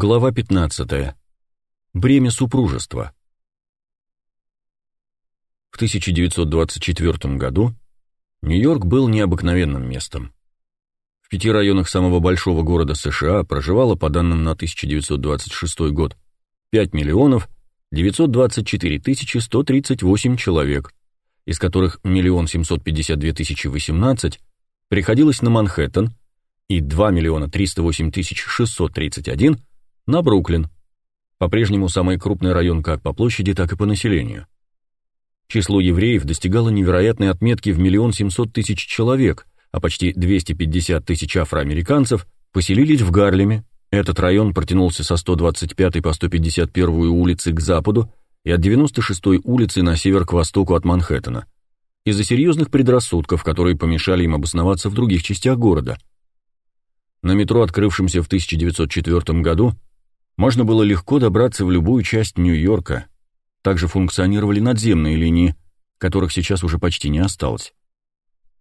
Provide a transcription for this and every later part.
Глава 15. Бремя супружества. В 1924 году Нью-Йорк был необыкновенным местом. В пяти районах самого большого города США проживало, по данным на 1926 год, 5 миллионов 924 тысячи 138 человек, из которых 1 752 тысячи 18 приходилось на Манхэттен и 2 миллиона 308 тысяч 631 на Бруклин, по-прежнему самый крупный район как по площади, так и по населению. Число евреев достигало невероятной отметки в миллион семьсот тысяч человек, а почти 250 тысяч афроамериканцев поселились в Гарлеме. Этот район протянулся со 125 по 151 улицы к западу и от 96-й улицы на север к востоку от Манхэттена, из-за серьезных предрассудков, которые помешали им обосноваться в других частях города. На метро, открывшемся в 1904 году, можно было легко добраться в любую часть Нью-Йорка. Также функционировали надземные линии, которых сейчас уже почти не осталось.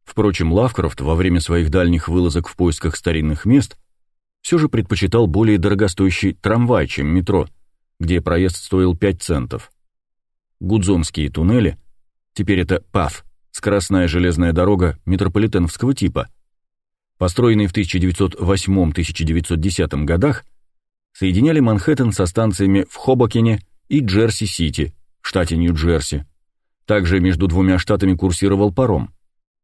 Впрочем, Лавкрафт во время своих дальних вылазок в поисках старинных мест все же предпочитал более дорогостоящий трамвай, чем метро, где проезд стоил 5 центов. Гудзонские туннели, теперь это ПАФ, скоростная железная дорога метрополитеновского типа, построенный в 1908-1910 годах, соединяли Манхэттен со станциями в Хобокене и Джерси-Сити, штате Нью-Джерси. Также между двумя штатами курсировал паром.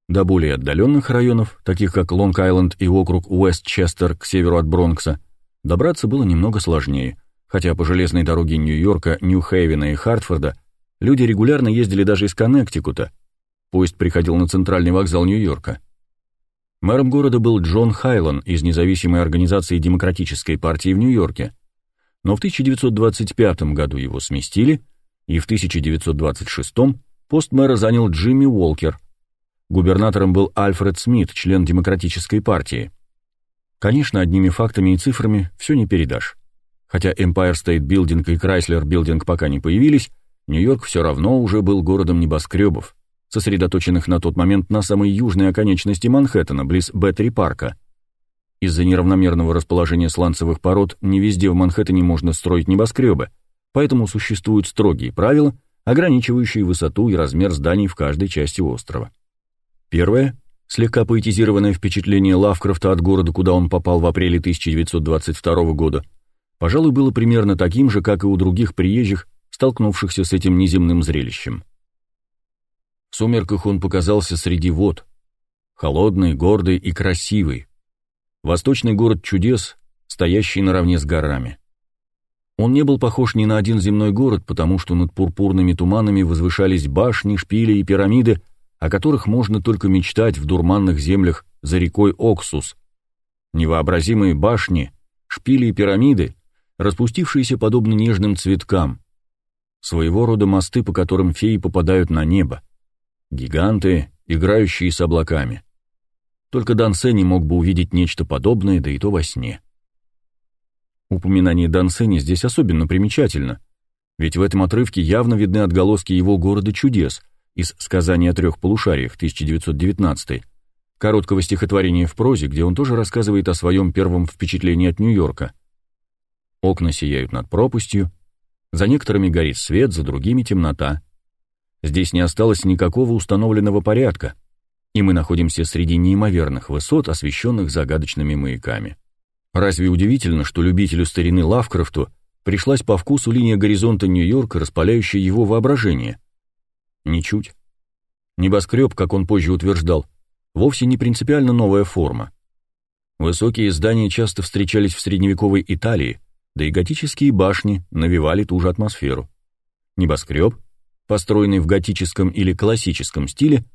До более отдаленных районов, таких как Лонг-Айленд и округ Уэст-Честер к северу от Бронкса, добраться было немного сложнее, хотя по железной дороге Нью-Йорка, Нью-Хейвена и Хартфорда люди регулярно ездили даже из Коннектикута. Поезд приходил на центральный вокзал Нью-Йорка. Мэром города был Джон Хайлан из независимой организации Демократической партии в Нью-Йорке, но в 1925 году его сместили, и в 1926 пост мэра занял Джимми Уолкер. Губернатором был Альфред Смит, член Демократической партии. Конечно, одними фактами и цифрами все не передашь. Хотя Empire State Building и Chrysler Building пока не появились, Нью-Йорк все равно уже был городом небоскребов сосредоточенных на тот момент на самой южной оконечности Манхэттена, близ Беттери-парка. Из-за неравномерного расположения сланцевых пород не везде в Манхэттене можно строить небоскребы, поэтому существуют строгие правила, ограничивающие высоту и размер зданий в каждой части острова. Первое – слегка поэтизированное впечатление Лавкрафта от города, куда он попал в апреле 1922 года, пожалуй, было примерно таким же, как и у других приезжих, столкнувшихся с этим неземным зрелищем. В сумерках он показался среди вод, холодный, гордый и красивый. Восточный город чудес, стоящий наравне с горами. Он не был похож ни на один земной город, потому что над пурпурными туманами возвышались башни, шпили и пирамиды, о которых можно только мечтать в дурманных землях за рекой Оксус. Невообразимые башни, шпили и пирамиды, распустившиеся подобно нежным цветкам. Своего рода мосты, по которым феи попадают на небо. Гиганты, играющие с облаками. Только Дансе не мог бы увидеть нечто подобное, да и то во сне. Упоминание Дансени здесь особенно примечательно, ведь в этом отрывке явно видны отголоски его города чудес из «Сказания о трех полушариях» 1919 короткого стихотворения в прозе, где он тоже рассказывает о своем первом впечатлении от Нью-Йорка. Окна сияют над пропастью, за некоторыми горит свет, за другими темнота. Здесь не осталось никакого установленного порядка, и мы находимся среди неимоверных высот, освещенных загадочными маяками. Разве удивительно, что любителю старины Лавкрафту пришлась по вкусу линия горизонта Нью-Йорка, распаляющая его воображение? Ничуть. Небоскреб, как он позже утверждал, вовсе не принципиально новая форма. Высокие здания часто встречались в средневековой Италии, да и готические башни навевали ту же атмосферу. Небоскреб построенный в готическом или классическом стиле,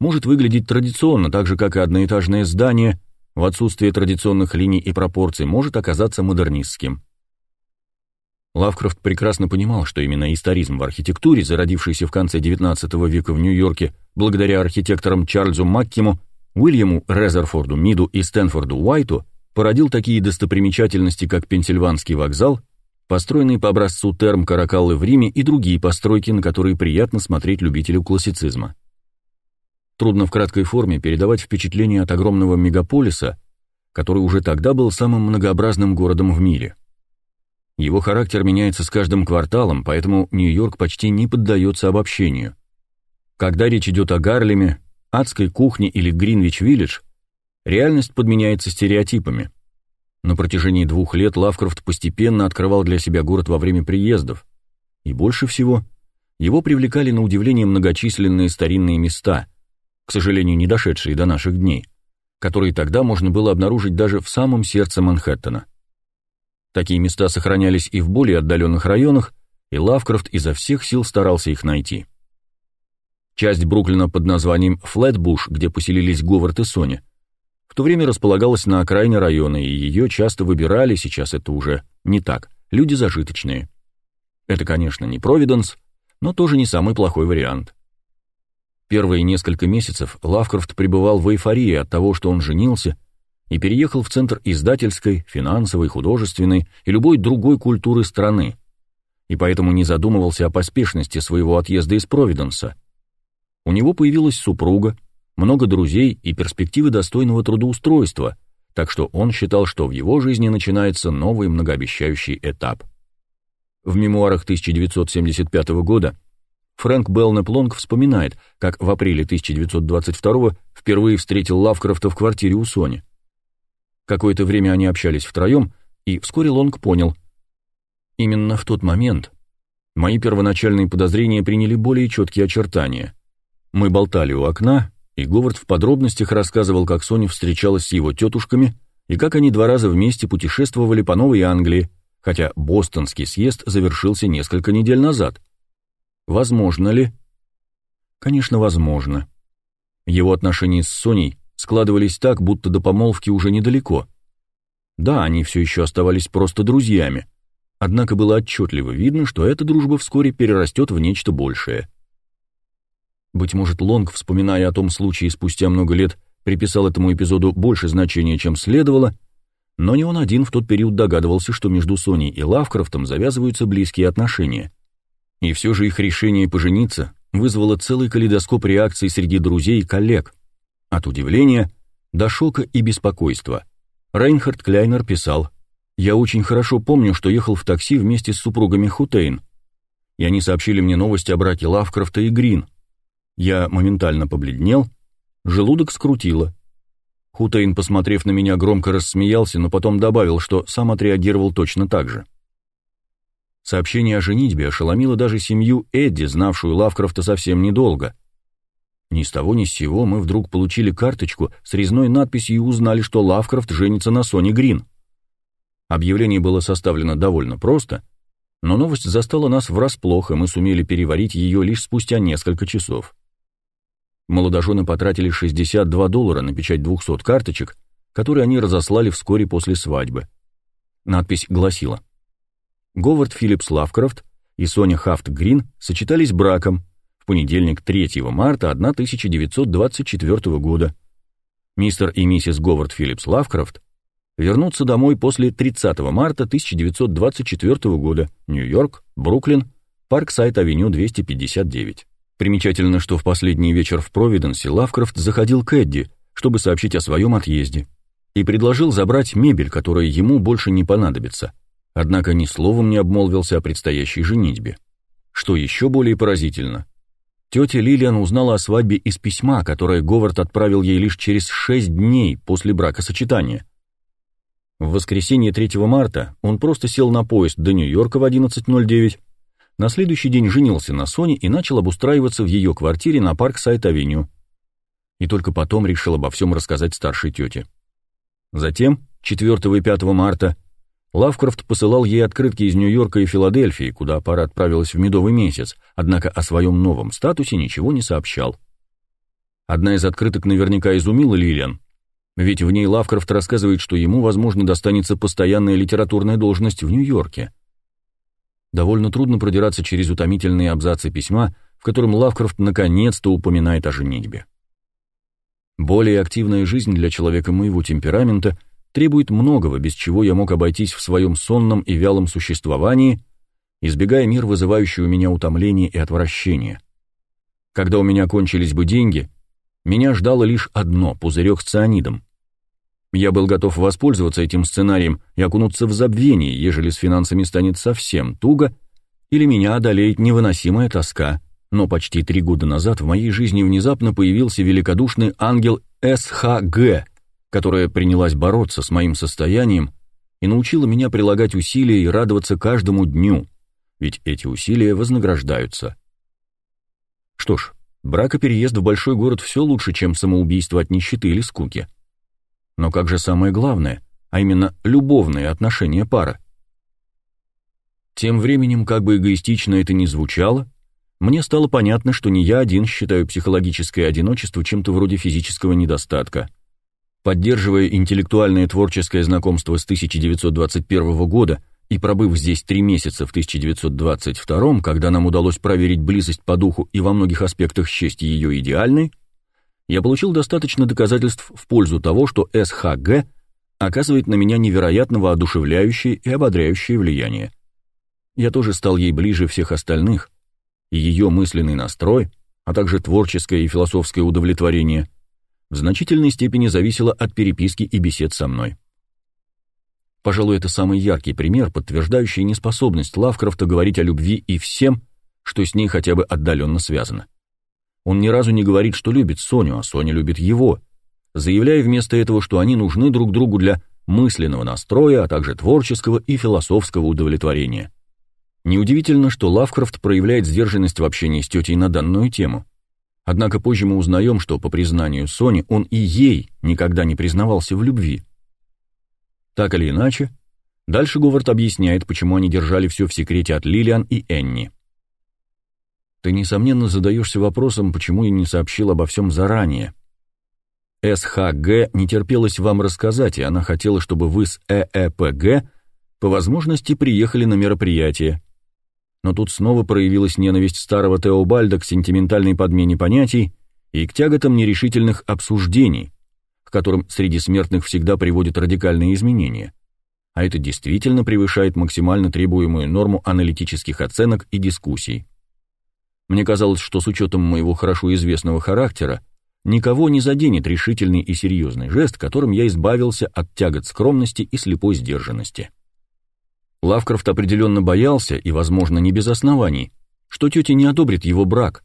может выглядеть традиционно, так же как и одноэтажное здание, в отсутствие традиционных линий и пропорций, может оказаться модернистским. Лавкрафт прекрасно понимал, что именно историзм в архитектуре, зародившийся в конце XIX века в Нью-Йорке благодаря архитекторам Чарльзу Маккиму, Уильяму Резерфорду Миду и Стэнфорду Уайту, породил такие достопримечательности, как Пенсильванский вокзал, построенный по образцу терм Каракаллы в Риме и другие постройки, на которые приятно смотреть любителю классицизма. Трудно в краткой форме передавать впечатление от огромного мегаполиса, который уже тогда был самым многообразным городом в мире. Его характер меняется с каждым кварталом, поэтому Нью-Йорк почти не поддается обобщению. Когда речь идет о Гарлеме, адской кухне или Гринвич-Виллидж, реальность подменяется стереотипами. На протяжении двух лет Лавкрафт постепенно открывал для себя город во время приездов, и больше всего его привлекали на удивление многочисленные старинные места, к сожалению, не дошедшие до наших дней, которые тогда можно было обнаружить даже в самом сердце Манхэттена. Такие места сохранялись и в более отдаленных районах, и Лавкрафт изо всех сил старался их найти. Часть Бруклина под названием Флетбуш, где поселились Говард и Соня, в то время располагалась на окраине района, и ее часто выбирали, сейчас это уже не так, люди зажиточные. Это, конечно, не Провиденс, но тоже не самый плохой вариант. Первые несколько месяцев Лавкрафт пребывал в эйфории от того, что он женился, и переехал в центр издательской, финансовой, художественной и любой другой культуры страны, и поэтому не задумывался о поспешности своего отъезда из Провиденса. У него появилась супруга, много друзей и перспективы достойного трудоустройства, так что он считал, что в его жизни начинается новый многообещающий этап. В мемуарах 1975 года Фрэнк Белнеп Лонг вспоминает, как в апреле 1922 впервые встретил Лавкрафта в квартире у Сони. Какое-то время они общались втроем, и вскоре Лонг понял. Именно в тот момент мои первоначальные подозрения приняли более четкие очертания. Мы болтали у окна, и Говард в подробностях рассказывал, как Соня встречалась с его тетушками и как они два раза вместе путешествовали по Новой Англии, хотя бостонский съезд завершился несколько недель назад. Возможно ли? Конечно, возможно. Его отношения с Соней складывались так, будто до помолвки уже недалеко. Да, они все еще оставались просто друзьями, однако было отчетливо видно, что эта дружба вскоре перерастет в нечто большее. Быть может, Лонг, вспоминая о том случае спустя много лет, приписал этому эпизоду больше значения, чем следовало, но не он один в тот период догадывался, что между Соней и Лавкрафтом завязываются близкие отношения. И все же их решение пожениться вызвало целый калейдоскоп реакций среди друзей и коллег. От удивления до шока и беспокойства. Рейнхард Кляйнер писал, «Я очень хорошо помню, что ехал в такси вместе с супругами Хутейн, и они сообщили мне новости о браке Лавкрафта и Грин, я моментально побледнел, желудок скрутило. Хутейн, посмотрев на меня, громко рассмеялся, но потом добавил, что сам отреагировал точно так же. Сообщение о женитьбе ошеломило даже семью Эдди, знавшую Лавкрафта совсем недолго. Ни с того ни с сего мы вдруг получили карточку с резной надписью и узнали, что Лавкрафт женится на Соне Грин. Объявление было составлено довольно просто, но новость застала нас врасплох, и мы сумели переварить ее лишь спустя несколько часов. Молодожены потратили 62 доллара на печать 200 карточек, которые они разослали вскоре после свадьбы. Надпись гласила «Говард Филлипс Лавкрафт и Соня Хафт Грин сочетались браком в понедельник 3 марта 1924 года. Мистер и миссис Говард Филлипс Лавкрафт вернутся домой после 30 марта 1924 года, Нью-Йорк, Бруклин, Парксайд-авеню 259. Примечательно, что в последний вечер в Провиденсе Лавкрафт заходил к Эдди, чтобы сообщить о своем отъезде, и предложил забрать мебель, которая ему больше не понадобится, однако ни словом не обмолвился о предстоящей женитьбе. Что еще более поразительно, тетя Лилиан узнала о свадьбе из письма, которое Говард отправил ей лишь через шесть дней после бракосочетания. В воскресенье 3 марта он просто сел на поезд до Нью-Йорка в 11.09, на следующий день женился на Соне и начал обустраиваться в ее квартире на Парксайд-авеню. И только потом решил обо всем рассказать старшей тете. Затем, 4 и 5 марта, Лавкрафт посылал ей открытки из Нью-Йорка и Филадельфии, куда пара отправилась в медовый месяц, однако о своем новом статусе ничего не сообщал. Одна из открыток наверняка изумила Лилиан, ведь в ней Лавкрафт рассказывает, что ему, возможно, достанется постоянная литературная должность в Нью-Йорке довольно трудно продираться через утомительные абзацы письма, в котором Лавкрафт наконец-то упоминает о женитьбе. Более активная жизнь для человека моего темперамента требует многого, без чего я мог обойтись в своем сонном и вялом существовании, избегая мир, вызывающий у меня утомление и отвращение. Когда у меня кончились бы деньги, меня ждало лишь одно — пузырек с цианидом. Я был готов воспользоваться этим сценарием и окунуться в забвение, ежели с финансами станет совсем туго, или меня одолеет невыносимая тоска. Но почти три года назад в моей жизни внезапно появился великодушный ангел СХГ, которая принялась бороться с моим состоянием и научила меня прилагать усилия и радоваться каждому дню, ведь эти усилия вознаграждаются. Что ж, брак и переезд в большой город все лучше, чем самоубийство от нищеты или скуки. Но как же самое главное, а именно любовные отношения пары? Тем временем, как бы эгоистично это ни звучало, мне стало понятно, что не я один считаю психологическое одиночество чем-то вроде физического недостатка. Поддерживая интеллектуальное творческое знакомство с 1921 года и пробыв здесь три месяца в 1922, когда нам удалось проверить близость по духу и во многих аспектах счесть ее идеальной, я получил достаточно доказательств в пользу того, что СХГ оказывает на меня невероятно воодушевляющее и ободряющее влияние. Я тоже стал ей ближе всех остальных, и ее мысленный настрой, а также творческое и философское удовлетворение в значительной степени зависело от переписки и бесед со мной. Пожалуй, это самый яркий пример, подтверждающий неспособность Лавкрафта говорить о любви и всем, что с ней хотя бы отдаленно связано. Он ни разу не говорит, что любит Соню, а Соня любит его, заявляя вместо этого, что они нужны друг другу для мысленного настроя, а также творческого и философского удовлетворения. Неудивительно, что Лавкрафт проявляет сдержанность в общении с тетей на данную тему. Однако позже мы узнаем, что, по признанию Сони, он и ей никогда не признавался в любви. Так или иначе, дальше Говард объясняет, почему они держали все в секрете от Лилиан и Энни. Ты, несомненно, задаешься вопросом, почему я не сообщил обо всем заранее. СХГ не терпелось вам рассказать, и она хотела, чтобы вы с ЭЭПГ по возможности приехали на мероприятие, но тут снова проявилась ненависть старого Теобальда к сентиментальной подмене понятий и к тяготам нерешительных обсуждений, к которым среди смертных всегда приводят радикальные изменения. А это действительно превышает максимально требуемую норму аналитических оценок и дискуссий. Мне казалось, что с учетом моего хорошо известного характера, никого не заденет решительный и серьезный жест, которым я избавился от тягот скромности и слепой сдержанности. Лавкрафт определенно боялся, и, возможно, не без оснований, что тетя не одобрит его брак.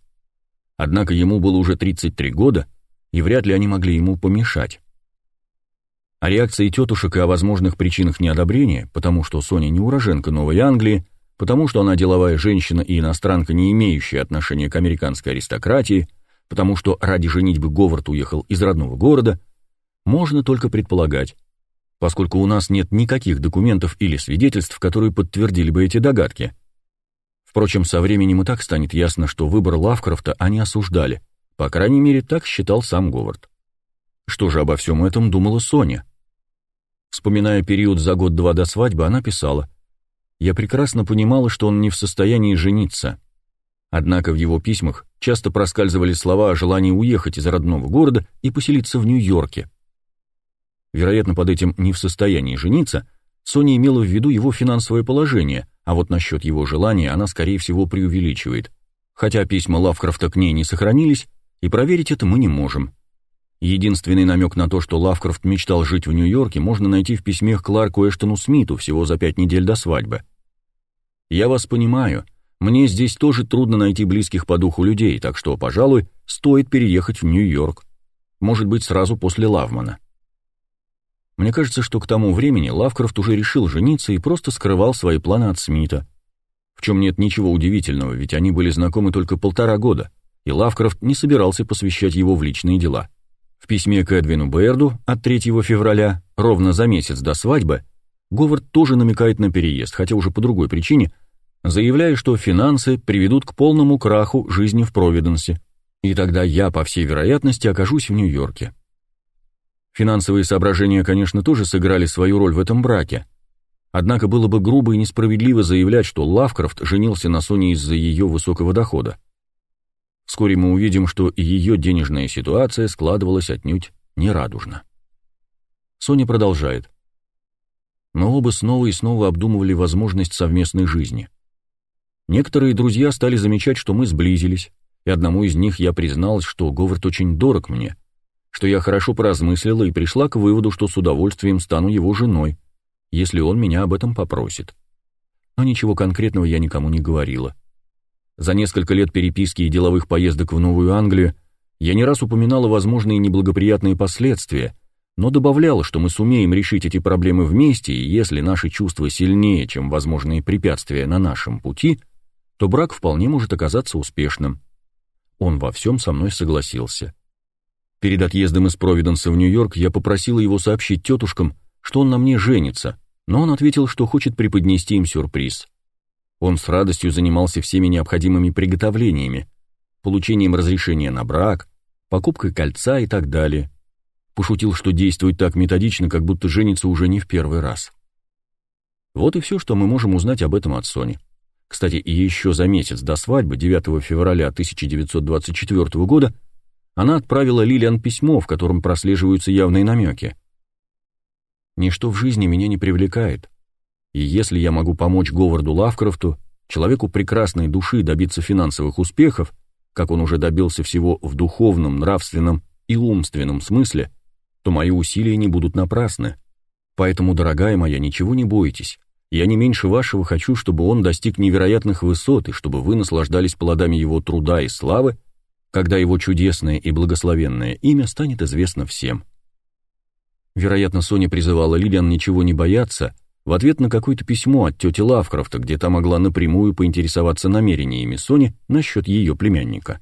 Однако ему было уже 33 года, и вряд ли они могли ему помешать. О реакции тетушек и о возможных причинах неодобрения, потому что Соня не уроженка Новой Англии, потому что она деловая женщина и иностранка, не имеющая отношения к американской аристократии, потому что ради женитьбы Говард уехал из родного города, можно только предполагать, поскольку у нас нет никаких документов или свидетельств, которые подтвердили бы эти догадки. Впрочем, со временем и так станет ясно, что выбор Лавкрафта они осуждали. По крайней мере, так считал сам Говард. Что же обо всем этом думала Соня? Вспоминая период за год-два до свадьбы, она писала, «Я прекрасно понимала, что он не в состоянии жениться». Однако в его письмах часто проскальзывали слова о желании уехать из родного города и поселиться в Нью-Йорке. Вероятно, под этим не в состоянии жениться, Соня имела в виду его финансовое положение, а вот насчет его желания она, скорее всего, преувеличивает. Хотя письма Лавкрафта к ней не сохранились, и проверить это мы не можем. Единственный намек на то, что Лавкрафт мечтал жить в Нью-Йорке, можно найти в письме к Кларку Эштону Смиту всего за пять недель до свадьбы. «Я вас понимаю. Мне здесь тоже трудно найти близких по духу людей, так что, пожалуй, стоит переехать в Нью-Йорк. Может быть, сразу после Лавмана». Мне кажется, что к тому времени Лавкрафт уже решил жениться и просто скрывал свои планы от Смита. В чем нет ничего удивительного, ведь они были знакомы только полтора года, и Лавкрафт не собирался посвящать его в личные дела. В письме к Эдвину Берду от 3 февраля, ровно за месяц до свадьбы, Говард тоже намекает на переезд, хотя уже по другой причине, заявляя, что финансы приведут к полному краху жизни в Провиденсе, и тогда я, по всей вероятности, окажусь в Нью-Йорке. Финансовые соображения, конечно, тоже сыграли свою роль в этом браке. Однако было бы грубо и несправедливо заявлять, что Лавкрафт женился на Соне из-за ее высокого дохода. Вскоре мы увидим, что ее денежная ситуация складывалась отнюдь нерадужно. Соня продолжает. Мы оба снова и снова обдумывали возможность совместной жизни. Некоторые друзья стали замечать, что мы сблизились, и одному из них я призналась, что Говард очень дорог мне — что я хорошо поразмыслила и пришла к выводу, что с удовольствием стану его женой, если он меня об этом попросит. Но ничего конкретного я никому не говорила. За несколько лет переписки и деловых поездок в Новую Англию я не раз упоминала возможные неблагоприятные последствия, но добавляла, что мы сумеем решить эти проблемы вместе, и если наши чувства сильнее, чем возможные препятствия на нашем пути, то брак вполне может оказаться успешным. Он во всем со мной согласился. Перед отъездом из Провиденса в Нью-Йорк я попросила его сообщить тетушкам, что он на мне женится, но он ответил, что хочет преподнести им сюрприз. Он с радостью занимался всеми необходимыми приготовлениями, получением разрешения на брак, покупкой кольца и так далее. Пошутил, что действует так методично, как будто женится уже не в первый раз. Вот и все, что мы можем узнать об этом от Сони. Кстати, еще за месяц до свадьбы, 9 февраля 1924 года, она отправила Лилиан письмо, в котором прослеживаются явные намеки. «Ничто в жизни меня не привлекает, и если я могу помочь Говарду Лавкрафту, человеку прекрасной души, добиться финансовых успехов, как он уже добился всего в духовном, нравственном и умственном смысле, то мои усилия не будут напрасны. Поэтому, дорогая моя, ничего не бойтесь. Я не меньше вашего хочу, чтобы он достиг невероятных высот и чтобы вы наслаждались плодами его труда и славы, когда его чудесное и благословенное имя станет известно всем. Вероятно, Соня призывала Лилиан ничего не бояться в ответ на какое-то письмо от тети Лавкрафта, где та могла напрямую поинтересоваться намерениями Сони насчет ее племянника.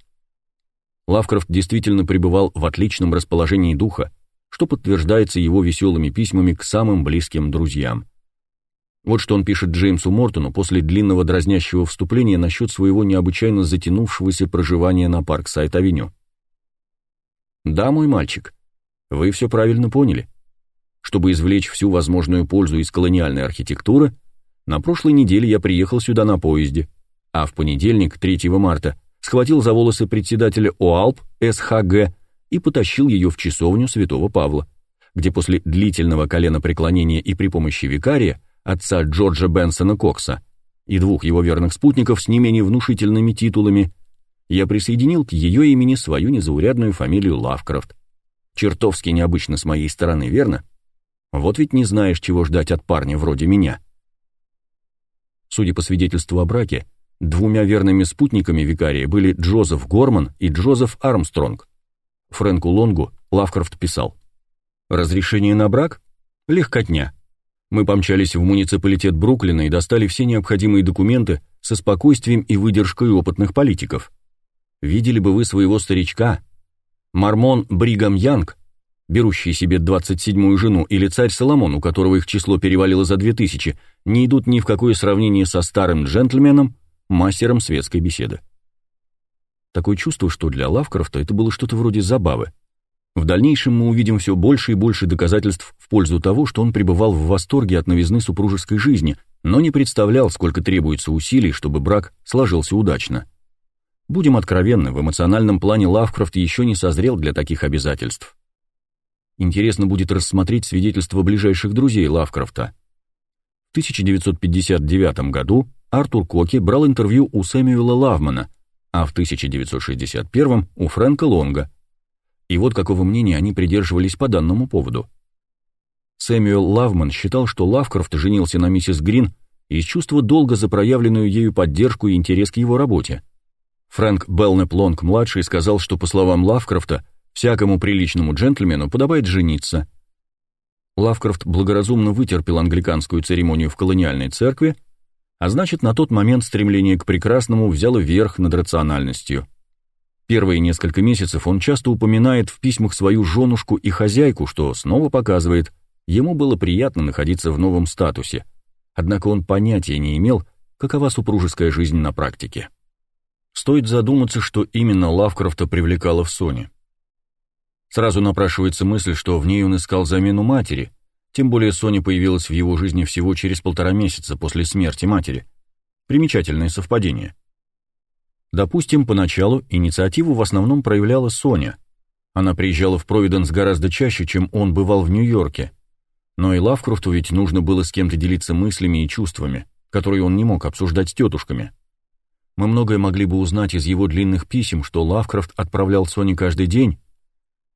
Лавкрафт действительно пребывал в отличном расположении духа, что подтверждается его веселыми письмами к самым близким друзьям. Вот что он пишет Джеймсу Мортону после длинного дразнящего вступления насчет своего необычайно затянувшегося проживания на Парксайд-авеню. «Да, мой мальчик, вы все правильно поняли. Чтобы извлечь всю возможную пользу из колониальной архитектуры, на прошлой неделе я приехал сюда на поезде, а в понедельник, 3 марта, схватил за волосы председателя ОАЛП СХГ и потащил ее в часовню Святого Павла, где после длительного коленопреклонения и при помощи викария отца Джорджа Бенсона Кокса, и двух его верных спутников с не менее внушительными титулами, я присоединил к ее имени свою незаурядную фамилию Лавкрафт. Чертовски необычно с моей стороны, верно? Вот ведь не знаешь, чего ждать от парня вроде меня. Судя по свидетельству о браке, двумя верными спутниками викария были Джозеф Горман и Джозеф Армстронг. Фрэнку Лонгу Лавкрафт писал. «Разрешение на брак? Легкотня. Мы помчались в муниципалитет Бруклина и достали все необходимые документы со спокойствием и выдержкой опытных политиков. Видели бы вы своего старичка. Мормон Бригам Янг, берущий себе 27-ю жену, или царь Соломон, у которого их число перевалило за 2000, не идут ни в какое сравнение со старым джентльменом, мастером светской беседы. Такое чувство, что для Лавкрафта это было что-то вроде забавы. В дальнейшем мы увидим все больше и больше доказательств в пользу того, что он пребывал в восторге от новизны супружеской жизни, но не представлял, сколько требуется усилий, чтобы брак сложился удачно. Будем откровенны, в эмоциональном плане Лавкрафт еще не созрел для таких обязательств. Интересно будет рассмотреть свидетельства ближайших друзей Лавкрафта. В 1959 году Артур Коки брал интервью у Сэмюэла Лавмана, а в 1961 у Фрэнка Лонга – и вот какого мнения они придерживались по данному поводу. Сэмюэл Лавман считал, что Лавкрафт женился на миссис Грин из чувства долга за проявленную ею поддержку и интерес к его работе. Фрэнк Белнеп Лонг-младший сказал, что, по словам Лавкрафта, всякому приличному джентльмену подобает жениться. Лавкрафт благоразумно вытерпел англиканскую церемонию в колониальной церкви, а значит, на тот момент стремление к прекрасному взяло верх над рациональностью. Первые несколько месяцев он часто упоминает в письмах свою женушку и хозяйку, что снова показывает, ему было приятно находиться в новом статусе. Однако он понятия не имел, какова супружеская жизнь на практике. Стоит задуматься, что именно Лавкрафта привлекало в Соне. Сразу напрашивается мысль, что в ней он искал замену матери, тем более Соня появилась в его жизни всего через полтора месяца после смерти матери. Примечательное совпадение. Допустим, поначалу инициативу в основном проявляла Соня. Она приезжала в Провиденс гораздо чаще, чем он бывал в Нью-Йорке. Но и Лавкрафту ведь нужно было с кем-то делиться мыслями и чувствами, которые он не мог обсуждать с тетушками. Мы многое могли бы узнать из его длинных писем, что Лавкрафт отправлял Соне каждый день,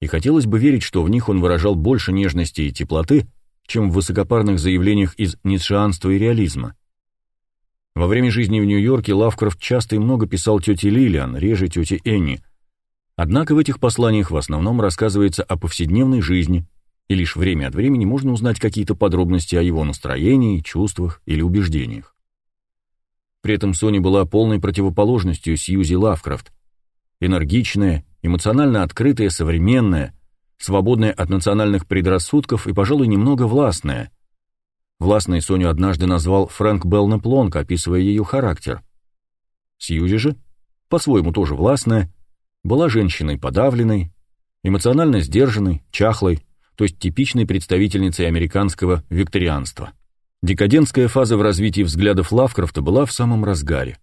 и хотелось бы верить, что в них он выражал больше нежности и теплоты, чем в высокопарных заявлениях из ницшеанства и реализма. Во время жизни в Нью-Йорке Лавкрафт часто и много писал тете Лилиан, реже тете Энни. Однако в этих посланиях в основном рассказывается о повседневной жизни, и лишь время от времени можно узнать какие-то подробности о его настроении, чувствах или убеждениях. При этом Соня была полной противоположностью Сьюзи Лавкрафт. Энергичная, эмоционально открытая, современная, свободная от национальных предрассудков и, пожалуй, немного властная. Властной Соню однажды назвал Фрэнк Белнеплонк, описывая ее характер. Сьюзи же, по-своему тоже властная, была женщиной подавленной, эмоционально сдержанной, чахлой, то есть типичной представительницей американского викторианства. Декадентская фаза в развитии взглядов Лавкрафта была в самом разгаре.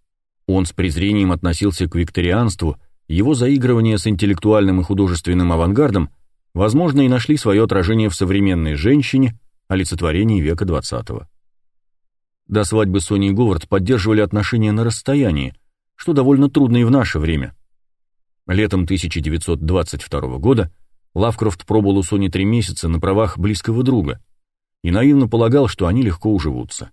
Он с презрением относился к викторианству, его заигрывания с интеллектуальным и художественным авангардом, возможно, и нашли свое отражение в современной женщине, олицетворении века XX. До свадьбы Сони и Говард поддерживали отношения на расстоянии, что довольно трудно и в наше время. Летом 1922 года Лавкрафт пробыл у Сони три месяца на правах близкого друга и наивно полагал, что они легко уживутся.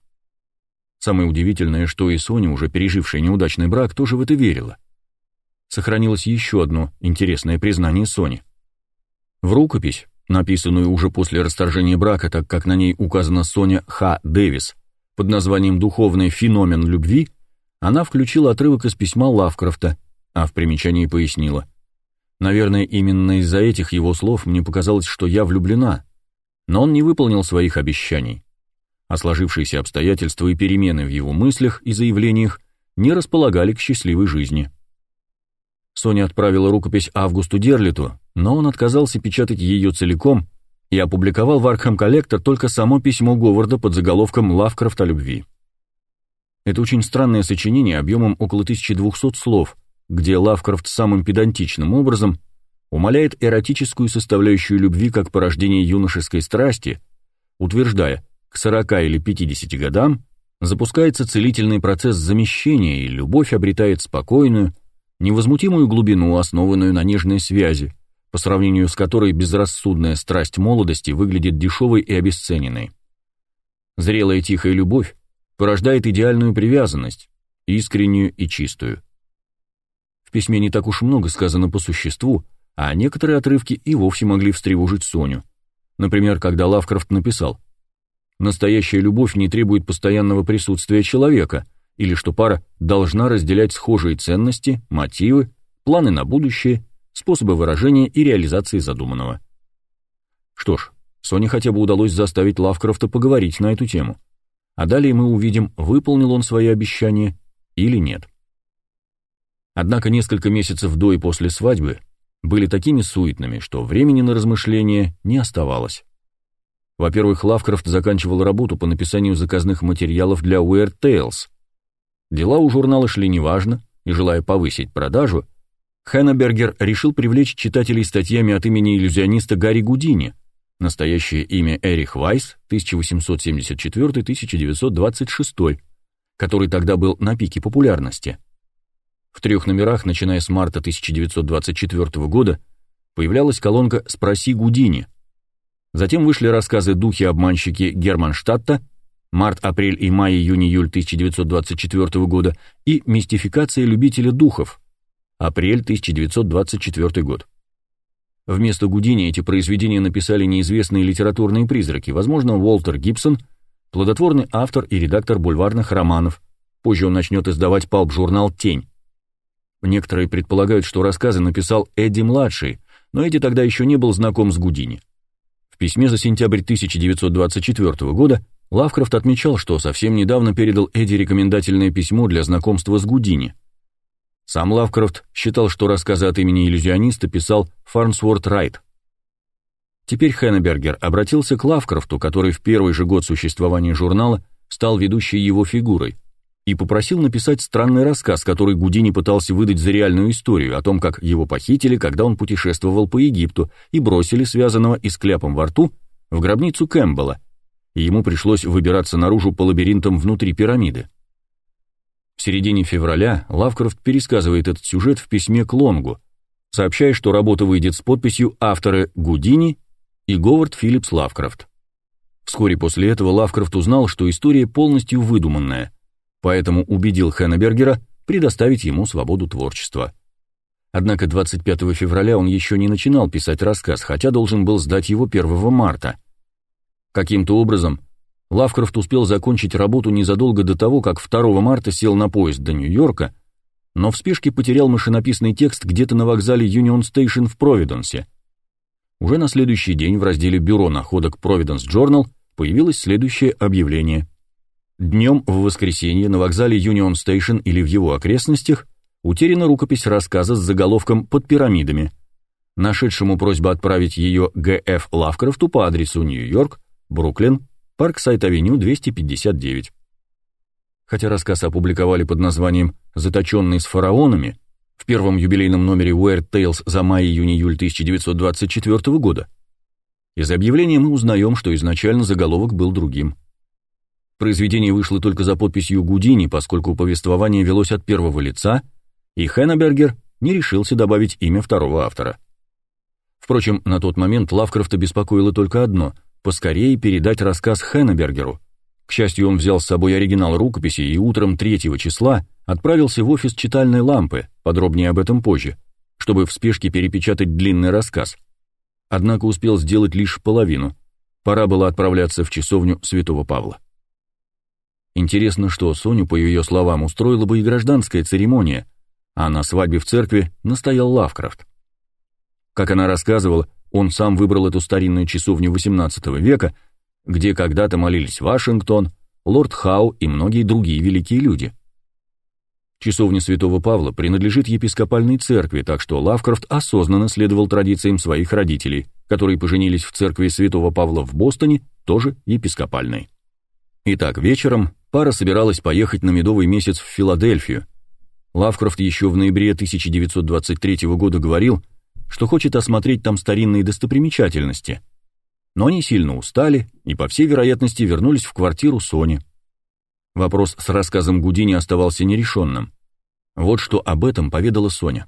Самое удивительное, что и Соня, уже пережившая неудачный брак, тоже в это верила. Сохранилось еще одно интересное признание Сони. В рукопись, написанную уже после расторжения брака, так как на ней указана Соня Х. Дэвис, под названием «Духовный феномен любви», она включила отрывок из письма Лавкрафта, а в примечании пояснила. Наверное, именно из-за этих его слов мне показалось, что я влюблена, но он не выполнил своих обещаний. А сложившиеся обстоятельства и перемены в его мыслях и заявлениях не располагали к счастливой жизни. Соня отправила рукопись Августу Дерлиту, но он отказался печатать ее целиком и опубликовал в Арkham Коллектор только само письмо Говарда под заголовком «Лавкрафт о любви». Это очень странное сочинение объемом около 1200 слов, где Лавкрафт самым педантичным образом умаляет эротическую составляющую любви как порождение юношеской страсти, утверждая, к 40 или 50 годам запускается целительный процесс замещения, и любовь обретает спокойную, невозмутимую глубину, основанную на нежной связи, по сравнению с которой безрассудная страсть молодости выглядит дешевой и обесцененной. Зрелая тихая любовь порождает идеальную привязанность, искреннюю и чистую письме не так уж много сказано по существу, а некоторые отрывки и вовсе могли встревожить Соню. Например, когда Лавкрафт написал «Настоящая любовь не требует постоянного присутствия человека», или что пара должна разделять схожие ценности, мотивы, планы на будущее, способы выражения и реализации задуманного. Что ж, Соне хотя бы удалось заставить Лавкрафта поговорить на эту тему. А далее мы увидим, выполнил он свои обещания или нет. Однако несколько месяцев до и после свадьбы были такими суетными, что времени на размышления не оставалось. Во-первых, Лавкрафт заканчивал работу по написанию заказных материалов для Weird Tales. Дела у журнала шли неважно, и желая повысить продажу, Хеннебергер решил привлечь читателей статьями от имени иллюзиониста Гарри Гудини, настоящее имя Эрих Вайс, 1874-1926, который тогда был на пике популярности. В трех номерах, начиная с марта 1924 года, появлялась колонка «Спроси Гудини». Затем вышли рассказы «Духи-обманщики» Германштадта, март, апрель и май, июнь, июль 1924 года и «Мистификация любителя духов», апрель 1924 год. Вместо Гудини эти произведения написали неизвестные литературные призраки, возможно, Уолтер Гибсон, плодотворный автор и редактор бульварных романов. Позже он начнет издавать палп-журнал «Тень». Некоторые предполагают, что рассказы написал Эдди-младший, но Эдди тогда еще не был знаком с Гудини. В письме за сентябрь 1924 года Лавкрафт отмечал, что совсем недавно передал Эдди рекомендательное письмо для знакомства с Гудини. Сам Лавкрафт считал, что рассказы от имени иллюзиониста писал Фарнсворт Райт. Теперь Хеннебергер обратился к Лавкрафту, который в первый же год существования журнала стал ведущей его фигурой, и попросил написать странный рассказ, который Гудини пытался выдать за реальную историю о том, как его похитили, когда он путешествовал по Египту, и бросили связанного и с кляпом во рту в гробницу Кэмпбелла, и ему пришлось выбираться наружу по лабиринтам внутри пирамиды. В середине февраля Лавкрафт пересказывает этот сюжет в письме к Лонгу, сообщая, что работа выйдет с подписью авторы Гудини и Говард Филлипс Лавкрафт. Вскоре после этого Лавкрафт узнал, что история полностью выдуманная, поэтому убедил Хеннебергера предоставить ему свободу творчества. Однако 25 февраля он еще не начинал писать рассказ, хотя должен был сдать его 1 марта. Каким-то образом Лавкрафт успел закончить работу незадолго до того, как 2 марта сел на поезд до Нью-Йорка, но в спешке потерял машинописный текст где-то на вокзале Юнион Стейшн в Провиденсе. Уже на следующий день в разделе «Бюро находок Providence Journal» появилось следующее объявление. Днем в воскресенье на вокзале Юнион Стейшн или в его окрестностях утеряна рукопись рассказа с заголовком «Под пирамидами». Нашедшему просьба отправить ее Г.Ф. Лавкрафту по адресу Нью-Йорк, Бруклин, Парксайд-авеню 259. Хотя рассказ опубликовали под названием «Заточенный с фараонами», в первом юбилейном номере Weird Tales за май-июнь-июль 1924 года, из объявления мы узнаем, что изначально заголовок был другим. Произведение вышло только за подписью Гудини, поскольку повествование велось от первого лица, и Хеннебергер не решился добавить имя второго автора. Впрочем, на тот момент Лавкрафта беспокоило только одно — поскорее передать рассказ Хеннебергеру. К счастью, он взял с собой оригинал рукописи и утром 3 числа отправился в офис читальной лампы, подробнее об этом позже, чтобы в спешке перепечатать длинный рассказ. Однако успел сделать лишь половину. Пора было отправляться в часовню Святого Павла. Интересно, что Соню, по ее словам, устроила бы и гражданская церемония, а на свадьбе в церкви настоял Лавкрафт. Как она рассказывала, он сам выбрал эту старинную часовню XVIII века, где когда-то молились Вашингтон, лорд Хау и многие другие великие люди. Часовня Святого Павла принадлежит епископальной церкви, так что Лавкрафт осознанно следовал традициям своих родителей, которые поженились в церкви Святого Павла в Бостоне, тоже епископальной. Итак, вечером пара собиралась поехать на медовый месяц в Филадельфию. Лавкрафт еще в ноябре 1923 года говорил, что хочет осмотреть там старинные достопримечательности. Но они сильно устали и, по всей вероятности, вернулись в квартиру Сони. Вопрос с рассказом Гудини оставался нерешенным. Вот что об этом поведала Соня.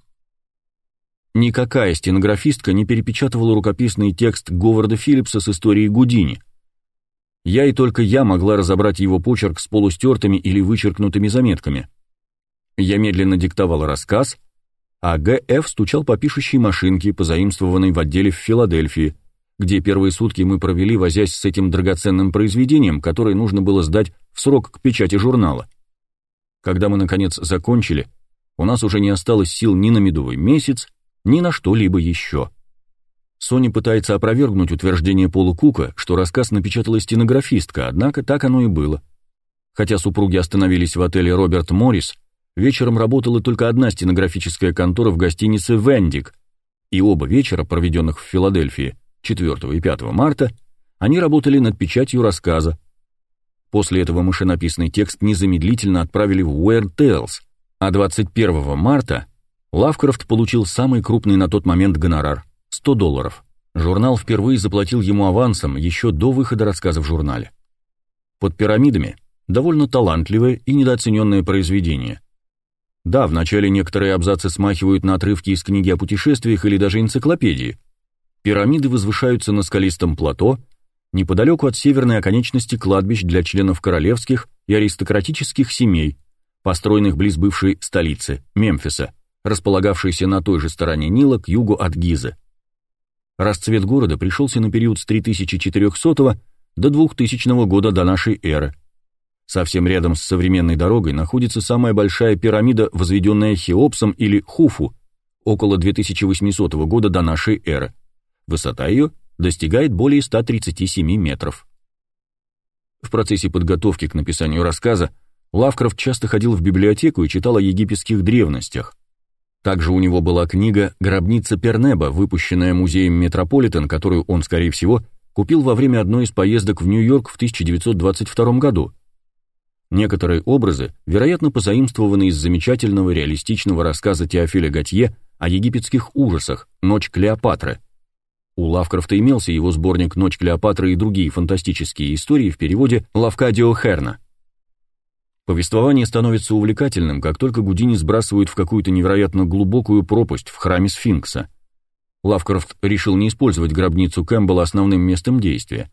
Никакая стенографистка не перепечатывала рукописный текст Говарда Филлипса с историей Гудини. Я и только я могла разобрать его почерк с полустертыми или вычеркнутыми заметками. Я медленно диктовал рассказ, а Г.Ф. стучал по пишущей машинке, позаимствованной в отделе в Филадельфии, где первые сутки мы провели, возясь с этим драгоценным произведением, которое нужно было сдать в срок к печати журнала. Когда мы, наконец, закончили, у нас уже не осталось сил ни на медовый месяц, ни на что-либо еще. Соня пытается опровергнуть утверждение Пола Кука, что рассказ напечатала стенографистка, однако так оно и было. Хотя супруги остановились в отеле «Роберт Моррис», вечером работала только одна стенографическая контора в гостинице «Вендик», и оба вечера, проведенных в Филадельфии, 4 и 5 марта, они работали над печатью рассказа. После этого машинописный текст незамедлительно отправили в Weird Tales, а 21 марта Лавкрафт получил самый крупный на тот момент гонорар – 100 долларов. Журнал впервые заплатил ему авансом еще до выхода рассказа в журнале. «Под пирамидами» – довольно талантливое и недооцененное произведение. Да, вначале некоторые абзацы смахивают на отрывки из книги о путешествиях или даже энциклопедии, Пирамиды возвышаются на скалистом плато, неподалеку от северной оконечности кладбищ для членов королевских и аристократических семей, построенных близ бывшей столицы, Мемфиса, располагавшейся на той же стороне Нила к югу от Гизы. Расцвет города пришелся на период с 3400 до 2000 года до нашей эры. Совсем рядом с современной дорогой находится самая большая пирамида, возведенная Хеопсом или Хуфу, около 2800 года до нашей эры. Высота ее достигает более 137 метров. В процессе подготовки к написанию рассказа Лавкрафт часто ходил в библиотеку и читал о египетских древностях. Также у него была книга «Гробница Пернеба», выпущенная музеем Метрополитен, которую он, скорее всего, купил во время одной из поездок в Нью-Йорк в 1922 году. Некоторые образы, вероятно, позаимствованы из замечательного реалистичного рассказа Теофиля Готье о египетских ужасах «Ночь Клеопатры», у Лавкрафта имелся его сборник «Ночь Клеопатры» и другие фантастические истории в переводе Лавкадио Херна. Повествование становится увлекательным, как только Гудини сбрасывают в какую-то невероятно глубокую пропасть в храме Сфинкса. Лавкрафт решил не использовать гробницу Кэмпбелла основным местом действия.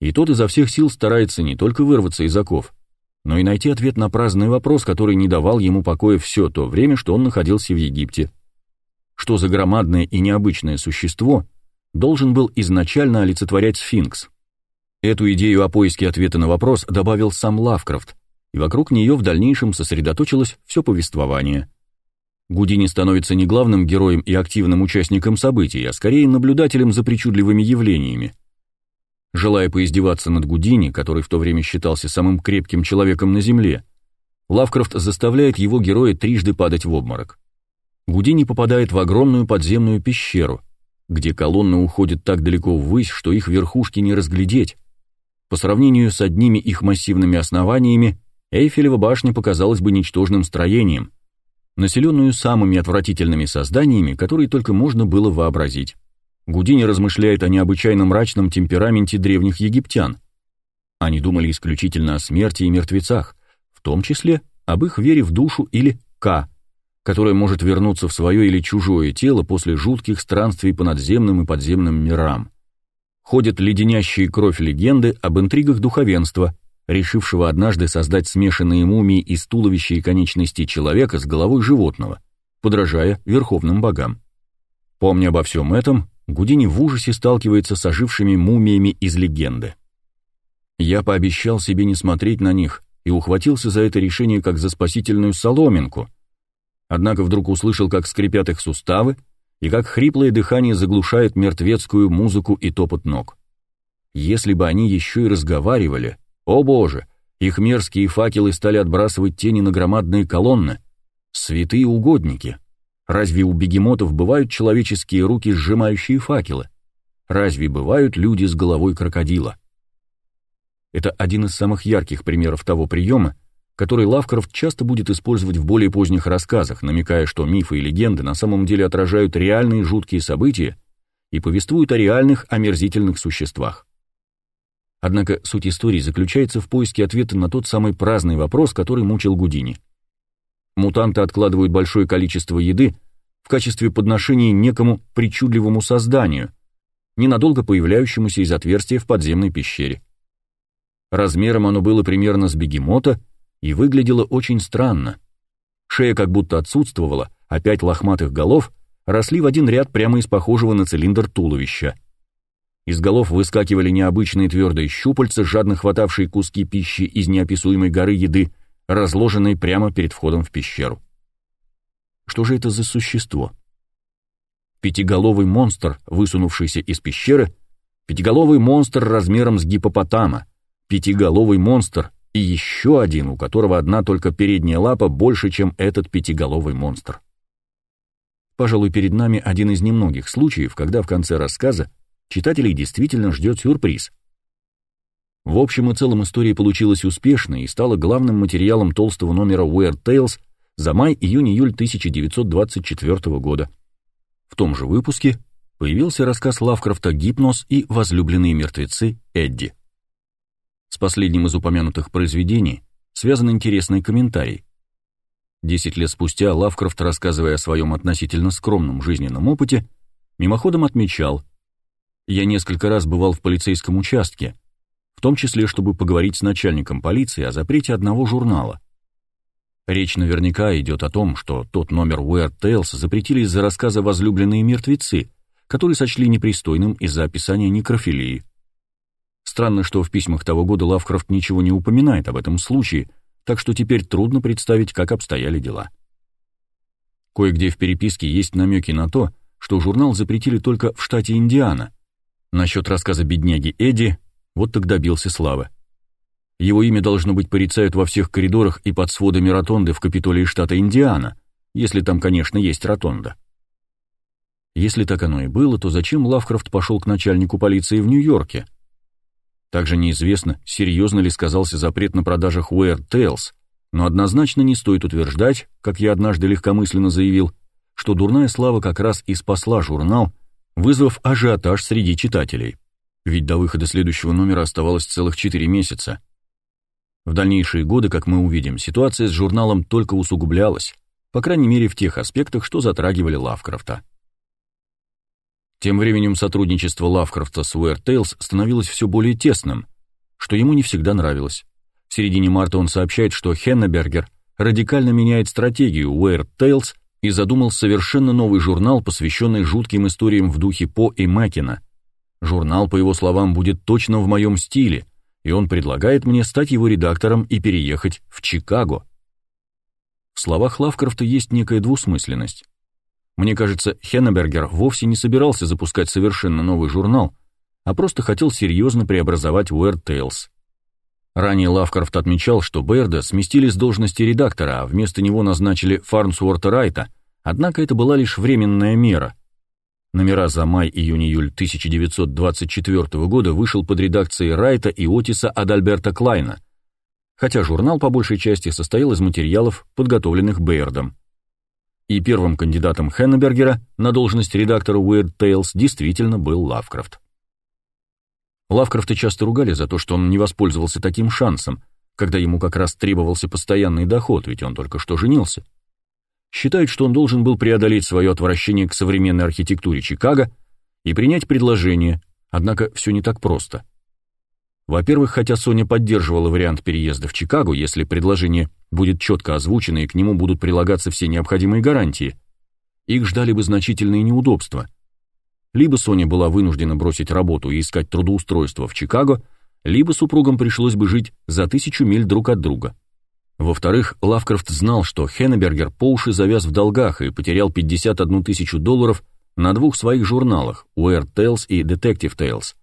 И тот изо всех сил старается не только вырваться из оков, но и найти ответ на праздный вопрос, который не давал ему покоя все то время, что он находился в Египте. Что за громадное и необычное существо должен был изначально олицетворять сфинкс? Эту идею о поиске ответа на вопрос добавил сам Лавкрафт, и вокруг нее в дальнейшем сосредоточилось все повествование. Гудини становится не главным героем и активным участником событий, а скорее наблюдателем за причудливыми явлениями. Желая поиздеваться над Гудини, который в то время считался самым крепким человеком на Земле, Лавкрафт заставляет его героя трижды падать в обморок. Гудини попадает в огромную подземную пещеру, где колонны уходят так далеко ввысь, что их верхушки не разглядеть. По сравнению с одними их массивными основаниями, Эйфелева башня показалась бы ничтожным строением, населенную самыми отвратительными созданиями, которые только можно было вообразить. Гудини размышляет о необычайно мрачном темпераменте древних египтян. Они думали исключительно о смерти и мертвецах, в том числе об их вере в душу или Ка, которая может вернуться в свое или чужое тело после жутких странствий по надземным и подземным мирам. Ходят леденящие кровь легенды об интригах духовенства, решившего однажды создать смешанные мумии из туловища и конечностей человека с головой животного, подражая верховным богам. Помня обо всем этом, Гудини в ужасе сталкивается с ожившими мумиями из легенды. Я пообещал себе не смотреть на них и ухватился за это решение как за спасительную соломинку. Однако вдруг услышал, как скрипят их суставы и как хриплое дыхание заглушает мертвецкую музыку и топот ног. Если бы они еще и разговаривали, о боже, их мерзкие факелы стали отбрасывать тени на громадные колонны. Святые угодники. Разве у бегемотов бывают человеческие руки, сжимающие факелы? Разве бывают люди с головой крокодила? Это один из самых ярких примеров того приема, который Лавкрафт часто будет использовать в более поздних рассказах, намекая, что мифы и легенды на самом деле отражают реальные жуткие события и повествуют о реальных омерзительных существах. Однако суть истории заключается в поиске ответа на тот самый праздный вопрос, который мучил Гудини. Мутанты откладывают большое количество еды в качестве подношения некому причудливому созданию, ненадолго появляющемуся из отверстия в подземной пещере. Размером оно было примерно с бегемота и выглядело очень странно. Шея как будто отсутствовала, а пять лохматых голов росли в один ряд прямо из похожего на цилиндр туловища. Из голов выскакивали необычные твердые щупальца, жадно хватавшие куски пищи из неописуемой горы еды, разложенные прямо перед входом в пещеру. Что же это за существо? Пятиголовый монстр, высунувшийся из пещеры, пятиголовый монстр размером с гипопотама, пятиголовый монстр и еще один, у которого одна только передняя лапа больше, чем этот пятиголовый монстр. Пожалуй, перед нами один из немногих случаев, когда в конце рассказа читателей действительно ждет сюрприз. В общем и целом история получилась успешной и стала главным материалом толстого номера Weird Tales за май-июнь-июль 1924 года. В том же выпуске появился рассказ Лавкрафта «Гипноз» и «Возлюбленные мертвецы» Эдди. С последним из упомянутых произведений связан интересный комментарий. Десять лет спустя Лавкрафт, рассказывая о своем относительно скромном жизненном опыте, мимоходом отмечал – я несколько раз бывал в полицейском участке, в том числе, чтобы поговорить с начальником полиции о запрете одного журнала. Речь наверняка идет о том, что тот номер Weird Tales запретили из-за рассказа «Возлюбленные мертвецы», который сочли непристойным из-за описания некрофилии. Странно, что в письмах того года Лавкрафт ничего не упоминает об этом случае, так что теперь трудно представить, как обстояли дела. Кое-где в переписке есть намеки на то, что журнал запретили только в штате Индиана, Насчет рассказа бедняги Эдди, вот так добился славы. Его имя должно быть порицают во всех коридорах и под сводами ротонды в Капитолии штата Индиана, если там, конечно, есть ротонда. Если так оно и было, то зачем Лавкрафт пошел к начальнику полиции в Нью-Йорке? Также неизвестно, серьезно ли сказался запрет на продажах Weird Tales, но однозначно не стоит утверждать, как я однажды легкомысленно заявил, что дурная слава как раз и спасла журнал, вызвав ажиотаж среди читателей. Ведь до выхода следующего номера оставалось целых четыре месяца. В дальнейшие годы, как мы увидим, ситуация с журналом только усугублялась, по крайней мере в тех аспектах, что затрагивали Лавкрафта. Тем временем сотрудничество Лавкрафта с Weird Tales становилось все более тесным, что ему не всегда нравилось. В середине марта он сообщает, что Хеннебергер радикально меняет стратегию Weird Tales и задумал совершенно новый журнал, посвященный жутким историям в духе По и Макина. Журнал, по его словам, будет точно в моем стиле, и он предлагает мне стать его редактором и переехать в Чикаго. В словах Лавкрафта есть некая двусмысленность. Мне кажется, Хеннебергер вовсе не собирался запускать совершенно новый журнал, а просто хотел серьезно преобразовать Weird Tales. Ранее Лавкрафт отмечал, что Берда сместили с должности редактора, а вместо него назначили Фарнсуорта Райта, однако это была лишь временная мера. Номера за май, июнь, июль 1924 года вышел под редакцией Райта и Отиса Адальберта Клайна, хотя журнал по большей части состоял из материалов, подготовленных Бейердом. И первым кандидатом Хеннебергера на должность редактора Weird Tales действительно был Лавкрафт. Лавкрафта часто ругали за то, что он не воспользовался таким шансом, когда ему как раз требовался постоянный доход, ведь он только что женился. Считают, что он должен был преодолеть свое отвращение к современной архитектуре Чикаго и принять предложение, однако все не так просто. Во-первых, хотя Соня поддерживала вариант переезда в Чикаго, если предложение будет четко озвучено и к нему будут прилагаться все необходимые гарантии, их ждали бы значительные неудобства – либо Соня была вынуждена бросить работу и искать трудоустройство в Чикаго, либо супругам пришлось бы жить за тысячу миль друг от друга. Во-вторых, Лавкрафт знал, что Хеннебергер по уши завяз в долгах и потерял 51 тысячу долларов на двух своих журналах Weird Tales и Detective Tales.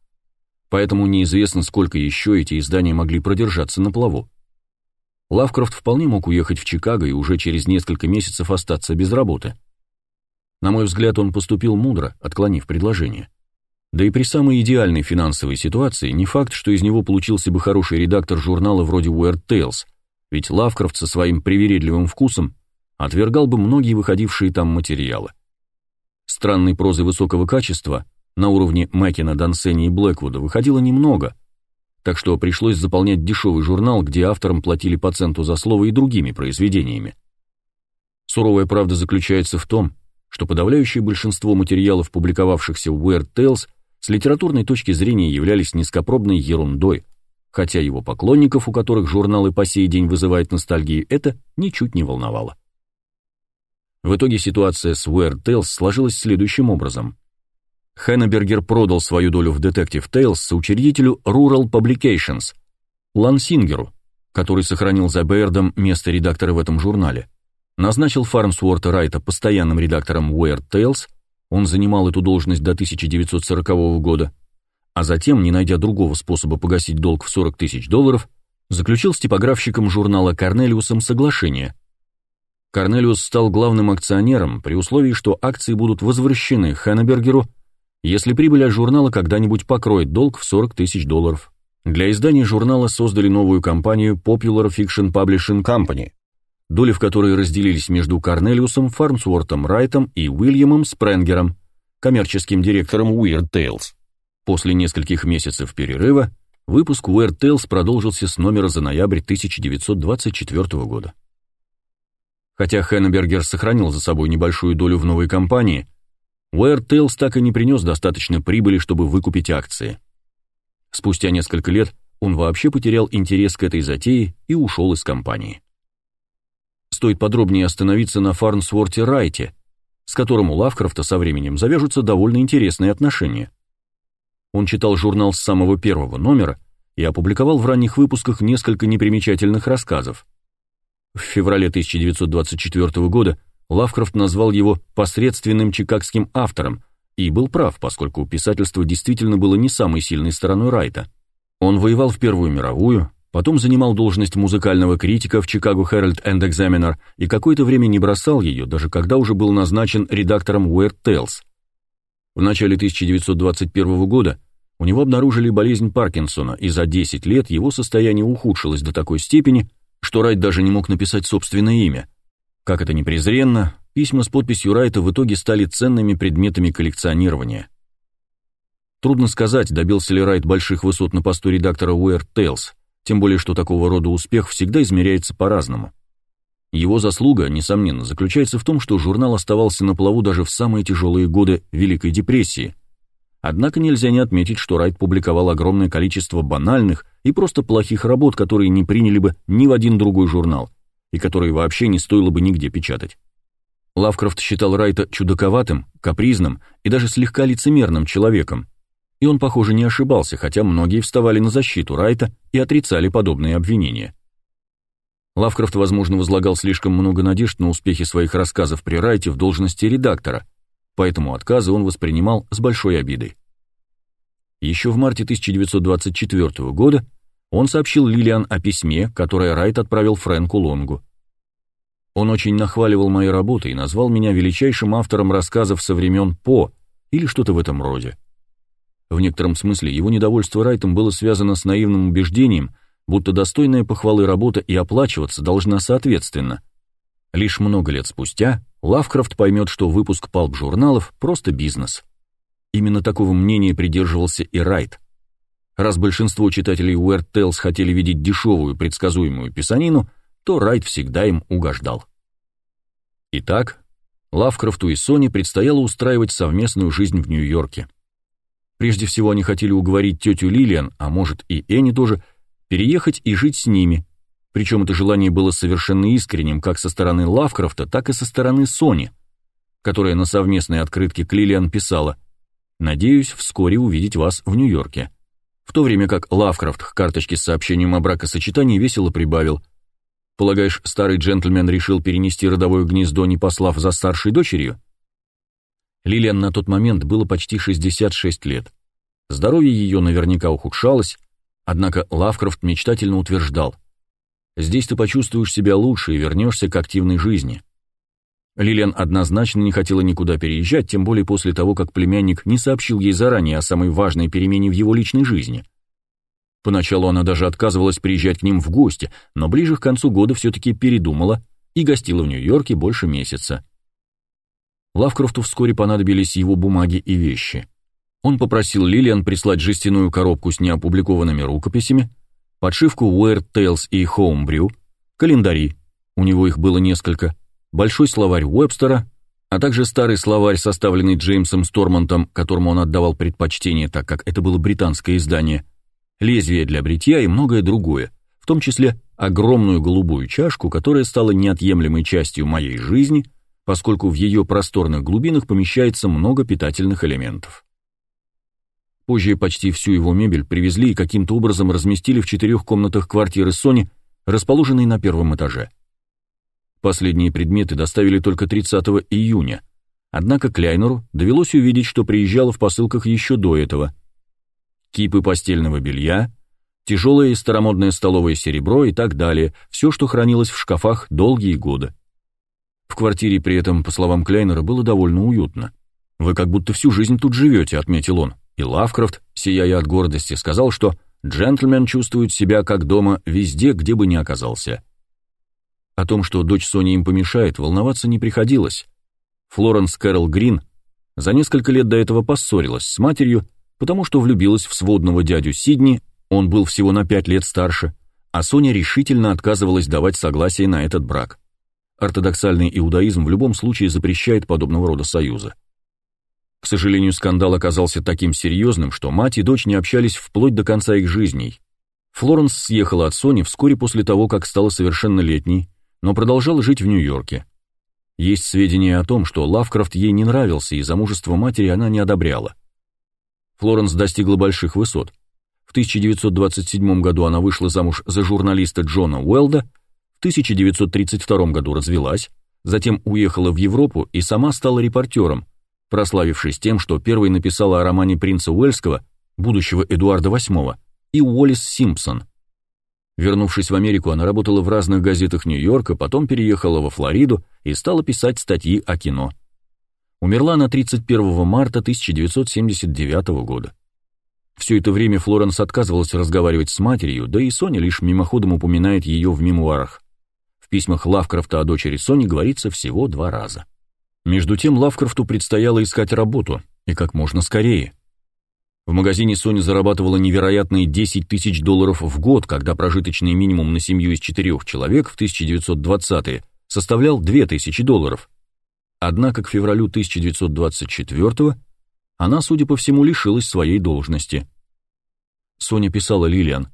Поэтому неизвестно, сколько еще эти издания могли продержаться на плаву. Лавкрафт вполне мог уехать в Чикаго и уже через несколько месяцев остаться без работы. На мой взгляд, он поступил мудро, отклонив предложение. Да и при самой идеальной финансовой ситуации не факт, что из него получился бы хороший редактор журнала вроде Weird Tales, ведь Лавкрафт со своим привередливым вкусом отвергал бы многие выходившие там материалы. Странной прозы высокого качества на уровне Макина, Дансени и Блэквуда выходило немного, так что пришлось заполнять дешевый журнал, где авторам платили по центу за слово и другими произведениями. Суровая правда заключается в том, что подавляющее большинство материалов, публиковавшихся в Weird Tales, с литературной точки зрения являлись низкопробной ерундой, хотя его поклонников, у которых журналы по сей день вызывают ностальгию, это ничуть не волновало. В итоге ситуация с Weird Tales сложилась следующим образом. Хеннебергер продал свою долю в Detective Tales соучредителю Rural Publications, Лансингеру, который сохранил за Бейердом место редактора в этом журнале назначил Фарнсуорта Райта постоянным редактором Weird Tales, он занимал эту должность до 1940 года, а затем, не найдя другого способа погасить долг в 40 тысяч долларов, заключил с типографщиком журнала Корнелиусом соглашение. Корнелиус стал главным акционером при условии, что акции будут возвращены Ханнебергеру, если прибыль от журнала когда-нибудь покроет долг в 40 тысяч долларов. Для издания журнала создали новую компанию Popular Fiction Publishing Company, доли в которой разделились между Корнелиусом, Фармсвортом Райтом и Уильямом Спренгером, коммерческим директором Weird Tales. После нескольких месяцев перерыва выпуск Weird Tales продолжился с номера за ноябрь 1924 года. Хотя Хеннебергер сохранил за собой небольшую долю в новой компании, Weird Tales так и не принес достаточно прибыли, чтобы выкупить акции. Спустя несколько лет он вообще потерял интерес к этой затее и ушел из компании стоит подробнее остановиться на Фарнсворте Райте, с которым у Лавкрафта со временем завяжутся довольно интересные отношения. Он читал журнал с самого первого номера и опубликовал в ранних выпусках несколько непримечательных рассказов. В феврале 1924 года Лавкрафт назвал его посредственным чикагским автором и был прав, поскольку писательство действительно было не самой сильной стороной Райта. Он воевал в Первую мировую, Потом занимал должность музыкального критика в Chicago Herald and Examiner и какое-то время не бросал ее, даже когда уже был назначен редактором Weird Tales. В начале 1921 года у него обнаружили болезнь Паркинсона, и за 10 лет его состояние ухудшилось до такой степени, что Райт даже не мог написать собственное имя. Как это ни презренно, письма с подписью Райта в итоге стали ценными предметами коллекционирования. Трудно сказать, добился ли Райт больших высот на посту редактора Weird Tales – тем более что такого рода успех всегда измеряется по-разному. Его заслуга, несомненно, заключается в том, что журнал оставался на плаву даже в самые тяжелые годы Великой депрессии. Однако нельзя не отметить, что Райт публиковал огромное количество банальных и просто плохих работ, которые не приняли бы ни в один другой журнал, и которые вообще не стоило бы нигде печатать. Лавкрафт считал Райта чудаковатым, капризным и даже слегка лицемерным человеком, и он, похоже, не ошибался, хотя многие вставали на защиту Райта и отрицали подобные обвинения. Лавкрафт, возможно, возлагал слишком много надежд на успехи своих рассказов при Райте в должности редактора, поэтому отказы он воспринимал с большой обидой. Еще в марте 1924 года он сообщил Лилиан о письме, которое Райт отправил Фрэнку Лонгу. Он очень нахваливал мои работы и назвал меня величайшим автором рассказов со времен По или что-то в этом роде. В некотором смысле его недовольство Райтом было связано с наивным убеждением, будто достойная похвалы работа и оплачиваться должна соответственно. Лишь много лет спустя Лавкрафт поймет, что выпуск палп-журналов – просто бизнес. Именно такого мнения придерживался и Райт. Раз большинство читателей Weird Tales хотели видеть дешевую, предсказуемую писанину, то Райт всегда им угождал. Итак, Лавкрафту и Сони предстояло устраивать совместную жизнь в Нью-Йорке. Прежде всего они хотели уговорить тетю Лилиан, а может и Энни тоже, переехать и жить с ними. Причем это желание было совершенно искренним как со стороны Лавкрафта, так и со стороны Сони, которая на совместной открытке к Лилиан писала «Надеюсь вскоре увидеть вас в Нью-Йорке». В то время как Лавкрафт к карточке с сообщением о бракосочетании весело прибавил «Полагаешь, старый джентльмен решил перенести родовое гнездо, не послав за старшей дочерью?» Лилиан на тот момент было почти 66 лет. Здоровье ее наверняка ухудшалось, однако Лавкрафт мечтательно утверждал, «Здесь ты почувствуешь себя лучше и вернешься к активной жизни». Лилиан однозначно не хотела никуда переезжать, тем более после того, как племянник не сообщил ей заранее о самой важной перемене в его личной жизни. Поначалу она даже отказывалась приезжать к ним в гости, но ближе к концу года все-таки передумала и гостила в Нью-Йорке больше месяца. Лавкрафту вскоре понадобились его бумаги и вещи. Он попросил Лилиан прислать жестяную коробку с неопубликованными рукописями, подшивку Weird Tales и Homebrew, календари, у него их было несколько, большой словарь Уэбстера, а также старый словарь, составленный Джеймсом Стормантом, которому он отдавал предпочтение, так как это было британское издание, лезвие для бритья и многое другое, в том числе огромную голубую чашку, которая стала неотъемлемой частью моей жизни – поскольку в ее просторных глубинах помещается много питательных элементов. Позже почти всю его мебель привезли и каким-то образом разместили в четырех комнатах квартиры Сони, расположенной на первом этаже. Последние предметы доставили только 30 июня, однако Кляйнеру довелось увидеть, что приезжало в посылках еще до этого. Кипы постельного белья, тяжелое и старомодное столовое серебро и так далее, все, что хранилось в шкафах долгие годы. В квартире при этом, по словам Клейнера, было довольно уютно. «Вы как будто всю жизнь тут живете», — отметил он. И Лавкрафт, сияя от гордости, сказал, что джентльмен чувствует себя как дома везде, где бы ни оказался. О том, что дочь Сони им помешает, волноваться не приходилось. Флоренс Кэрол Грин за несколько лет до этого поссорилась с матерью, потому что влюбилась в сводного дядю Сидни, он был всего на пять лет старше, а Соня решительно отказывалась давать согласие на этот брак. Ортодоксальный иудаизм в любом случае запрещает подобного рода союзы. К сожалению, скандал оказался таким серьезным, что мать и дочь не общались вплоть до конца их жизней. Флоренс съехала от Сони вскоре после того, как стала совершеннолетней, но продолжала жить в Нью-Йорке. Есть сведения о том, что Лавкрафт ей не нравился, и замужество матери она не одобряла. Флоренс достигла больших высот. В 1927 году она вышла замуж за журналиста Джона Уэлда, 1932 году развелась, затем уехала в Европу и сама стала репортером, прославившись тем, что первой написала о романе принца Уэльского, будущего Эдуарда VIII, и Уоллес Симпсон. Вернувшись в Америку, она работала в разных газетах Нью-Йорка, потом переехала во Флориду и стала писать статьи о кино. Умерла на 31 марта 1979 года. Все это время Флоренс отказывалась разговаривать с матерью, да и Соня лишь мимоходом упоминает ее в мемуарах письмах Лавкрафта о дочери Сони говорится всего два раза. Между тем Лавкрафту предстояло искать работу, и как можно скорее. В магазине Соня зарабатывала невероятные 10 тысяч долларов в год, когда прожиточный минимум на семью из четырех человек в 1920-е составлял 2000 долларов. Однако к февралю 1924 она, судя по всему, лишилась своей должности. Соня писала Лилиан,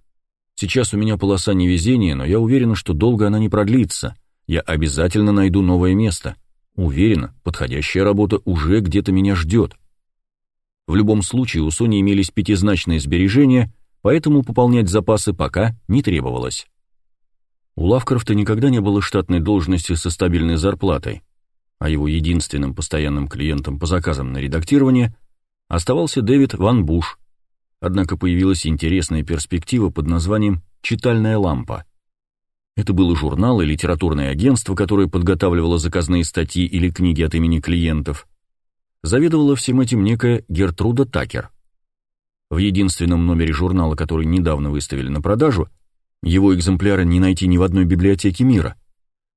«Сейчас у меня полоса невезения, но я уверена, что долго она не продлится. Я обязательно найду новое место. Уверена, подходящая работа уже где-то меня ждет». В любом случае у Сони имелись пятизначные сбережения, поэтому пополнять запасы пока не требовалось. У Лавкрафта никогда не было штатной должности со стабильной зарплатой, а его единственным постоянным клиентом по заказам на редактирование оставался Дэвид Ван Буш. Однако появилась интересная перспектива под названием «Читальная лампа». Это было журнал и литературное агентство, которое подготавливало заказные статьи или книги от имени клиентов – заведовала всем этим некая Гертруда Такер. В единственном номере журнала, который недавно выставили на продажу, его экземпляра не найти ни в одной библиотеке мира.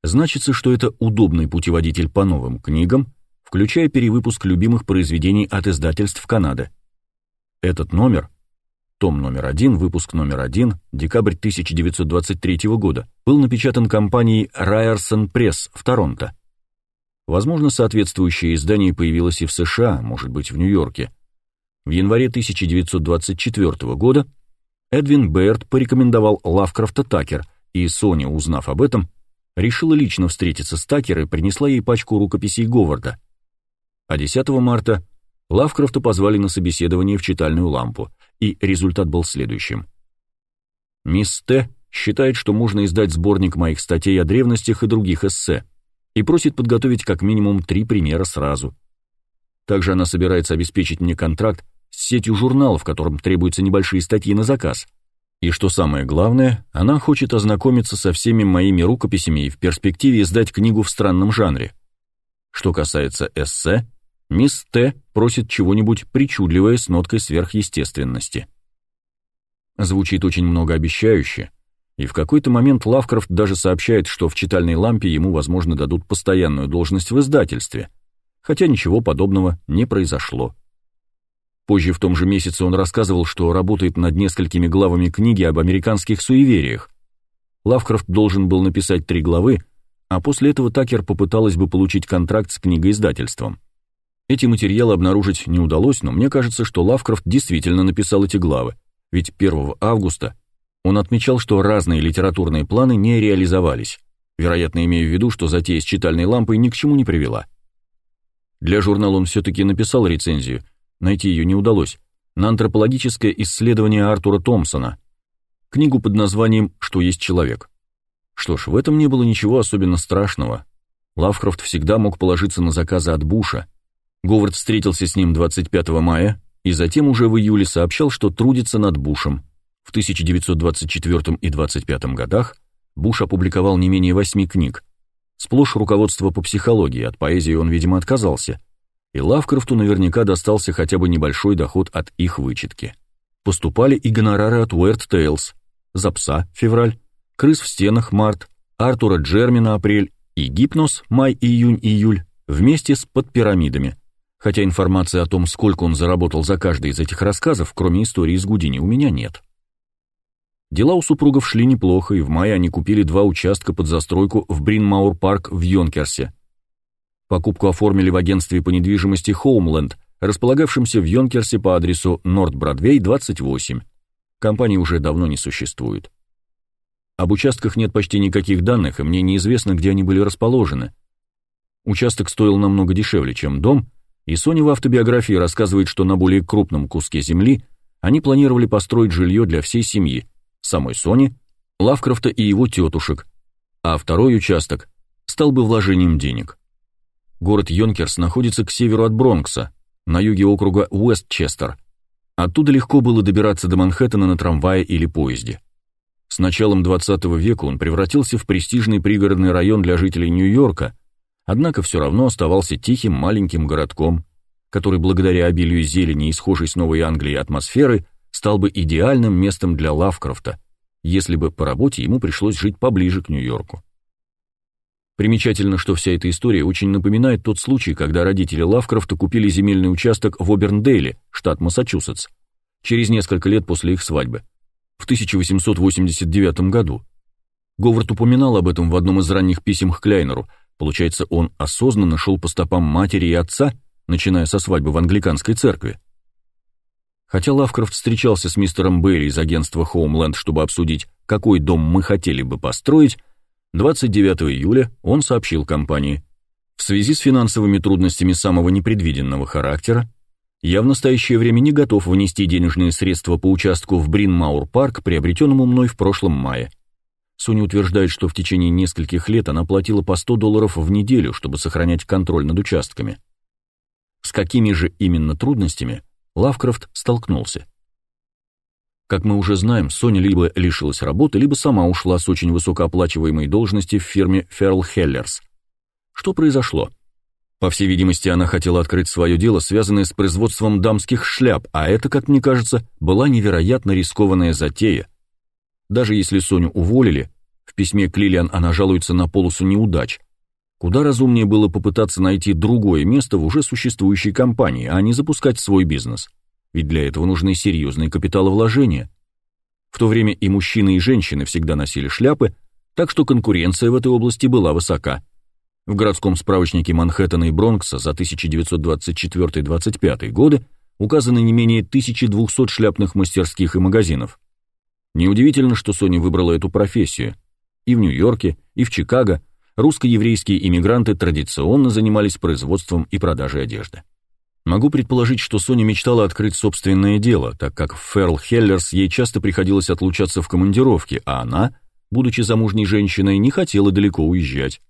Значится, что это удобный путеводитель по новым книгам, включая перевыпуск любимых произведений от издательств Канады. Этот номер, том номер один, выпуск номер один, декабрь 1923 года, был напечатан компанией Ryerson Press в Торонто. Возможно, соответствующее издание появилось и в США, может быть, в Нью-Йорке. В январе 1924 года Эдвин Бэрд порекомендовал Лавкрафта Такер, и Соня, узнав об этом, решила лично встретиться с Такер и принесла ей пачку рукописей Говарда. А 10 марта Лавкрафта позвали на собеседование в читальную лампу, и результат был следующим. Мисс Т. считает, что можно издать сборник моих статей о древностях и других эссе и просит подготовить как минимум три примера сразу. Также она собирается обеспечить мне контракт с сетью журналов, которым требуются небольшие статьи на заказ. И что самое главное, она хочет ознакомиться со всеми моими рукописями и в перспективе издать книгу в странном жанре. Что касается эссе, мисс Т. просит чего-нибудь причудливое с ноткой сверхъестественности. Звучит очень многообещающе, и в какой-то момент Лавкрафт даже сообщает, что в читальной лампе ему, возможно, дадут постоянную должность в издательстве, хотя ничего подобного не произошло. Позже в том же месяце он рассказывал, что работает над несколькими главами книги об американских суевериях. Лавкрафт должен был написать три главы, а после этого Такер попыталась бы получить контракт с книгоиздательством. Эти материалы обнаружить не удалось, но мне кажется, что Лавкрафт действительно написал эти главы, ведь 1 августа он отмечал, что разные литературные планы не реализовались, вероятно, имея в виду, что затея с читальной лампой ни к чему не привела. Для журнала он все-таки написал рецензию, найти ее не удалось, на антропологическое исследование Артура Томпсона, книгу под названием «Что есть человек». Что ж, в этом не было ничего особенно страшного. Лавкрафт всегда мог положиться на заказы от Буша. Говард встретился с ним 25 мая и затем уже в июле сообщал, что трудится над Бушем. В 1924 и 25 годах Буш опубликовал не менее восьми книг. Сплошь руководство по психологии, от поэзии он, видимо, отказался. И Лавкрафту наверняка достался хотя бы небольшой доход от их вычетки. Поступали и гонорары от Уэрт Тейлс, «За пса» — февраль, «Крыс в стенах» — март, Артура Джермина — апрель и «Гипноз» — май, июнь, июль, вместе с «Под пирамидами», хотя информации о том, сколько он заработал за каждый из этих рассказов, кроме истории с Гудини, у меня нет. Дела у супругов шли неплохо, и в мае они купили два участка под застройку в Бринмаур-парк в Йонкерсе. Покупку оформили в агентстве по недвижимости Homeland, располагавшемся в Йонкерсе по адресу Норт-Бродвей, 28. Компании уже давно не существует. Об участках нет почти никаких данных, и мне неизвестно, где они были расположены. Участок стоил намного дешевле, чем дом, и Соня в автобиографии рассказывает, что на более крупном куске земли они планировали построить жилье для всей семьи, самой Сони, Лавкрафта и его тетушек, а второй участок стал бы вложением денег. Город Йонкерс находится к северу от Бронкса, на юге округа Уэстчестер. Оттуда легко было добираться до Манхэттена на трамвае или поезде. С началом 20 века он превратился в престижный пригородный район для жителей Нью-Йорка, однако все равно оставался тихим маленьким городком, который благодаря обилию зелени и схожей с Новой Англией атмосферы стал бы идеальным местом для Лавкрафта, если бы по работе ему пришлось жить поближе к Нью-Йорку. Примечательно, что вся эта история очень напоминает тот случай, когда родители Лавкрафта купили земельный участок в Оберндейле, штат Массачусетс, через несколько лет после их свадьбы, в 1889 году. Говард упоминал об этом в одном из ранних писем к Кляйнеру. Получается, он осознанно шел по стопам матери и отца, начиная со свадьбы в англиканской церкви. Хотя Лавкрафт встречался с мистером Бейли из агентства Homeland, чтобы обсудить, какой дом мы хотели бы построить, 29 июля он сообщил компании, в связи с финансовыми трудностями самого непредвиденного характера, я в настоящее время не готов внести денежные средства по участку в Брин-Маур-парк, приобретенному мной в прошлом мае. Соня утверждает, что в течение нескольких лет она платила по 100 долларов в неделю, чтобы сохранять контроль над участками. С какими же именно трудностями Лавкрафт столкнулся? Как мы уже знаем, Соня либо лишилась работы, либо сама ушла с очень высокооплачиваемой должности в фирме Ферл Хеллерс. Что произошло? По всей видимости, она хотела открыть свое дело, связанное с производством дамских шляп, а это, как мне кажется, была невероятно рискованная затея. Даже если Соню уволили, в письме к Лилиан она жалуется на полосу неудач. Куда разумнее было попытаться найти другое место в уже существующей компании, а не запускать свой бизнес ведь для этого нужны серьезные капиталовложения. В то время и мужчины, и женщины всегда носили шляпы, так что конкуренция в этой области была высока. В городском справочнике Манхэттена и Бронкса за 1924-25 годы указаны не менее 1200 шляпных мастерских и магазинов. Неудивительно, что Соня выбрала эту профессию. И в Нью-Йорке, и в Чикаго русско-еврейские иммигранты традиционно занимались производством и продажей одежды. Могу предположить, что Соня мечтала открыть собственное дело, так как в Ферл Хеллерс ей часто приходилось отлучаться в командировке, а она, будучи замужней женщиной, не хотела далеко уезжать.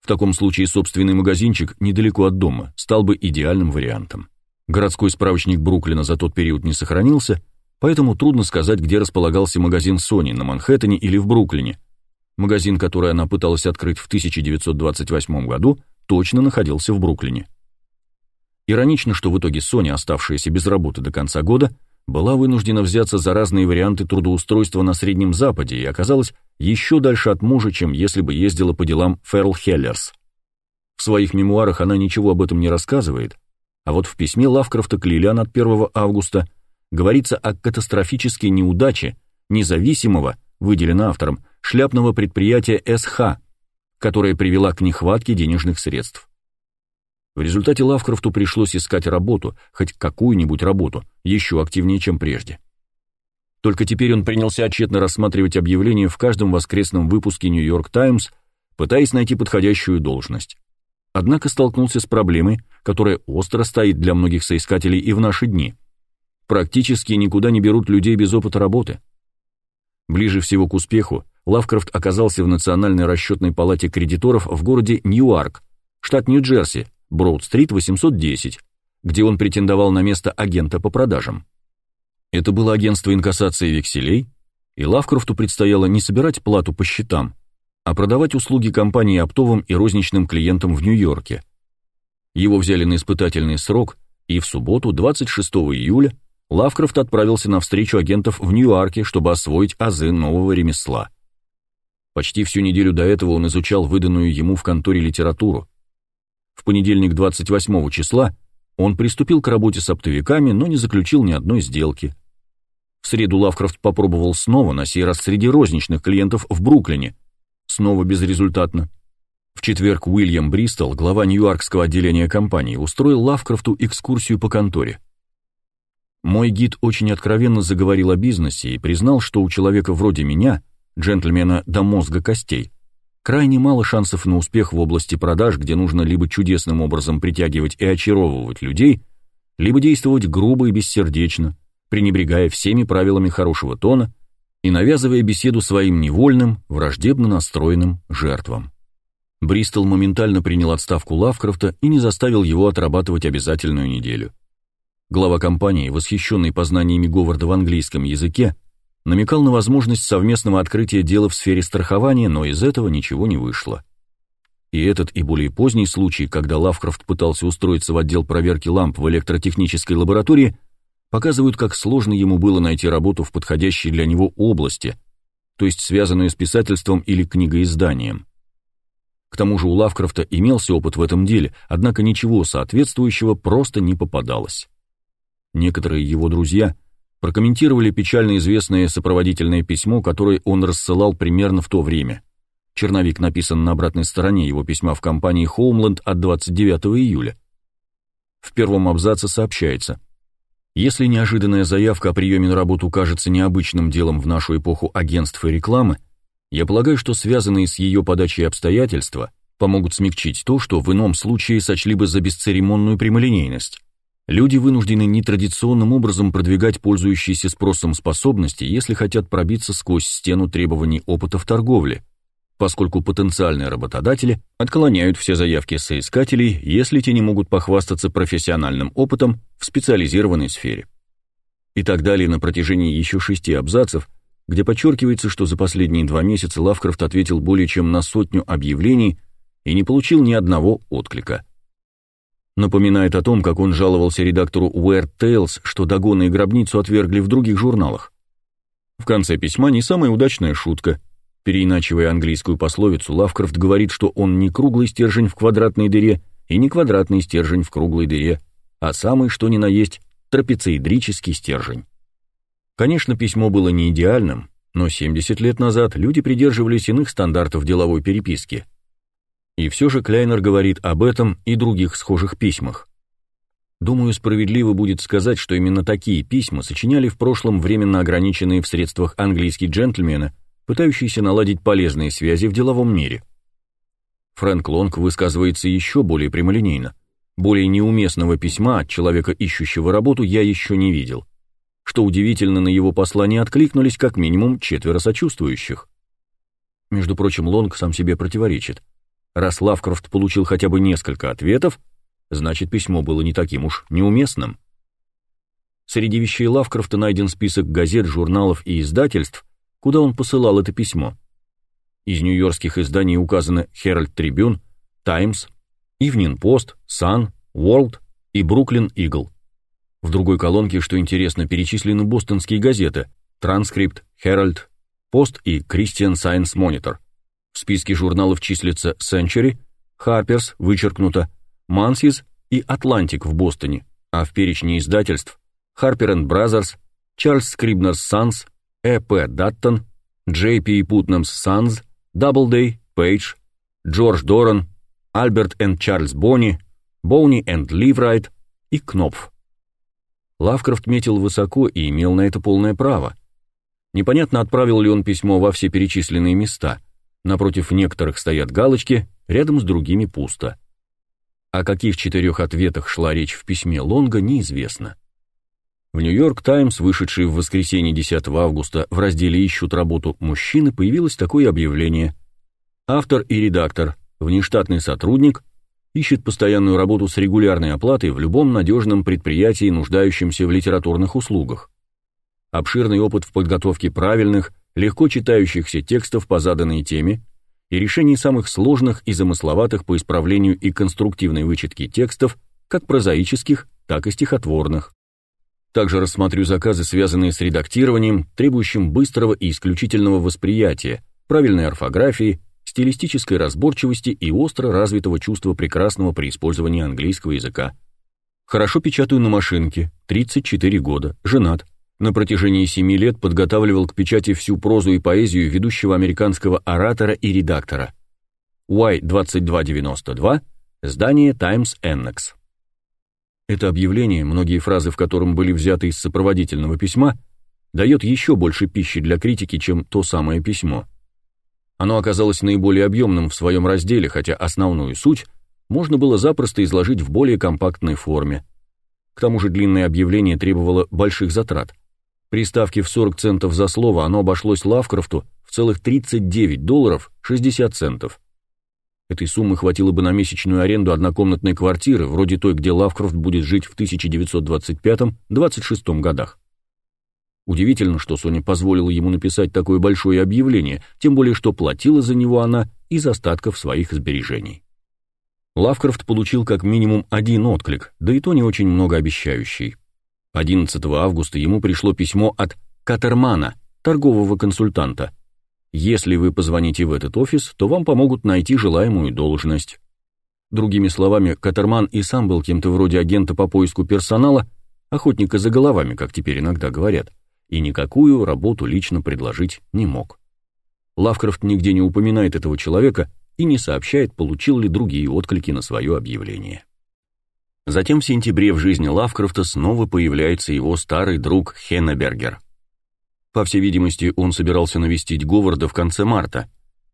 В таком случае собственный магазинчик недалеко от дома стал бы идеальным вариантом. Городской справочник Бруклина за тот период не сохранился, поэтому трудно сказать, где располагался магазин Сони, на Манхэттене или в Бруклине. Магазин, который она пыталась открыть в 1928 году, точно находился в Бруклине. Иронично, что в итоге Соня, оставшаяся без работы до конца года, была вынуждена взяться за разные варианты трудоустройства на Среднем Западе и оказалась еще дальше от мужа, чем если бы ездила по делам Ферл Хеллерс. В своих мемуарах она ничего об этом не рассказывает, а вот в письме Лавкрафта к Лилиан от 1 августа говорится о катастрофической неудаче независимого, выделено автором, шляпного предприятия СХ, которая привела к нехватке денежных средств. В результате Лавкрафту пришлось искать работу, хоть какую-нибудь работу, еще активнее, чем прежде. Только теперь он принялся отчетно рассматривать объявления в каждом воскресном выпуске «Нью-Йорк Таймс», пытаясь найти подходящую должность. Однако столкнулся с проблемой, которая остро стоит для многих соискателей и в наши дни. Практически никуда не берут людей без опыта работы. Ближе всего к успеху Лавкрафт оказался в Национальной расчетной палате кредиторов в городе Ньюарк, штат Нью-Джерси, Броуд-стрит 810, где он претендовал на место агента по продажам. Это было агентство инкассации векселей, и Лавкрафту предстояло не собирать плату по счетам, а продавать услуги компании оптовым и розничным клиентам в Нью-Йорке. Его взяли на испытательный срок, и в субботу, 26 июля, Лавкрафт отправился на встречу агентов в Нью-Йорке, чтобы освоить азы нового ремесла. Почти всю неделю до этого он изучал выданную ему в конторе литературу, в понедельник 28 числа он приступил к работе с оптовиками, но не заключил ни одной сделки. В среду Лавкрафт попробовал снова, на сей раз среди розничных клиентов в Бруклине. Снова безрезультатно. В четверг Уильям Бристол, глава Нью-Йоркского отделения компании, устроил Лавкрафту экскурсию по конторе. Мой гид очень откровенно заговорил о бизнесе и признал, что у человека вроде меня, джентльмена до мозга костей, крайне мало шансов на успех в области продаж, где нужно либо чудесным образом притягивать и очаровывать людей, либо действовать грубо и бессердечно, пренебрегая всеми правилами хорошего тона и навязывая беседу своим невольным, враждебно настроенным жертвам. Бристол моментально принял отставку Лавкрафта и не заставил его отрабатывать обязательную неделю. Глава компании, восхищенный познаниями Говарда в английском языке, намекал на возможность совместного открытия дела в сфере страхования, но из этого ничего не вышло. И этот и более поздний случай, когда Лавкрафт пытался устроиться в отдел проверки ламп в электротехнической лаборатории, показывают, как сложно ему было найти работу в подходящей для него области, то есть связанную с писательством или книгоизданием. К тому же у Лавкрафта имелся опыт в этом деле, однако ничего соответствующего просто не попадалось. Некоторые его друзья – прокомментировали печально известное сопроводительное письмо, которое он рассылал примерно в то время. Черновик написан на обратной стороне его письма в компании Homeland от 29 июля. В первом абзаце сообщается «Если неожиданная заявка о приеме на работу кажется необычным делом в нашу эпоху агентств и рекламы, я полагаю, что связанные с ее подачей обстоятельства помогут смягчить то, что в ином случае сочли бы за бесцеремонную прямолинейность. Люди вынуждены нетрадиционным образом продвигать пользующиеся спросом способности, если хотят пробиться сквозь стену требований опыта в торговле, поскольку потенциальные работодатели отклоняют все заявки соискателей, если те не могут похвастаться профессиональным опытом в специализированной сфере. И так далее на протяжении еще шести абзацев, где подчеркивается, что за последние два месяца Лавкрафт ответил более чем на сотню объявлений и не получил ни одного отклика. Напоминает о том, как он жаловался редактору Weird Tales, что Дагона и Гробницу отвергли в других журналах. В конце письма не самая удачная шутка – Переиначивая английскую пословицу, Лавкрафт говорит, что он не круглый стержень в квадратной дыре и не квадратный стержень в круглой дыре, а самый, что ни на есть, трапециидрический стержень. Конечно, письмо было не идеальным, но 70 лет назад люди придерживались иных стандартов деловой переписки. И все же Кляйнер говорит об этом и других схожих письмах. Думаю, справедливо будет сказать, что именно такие письма сочиняли в прошлом временно ограниченные в средствах английские джентльмены – пытающийся наладить полезные связи в деловом мире. Фрэнк Лонг высказывается еще более прямолинейно. Более неуместного письма от человека, ищущего работу, я еще не видел. Что удивительно, на его послание откликнулись как минимум четверо сочувствующих. Между прочим, Лонг сам себе противоречит. Раз Лавкрафт получил хотя бы несколько ответов, значит, письмо было не таким уж неуместным. Среди вещей Лавкрафта найден список газет, журналов и издательств, куда он посылал это письмо. Из нью-йоркских изданий указаны Herald Tribune, Times, Evening Post, Sun, World и Brooklyn Eagle. В другой колонке, что интересно, перечислены бостонские газеты Transcript, Herald, Post и Christian Science Monitor. В списке журналов числятся Century, Harper's, вычеркнуто, Munsey's и Atlantic в Бостоне, а в перечне издательств Harper Brothers, Charles Scribner's Sons. Dutton, G.P. Putnam's Sons, Doubleday, Page, George Doran, Albert and Charles Boni, Boni and Liveright и Knopf. Лавкрафт метил высоко и имел на это полное право. Непонятно, отправил ли он письмо во все перечисленные места. Напротив некоторых стоят галочки, рядом с другими пусто. О каких четырех ответах шла речь в письме Лонга, неизвестно. В «Нью-Йорк Таймс», вышедшей в воскресенье 10 августа в разделе «Ищут работу мужчины», появилось такое объявление. Автор и редактор, внештатный сотрудник, ищет постоянную работу с регулярной оплатой в любом надежном предприятии, нуждающемся в литературных услугах. Обширный опыт в подготовке правильных, легко читающихся текстов по заданной теме и решении самых сложных и замысловатых по исправлению и конструктивной вычетке текстов, как прозаических, так и стихотворных. Также рассмотрю заказы, связанные с редактированием, требующим быстрого и исключительного восприятия, правильной орфографии, стилистической разборчивости и остро развитого чувства прекрасного при использовании английского языка. Хорошо печатаю на машинке, 34 года, женат. На протяжении 7 лет подготавливал к печати всю прозу и поэзию ведущего американского оратора и редактора. Y2292, здание Times Annex. Это объявление, многие фразы в котором были взяты из сопроводительного письма, дает еще больше пищи для критики, чем то самое письмо. Оно оказалось наиболее объемным в своем разделе, хотя основную суть можно было запросто изложить в более компактной форме. К тому же длинное объявление требовало больших затрат. При ставке в 40 центов за слово оно обошлось Лавкрафту в целых 39 долларов 60 центов. Этой суммы хватило бы на месячную аренду однокомнатной квартиры, вроде той, где Лавкрафт будет жить в 1925-26 годах. Удивительно, что Соня позволила ему написать такое большое объявление, тем более что платила за него она из остатков своих сбережений. Лавкрафт получил как минимум один отклик, да и то не очень многообещающий. 11 августа ему пришло письмо от Катермана, торгового консультанта, если вы позвоните в этот офис, то вам помогут найти желаемую должность. Другими словами, Катерман и сам был кем-то вроде агента по поиску персонала, охотника за головами, как теперь иногда говорят, и никакую работу лично предложить не мог. Лавкрафт нигде не упоминает этого человека и не сообщает, получил ли другие отклики на свое объявление. Затем в сентябре в жизни Лавкрафта снова появляется его старый друг Хеннебергер. По всей видимости, он собирался навестить Говарда в конце марта,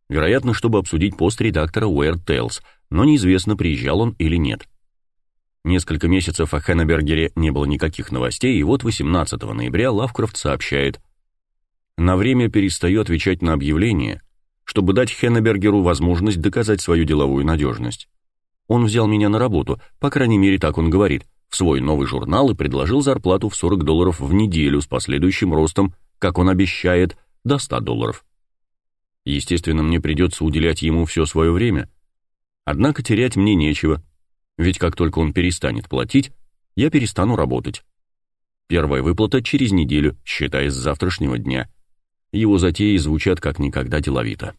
вероятно, чтобы обсудить пост редактора Weird Tales, но неизвестно, приезжал он или нет. Несколько месяцев о Хеннебергере не было никаких новостей, и вот 18 ноября Лавкрафт сообщает «На время перестаю отвечать на объявления, чтобы дать Хеннебергеру возможность доказать свою деловую надежность. Он взял меня на работу, по крайней мере, так он говорит, в свой новый журнал и предложил зарплату в 40 долларов в неделю с последующим ростом, как он обещает, до 100 долларов. Естественно, мне придется уделять ему все свое время. Однако терять мне нечего, ведь как только он перестанет платить, я перестану работать. Первая выплата через неделю, считая с завтрашнего дня. Его затеи звучат как никогда деловито.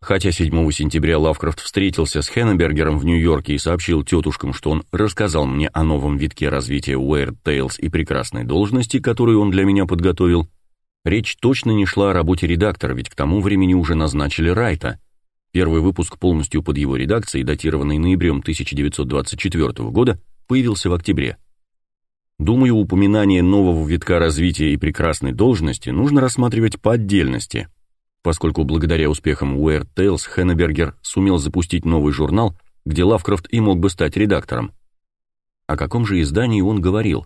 Хотя 7 сентября Лавкрафт встретился с Хеннебергером в Нью-Йорке и сообщил тетушкам, что он рассказал мне о новом витке развития Weird Tales и прекрасной должности, которую он для меня подготовил, речь точно не шла о работе редактора, ведь к тому времени уже назначили Райта. Первый выпуск полностью под его редакцией, датированный ноябрем 1924 года, появился в октябре. Думаю, упоминание нового витка развития и прекрасной должности нужно рассматривать по отдельности – поскольку благодаря успехам Weird Tales Хеннебергер сумел запустить новый журнал, где Лавкрафт и мог бы стать редактором. О каком же издании он говорил?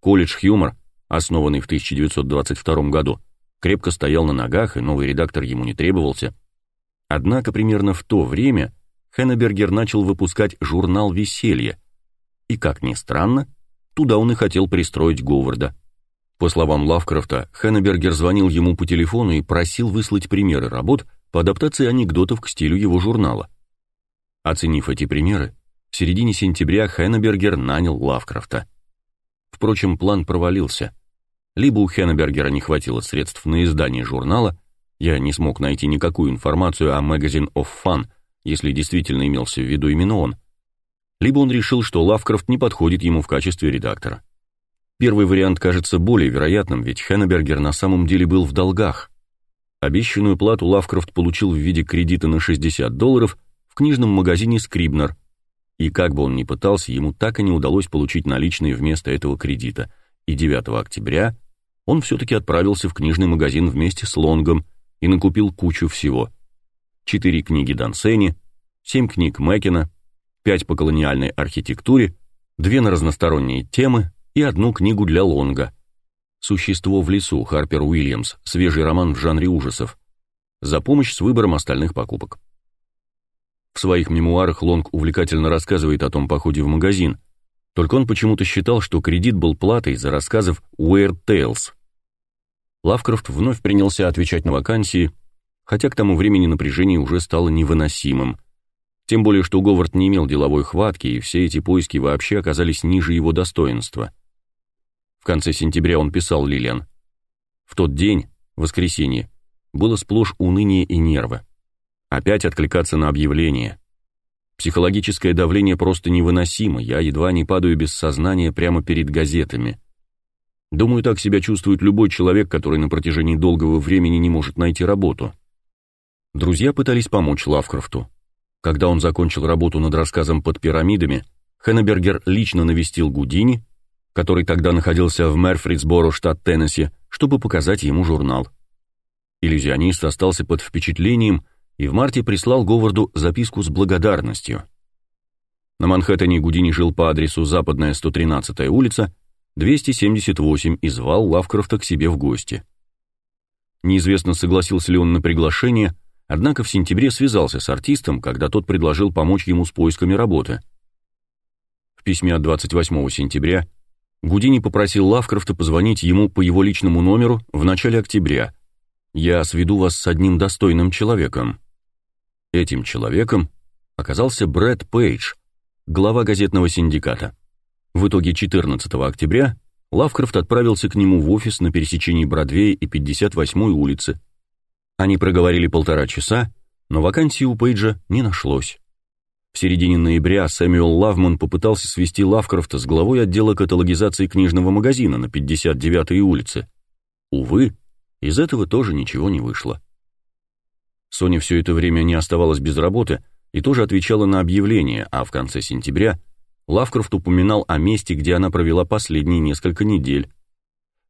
Колледж Хьюмор, основанный в 1922 году, крепко стоял на ногах, и новый редактор ему не требовался. Однако примерно в то время Хеннебергер начал выпускать журнал «Веселье», и, как ни странно, туда он и хотел пристроить Говарда. По словам Лавкрафта, Хеннебергер звонил ему по телефону и просил выслать примеры работ по адаптации анекдотов к стилю его журнала. Оценив эти примеры, в середине сентября Хеннебергер нанял Лавкрафта. Впрочем, план провалился. Либо у Хеннебергера не хватило средств на издание журнала, я не смог найти никакую информацию о Magazine of Fun, если действительно имелся в виду именно он, либо он решил, что Лавкрафт не подходит ему в качестве редактора. Первый вариант кажется более вероятным, ведь Хеннебергер на самом деле был в долгах. Обещанную плату Лавкрафт получил в виде кредита на 60 долларов в книжном магазине Scribner, и как бы он ни пытался, ему так и не удалось получить наличные вместо этого кредита, и 9 октября он все-таки отправился в книжный магазин вместе с Лонгом и накупил кучу всего. Четыре книги Дансени, семь книг Мэкина, пять по колониальной архитектуре, две на разносторонние темы, и одну книгу для Лонга. «Существо в лесу» Харпер Уильямс, свежий роман в жанре ужасов. За помощь с выбором остальных покупок. В своих мемуарах Лонг увлекательно рассказывает о том походе в магазин, только он почему-то считал, что кредит был платой за рассказов Weird Tales. Лавкрафт вновь принялся отвечать на вакансии, хотя к тому времени напряжение уже стало невыносимым. Тем более, что Говард не имел деловой хватки, и все эти поиски вообще оказались ниже его достоинства. В конце сентября он писал Лилиан. В тот день, воскресенье, было сплошь уныние и нервы. Опять откликаться на объявление. Психологическое давление просто невыносимо, я едва не падаю без сознания прямо перед газетами. Думаю, так себя чувствует любой человек, который на протяжении долгого времени не может найти работу. Друзья пытались помочь Лавкрафту. Когда он закончил работу над рассказом «Под пирамидами», Хеннебергер лично навестил Гудини который тогда находился в Мерфридсборо, штат Теннесси, чтобы показать ему журнал. Иллюзионист остался под впечатлением и в марте прислал Говарду записку с благодарностью. На Манхэттене Гудини жил по адресу Западная 113-я улица, 278 и звал Лавкрафта к себе в гости. Неизвестно, согласился ли он на приглашение, однако в сентябре связался с артистом, когда тот предложил помочь ему с поисками работы. В письме от 28 сентября Гудини попросил Лавкрафта позвонить ему по его личному номеру в начале октября. «Я сведу вас с одним достойным человеком». Этим человеком оказался Брэд Пейдж, глава газетного синдиката. В итоге 14 октября Лавкрафт отправился к нему в офис на пересечении Бродвея и 58-й улицы. Они проговорили полтора часа, но вакансии у Пейджа не нашлось. В середине ноября Сэмюэл Лавман попытался свести Лавкрафта с главой отдела каталогизации книжного магазина на 59-й улице. Увы, из этого тоже ничего не вышло. Соня все это время не оставалась без работы и тоже отвечала на объявления, а в конце сентября Лавкрафт упоминал о месте, где она провела последние несколько недель.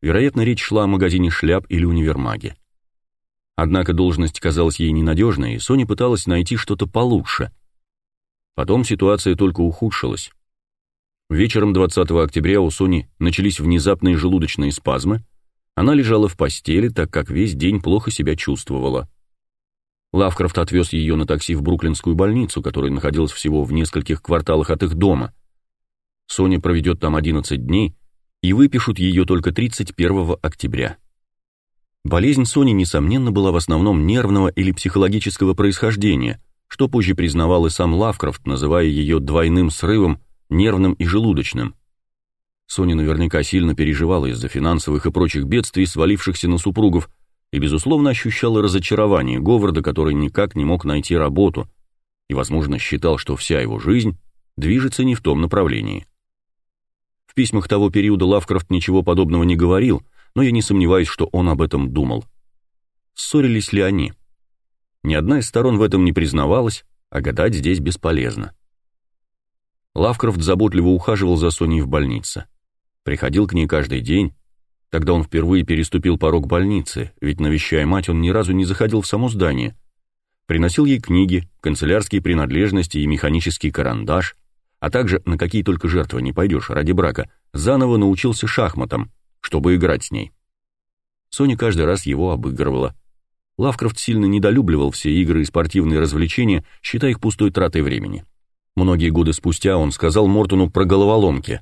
Вероятно, речь шла о магазине шляп или универмаге. Однако должность казалась ей ненадежной, и Соня пыталась найти что-то получше. Потом ситуация только ухудшилась. Вечером 20 октября у Сони начались внезапные желудочные спазмы, она лежала в постели, так как весь день плохо себя чувствовала. Лавкрафт отвез ее на такси в Бруклинскую больницу, которая находилась всего в нескольких кварталах от их дома. Соня проведет там 11 дней, и выпишут ее только 31 октября. Болезнь Сони, несомненно, была в основном нервного или психологического происхождения, что позже признавал и сам Лавкрафт, называя ее двойным срывом, нервным и желудочным. Соня наверняка сильно переживала из-за финансовых и прочих бедствий, свалившихся на супругов, и, безусловно, ощущала разочарование Говарда, который никак не мог найти работу, и, возможно, считал, что вся его жизнь движется не в том направлении. В письмах того периода Лавкрафт ничего подобного не говорил, но я не сомневаюсь, что он об этом думал. Ссорились ли они? Ни одна из сторон в этом не признавалась, а гадать здесь бесполезно. Лавкрафт заботливо ухаживал за Соней в больнице. Приходил к ней каждый день. Тогда он впервые переступил порог больницы, ведь, навещая мать, он ни разу не заходил в само здание. Приносил ей книги, канцелярские принадлежности и механический карандаш, а также, на какие только жертвы не пойдешь ради брака, заново научился шахматам, чтобы играть с ней. Соня каждый раз его обыгрывала. Лавкрафт сильно недолюбливал все игры и спортивные развлечения, считая их пустой тратой времени. Многие годы спустя он сказал Мортону про головоломки.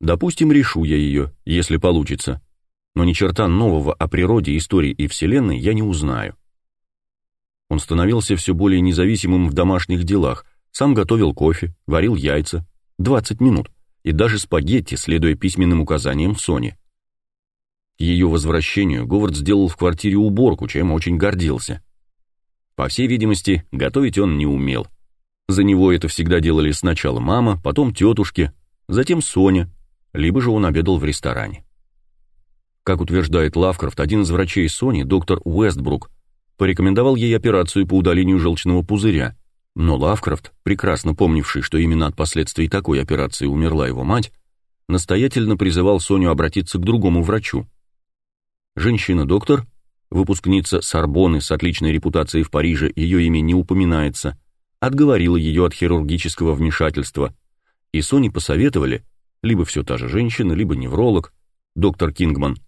«Допустим, решу я ее, если получится. Но ни черта нового о природе, истории и Вселенной я не узнаю». Он становился все более независимым в домашних делах, сам готовил кофе, варил яйца, 20 минут, и даже спагетти, следуя письменным указаниям Сони. К ее возвращению Говард сделал в квартире уборку, чем очень гордился. По всей видимости, готовить он не умел. За него это всегда делали сначала мама, потом тетушки, затем Соня, либо же он обедал в ресторане. Как утверждает Лавкрафт, один из врачей Сони, доктор Уэстбрук, порекомендовал ей операцию по удалению желчного пузыря, но Лавкрафт, прекрасно помнивший, что именно от последствий такой операции умерла его мать, настоятельно призывал Соню обратиться к другому врачу. Женщина-доктор, выпускница Сорбоны с отличной репутацией в Париже, ее имя не упоминается, отговорила ее от хирургического вмешательства, и Соне посоветовали, либо все та же женщина, либо невролог, доктор Кингман,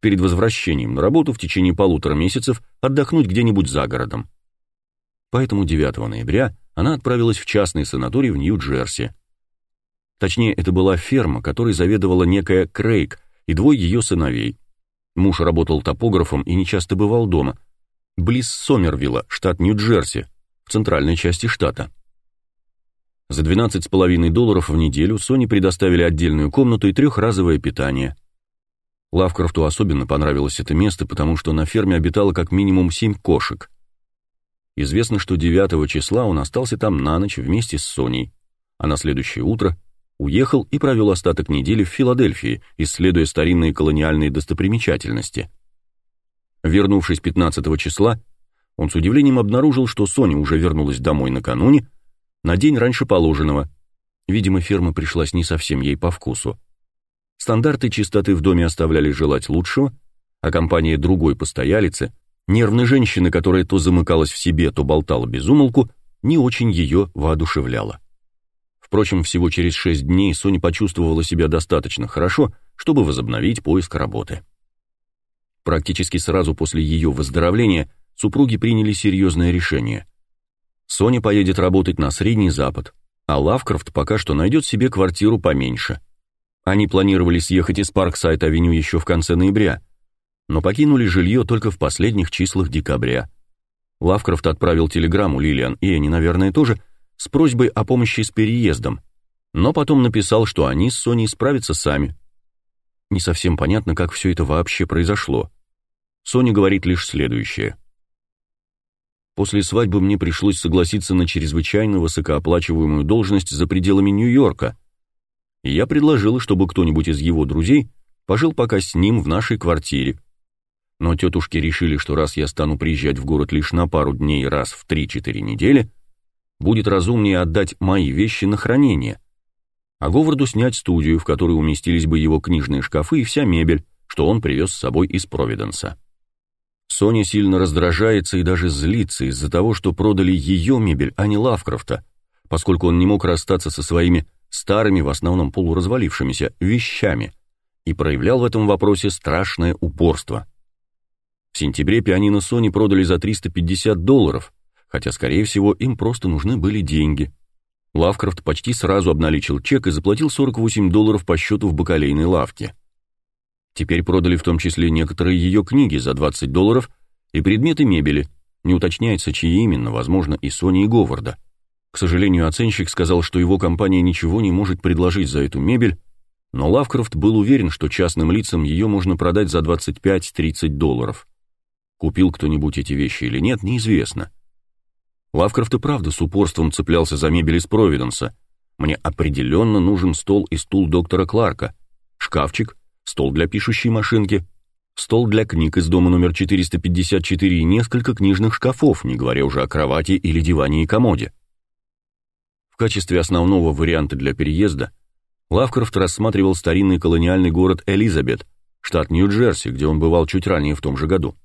перед возвращением на работу в течение полутора месяцев отдохнуть где-нибудь за городом. Поэтому 9 ноября она отправилась в частный санаторий в Нью-Джерси. Точнее, это была ферма, которой заведовала некая Крейг и двое ее сыновей. Муж работал топографом и нечасто бывал дома. Близ Сомервилла, штат Нью-Джерси, в центральной части штата. За 12,5 долларов в неделю Соне предоставили отдельную комнату и трехразовое питание. Лавкрафту особенно понравилось это место, потому что на ферме обитало как минимум семь кошек. Известно, что 9 числа он остался там на ночь вместе с Соней, а на следующее утро уехал и провел остаток недели в Филадельфии, исследуя старинные колониальные достопримечательности. Вернувшись 15 числа, он с удивлением обнаружил, что Соня уже вернулась домой накануне, на день раньше положенного. Видимо, ферма пришлась не совсем ей по вкусу. Стандарты чистоты в доме оставляли желать лучшего, а компания другой постоялицы, нервной женщины, которая то замыкалась в себе, то болтала без умолку, не очень ее воодушевляла. Впрочем, всего через шесть дней Соня почувствовала себя достаточно хорошо, чтобы возобновить поиск работы. Практически сразу после ее выздоровления супруги приняли серьезное решение. Соня поедет работать на Средний Запад, а Лавкрафт пока что найдет себе квартиру поменьше. Они планировали съехать из Парксайд-авеню еще в конце ноября, но покинули жилье только в последних числах декабря. Лавкрафт отправил телеграмму Лилиан, и они, наверное, тоже, с просьбой о помощи с переездом, но потом написал, что они с Соней справятся сами. Не совсем понятно, как все это вообще произошло. Соня говорит лишь следующее. После свадьбы мне пришлось согласиться на чрезвычайно высокооплачиваемую должность за пределами Нью-Йорка, я предложила, чтобы кто-нибудь из его друзей пожил пока с ним в нашей квартире. Но тетушки решили, что раз я стану приезжать в город лишь на пару дней раз в 3-4 недели, будет разумнее отдать мои вещи на хранение, а Говарду снять студию, в которой уместились бы его книжные шкафы и вся мебель, что он привез с собой из Провиденса. Соня сильно раздражается и даже злится из-за того, что продали ее мебель, а не Лавкрафта, поскольку он не мог расстаться со своими старыми, в основном полуразвалившимися, вещами и проявлял в этом вопросе страшное упорство. В сентябре пианино Sony продали за 350 долларов, хотя, скорее всего, им просто нужны были деньги. Лавкрафт почти сразу обналичил чек и заплатил 48 долларов по счету в бакалейной лавке. Теперь продали в том числе некоторые ее книги за 20 долларов и предметы мебели, не уточняется, чьи именно, возможно, и Сони и Говарда. К сожалению, оценщик сказал, что его компания ничего не может предложить за эту мебель, но Лавкрафт был уверен, что частным лицам ее можно продать за 25-30 долларов. Купил кто-нибудь эти вещи или нет, неизвестно. Лавкрафт и правда с упорством цеплялся за мебель из Провиденса. Мне определенно нужен стол и стул доктора Кларка, шкафчик, стол для пишущей машинки, стол для книг из дома номер 454 и несколько книжных шкафов, не говоря уже о кровати или диване и комоде. В качестве основного варианта для переезда Лавкрафт рассматривал старинный колониальный город Элизабет, штат Нью-Джерси, где он бывал чуть ранее в том же году.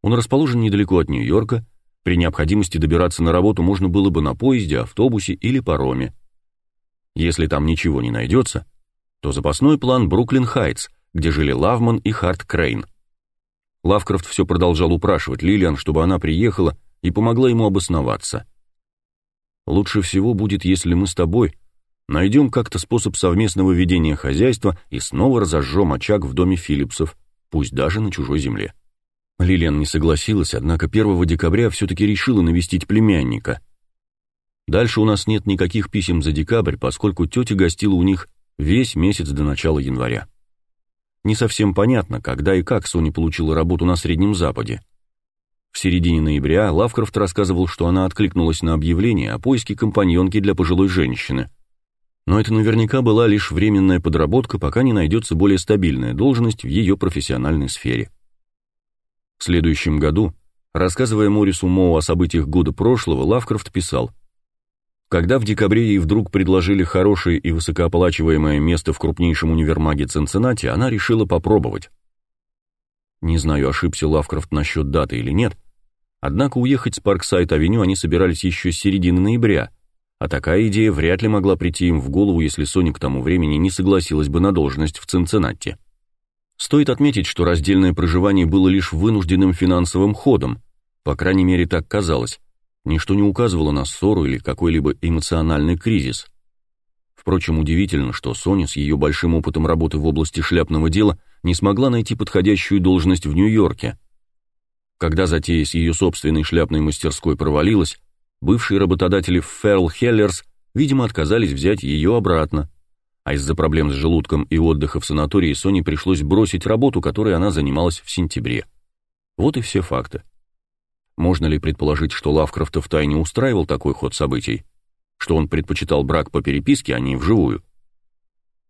Он расположен недалеко от Нью-Йорка, при необходимости добираться на работу можно было бы на поезде, автобусе или пароме. Если там ничего не найдется, то запасной план Бруклин-Хайтс, где жили Лавман и Харт Крейн. Лавкрафт все продолжал упрашивать Лилиан, чтобы она приехала и помогла ему обосноваться. Лучше всего будет, если мы с тобой найдем как-то способ совместного ведения хозяйства и снова разожжем очаг в доме Филлипсов, пусть даже на чужой земле. Лилиан не согласилась, однако 1 декабря все-таки решила навестить племянника. Дальше у нас нет никаких писем за декабрь, поскольку тетя гостила у них весь месяц до начала января. Не совсем понятно, когда и как Соня получила работу на Среднем Западе. В середине ноября Лавкрафт рассказывал, что она откликнулась на объявление о поиске компаньонки для пожилой женщины. Но это наверняка была лишь временная подработка, пока не найдется более стабильная должность в ее профессиональной сфере. В следующем году, рассказывая Морису Моу о событиях года прошлого, Лавкрафт писал «Когда в декабре ей вдруг предложили хорошее и высокооплачиваемое место в крупнейшем универмаге Цинциннати, она решила попробовать. Не знаю, ошибся Лавкрафт насчет даты или нет, Однако уехать с Парксайд-авеню они собирались еще с середины ноября, а такая идея вряд ли могла прийти им в голову, если Соня к тому времени не согласилась бы на должность в Цинциннати. Стоит отметить, что раздельное проживание было лишь вынужденным финансовым ходом, по крайней мере так казалось, ничто не указывало на ссору или какой-либо эмоциональный кризис. Впрочем, удивительно, что Соня с ее большим опытом работы в области шляпного дела не смогла найти подходящую должность в Нью-Йорке – когда затея с ее собственной шляпной мастерской провалилась, бывшие работодатели Ферл Хеллерс, видимо, отказались взять ее обратно. А из-за проблем с желудком и отдыха в санатории Соне пришлось бросить работу, которой она занималась в сентябре. Вот и все факты. Можно ли предположить, что Лавкрафта втайне устраивал такой ход событий? Что он предпочитал брак по переписке, а не вживую?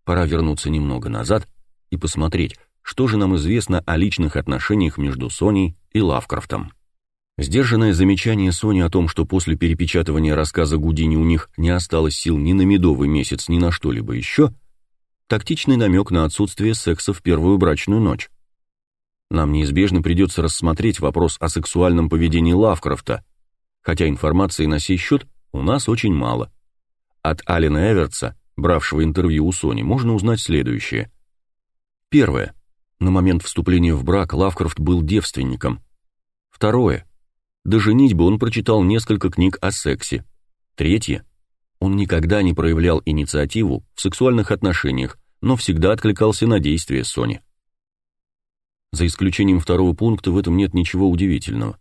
Пора вернуться немного назад и посмотреть, что же нам известно о личных отношениях между Соней и Лавкрафтом. Сдержанное замечание Сони о том, что после перепечатывания рассказа Гудини у них не осталось сил ни на медовый месяц, ни на что-либо еще, тактичный намек на отсутствие секса в первую брачную ночь. Нам неизбежно придется рассмотреть вопрос о сексуальном поведении Лавкрафта, хотя информации на сей счет у нас очень мало. От Алина Эвертса, бравшего интервью у Сони, можно узнать следующее. Первое. На момент вступления в брак Лавкрафт был девственником. Второе. До женитьбы он прочитал несколько книг о сексе. Третье. Он никогда не проявлял инициативу в сексуальных отношениях, но всегда откликался на действия Сони. За исключением второго пункта в этом нет ничего удивительного.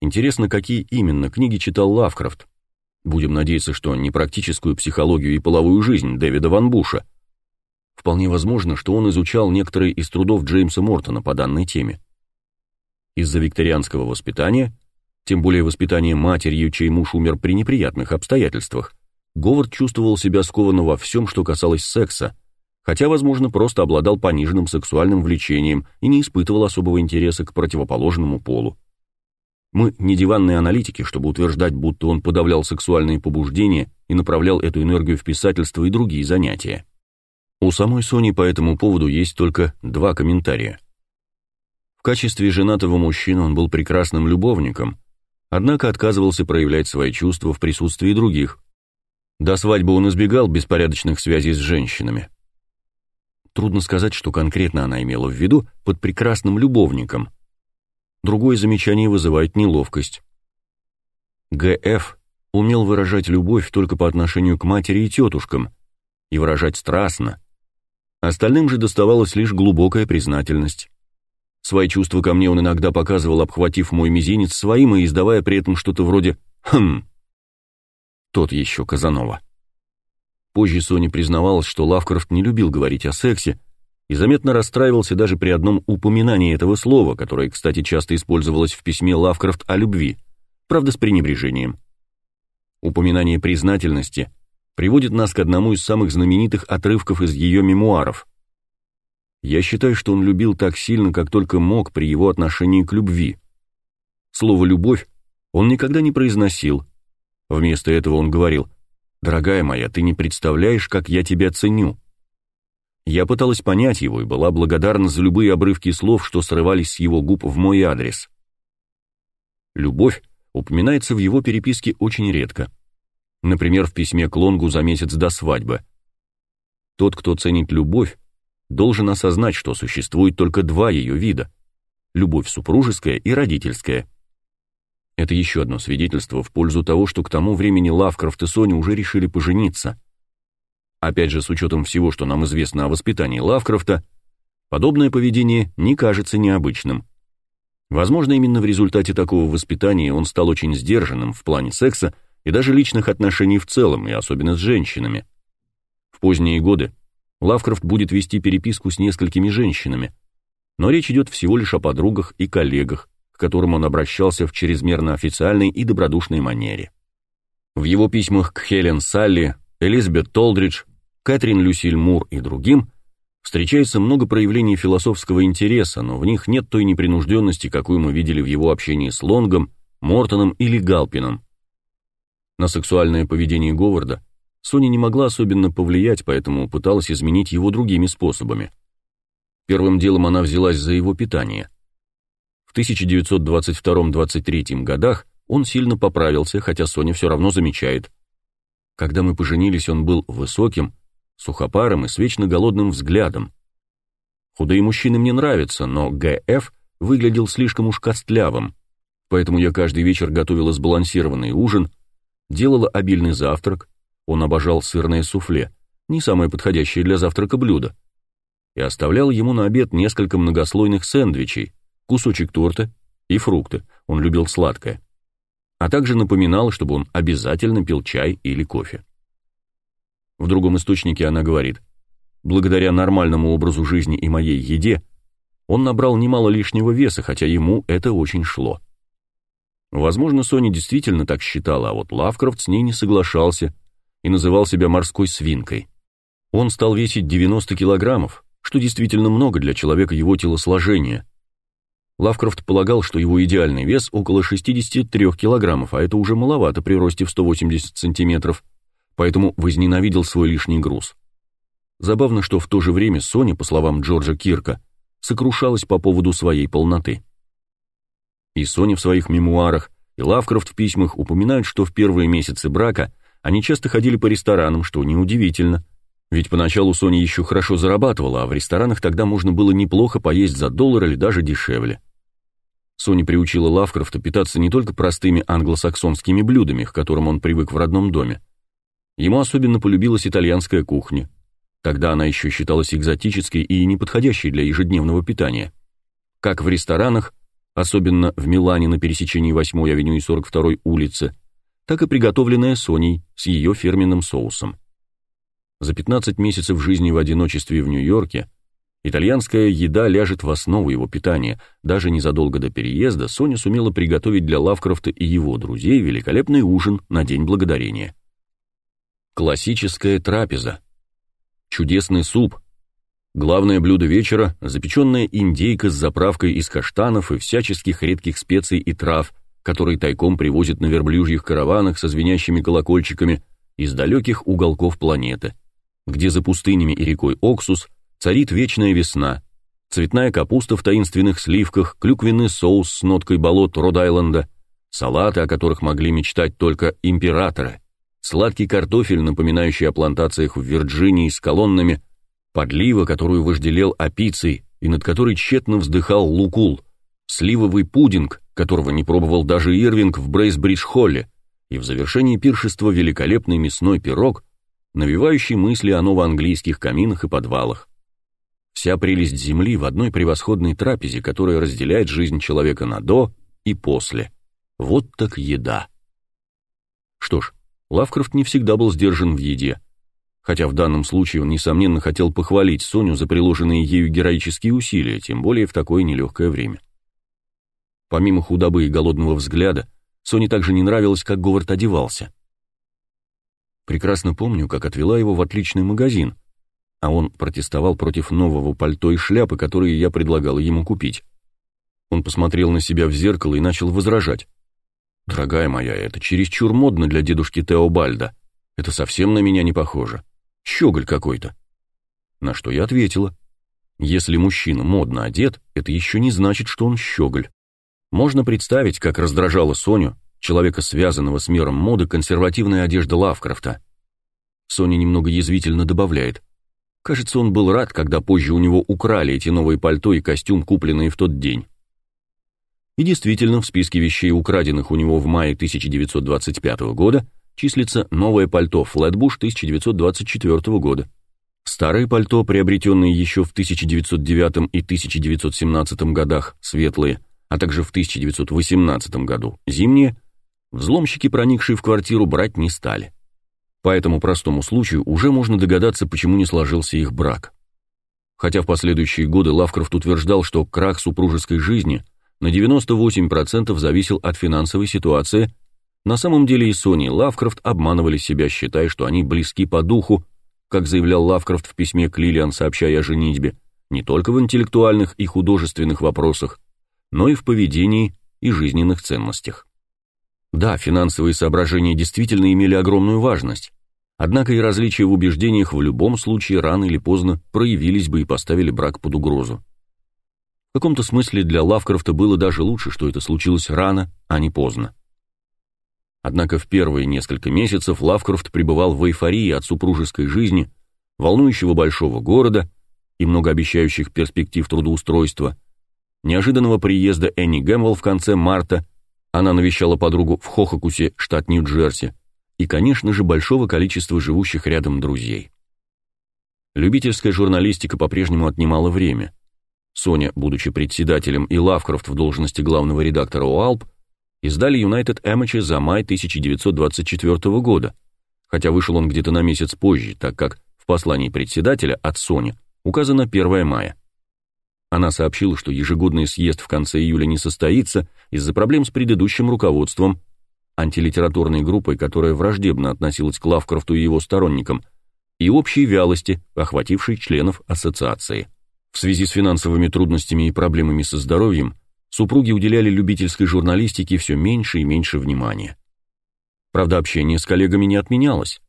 Интересно, какие именно книги читал Лавкрафт. Будем надеяться, что не практическую психологию и половую жизнь Дэвида Ван Буша – Вполне возможно, что он изучал некоторые из трудов Джеймса Мортона по данной теме. Из-за викторианского воспитания тем более воспитание матерью, чей муж умер при неприятных обстоятельствах, Говард чувствовал себя скованно во всем, что касалось секса, хотя, возможно, просто обладал пониженным сексуальным влечением и не испытывал особого интереса к противоположному полу. Мы не диванные аналитики, чтобы утверждать, будто он подавлял сексуальные побуждения и направлял эту энергию в писательство и другие занятия. У самой Сони по этому поводу есть только два комментария. Качестве женатого мужчины он был прекрасным любовником, однако отказывался проявлять свои чувства в присутствии других. До свадьбы он избегал беспорядочных связей с женщинами. Трудно сказать, что конкретно она имела в виду под прекрасным любовником, Другое замечание вызывает неловкость. Г.Ф. умел выражать любовь только по отношению к матери и тетушкам, и выражать страстно. Остальным же доставалась лишь глубокая признательность. Свои чувства ко мне он иногда показывал, обхватив мой мизинец своим и издавая при этом что-то вроде «хм». Тот еще Казанова. Позже Соня признавалась, что Лавкрафт не любил говорить о сексе, и заметно расстраивался даже при одном упоминании этого слова, которое, кстати, часто использовалось в письме Лавкрафт о любви, правда, с пренебрежением. Упоминание признательности приводит нас к одному из самых знаменитых отрывков из ее мемуаров. Я считаю, что он любил так сильно, как только мог при его отношении к любви. Слово «любовь» он никогда не произносил. Вместо этого он говорил «Дорогая моя, ты не представляешь, как я тебя ценю». Я пыталась понять его и была благодарна за любые обрывки слов, что срывались с его губ в мой адрес. Любовь упоминается в его переписке очень редко. Например, в письме к Лонгу за месяц до свадьбы. Тот, кто ценит любовь, должен осознать, что существует только два ее вида – любовь супружеская и родительская. Это еще одно свидетельство в пользу того, что к тому времени Лавкрафт и Соня уже решили пожениться – Опять же, с учетом всего, что нам известно о воспитании Лавкрафта, подобное поведение не кажется необычным. Возможно, именно в результате такого воспитания он стал очень сдержанным в плане секса и даже личных отношений в целом, и особенно с женщинами. В поздние годы Лавкрафт будет вести переписку с несколькими женщинами, но речь идет всего лишь о подругах и коллегах, к которым он обращался в чрезмерно официальной и добродушной манере. В его письмах к Хелен Салли, Элизабет Толдридж, Кэтрин Люсиль Мур и другим встречается много проявлений философского интереса, но в них нет той непринужденности, какую мы видели в его общении с Лонгом, Мортоном или Галпином. На сексуальное поведение Говарда Соня не могла особенно повлиять, поэтому пыталась изменить его другими способами. Первым делом она взялась за его питание. В 1922-23 годах он сильно поправился, хотя Соня все равно замечает. Когда мы поженились, он был высоким, сухопарым и с вечно голодным взглядом. Худые мужчины мне нравятся, но Г.Ф. выглядел слишком уж костлявым, поэтому я каждый вечер готовила сбалансированный ужин, делала обильный завтрак, он обожал сырное суфле, не самое подходящее для завтрака блюдо, и оставлял ему на обед несколько многослойных сэндвичей, кусочек торта и фрукты, он любил сладкое, а также напоминал, чтобы он обязательно пил чай или кофе. В другом источнике она говорит, благодаря нормальному образу жизни и моей еде, он набрал немало лишнего веса, хотя ему это очень шло. Возможно, Соня действительно так считала, а вот Лавкрафт с ней не соглашался и называл себя морской свинкой. Он стал весить 90 килограммов, что действительно много для человека его телосложения. Лавкрафт полагал, что его идеальный вес около 63 килограммов, а это уже маловато при росте в 180 сантиметров – поэтому возненавидел свой лишний груз. Забавно, что в то же время Соня, по словам Джорджа Кирка, сокрушалась по поводу своей полноты. И Соня в своих мемуарах, и Лавкрафт в письмах упоминают, что в первые месяцы брака они часто ходили по ресторанам, что неудивительно, ведь поначалу Соня еще хорошо зарабатывала, а в ресторанах тогда можно было неплохо поесть за доллар или даже дешевле. Соня приучила Лавкрафта питаться не только простыми англосаксонскими блюдами, к которым он привык в родном доме, Ему особенно полюбилась итальянская кухня. Тогда она еще считалась экзотической и неподходящей для ежедневного питания. Как в ресторанах, особенно в Милане на пересечении 8-й авеню и 42-й улицы, так и приготовленная Соней с ее фирменным соусом. За 15 месяцев жизни в одиночестве в Нью-Йорке Итальянская еда ляжет в основу его питания. Даже незадолго до переезда Соня сумела приготовить для Лавкрафта и его друзей великолепный ужин на День Благодарения. Классическая трапеза. Чудесный суп. Главное блюдо вечера – запеченная индейка с заправкой из каштанов и всяческих редких специй и трав, которые тайком привозят на верблюжьих караванах со звенящими колокольчиками из далеких уголков планеты, где за пустынями и рекой Оксус – Царит вечная весна. Цветная капуста в таинственных сливках, клюквенный соус с ноткой болот Род-Айленда, салаты, о которых могли мечтать только императоры, сладкий картофель, напоминающий о плантациях в Вирджинии с колоннами, подлива, которую вожделел апицей и над которой тщетно вздыхал Лукул, сливовый пудинг, которого не пробовал даже Ирвинг в Брейсбридж-холле, и в завершении пиршества великолепный мясной пирог, навевающий мысли о новоанглийских каминах и подвалах. Вся прелесть Земли в одной превосходной трапезе, которая разделяет жизнь человека на до и после. Вот так еда. Что ж, Лавкрафт не всегда был сдержан в еде, хотя в данном случае он, несомненно, хотел похвалить Соню за приложенные ею героические усилия, тем более в такое нелегкое время. Помимо худобы и голодного взгляда, Соне также не нравилось, как Говард одевался. Прекрасно помню, как отвела его в отличный магазин — а он протестовал против нового пальто и шляпы, которые я предлагала ему купить. Он посмотрел на себя в зеркало и начал возражать. «Дорогая моя, это чересчур модно для дедушки Теобальда. Это совсем на меня не похоже. Щеголь какой-то». На что я ответила. «Если мужчина модно одет, это еще не значит, что он щеголь. Можно представить, как раздражала Соню, человека, связанного с миром моды, консервативная одежда Лавкрафта. Соня немного язвительно добавляет. Кажется, он был рад, когда позже у него украли эти новые пальто и костюм, купленные в тот день. И действительно, в списке вещей, украденных у него в мае 1925 года, числится новое пальто Flatbush 1924 года. Старые пальто, приобретенные еще в 1909 и 1917 годах, светлые, а также в 1918 году, зимние, взломщики, проникшие в квартиру, брать не стали. По этому простому случаю уже можно догадаться, почему не сложился их брак. Хотя в последующие годы Лавкрафт утверждал, что крах супружеской жизни на 98% зависел от финансовой ситуации, на самом деле и Сони и Лавкрафт обманывали себя, считая, что они близки по духу, как заявлял Лавкрафт в письме к Лилиан, сообщая о женитьбе, не только в интеллектуальных и художественных вопросах, но и в поведении и жизненных ценностях. Да, финансовые соображения действительно имели огромную важность, Однако и различия в убеждениях в любом случае рано или поздно проявились бы и поставили брак под угрозу. В каком-то смысле для Лавкрафта было даже лучше, что это случилось рано, а не поздно. Однако в первые несколько месяцев Лавкрафт пребывал в эйфории от супружеской жизни, волнующего большого города и многообещающих перспектив трудоустройства, неожиданного приезда Энни Гэмвелл в конце марта, она навещала подругу в Хохокусе, штат Нью-Джерси, и, конечно же, большого количества живущих рядом друзей. Любительская журналистика по-прежнему отнимала время. Соня, будучи председателем, и Лавкрафт в должности главного редактора ОАЛП, издали United Amateur за май 1924 года, хотя вышел он где-то на месяц позже, так как в послании председателя от Сони указано 1 мая. Она сообщила, что ежегодный съезд в конце июля не состоится из-за проблем с предыдущим руководством антилитературной группой, которая враждебно относилась к Лавкрафту и его сторонникам, и общей вялости, охватившей членов ассоциации. В связи с финансовыми трудностями и проблемами со здоровьем супруги уделяли любительской журналистике все меньше и меньше внимания. Правда, общение с коллегами не отменялось.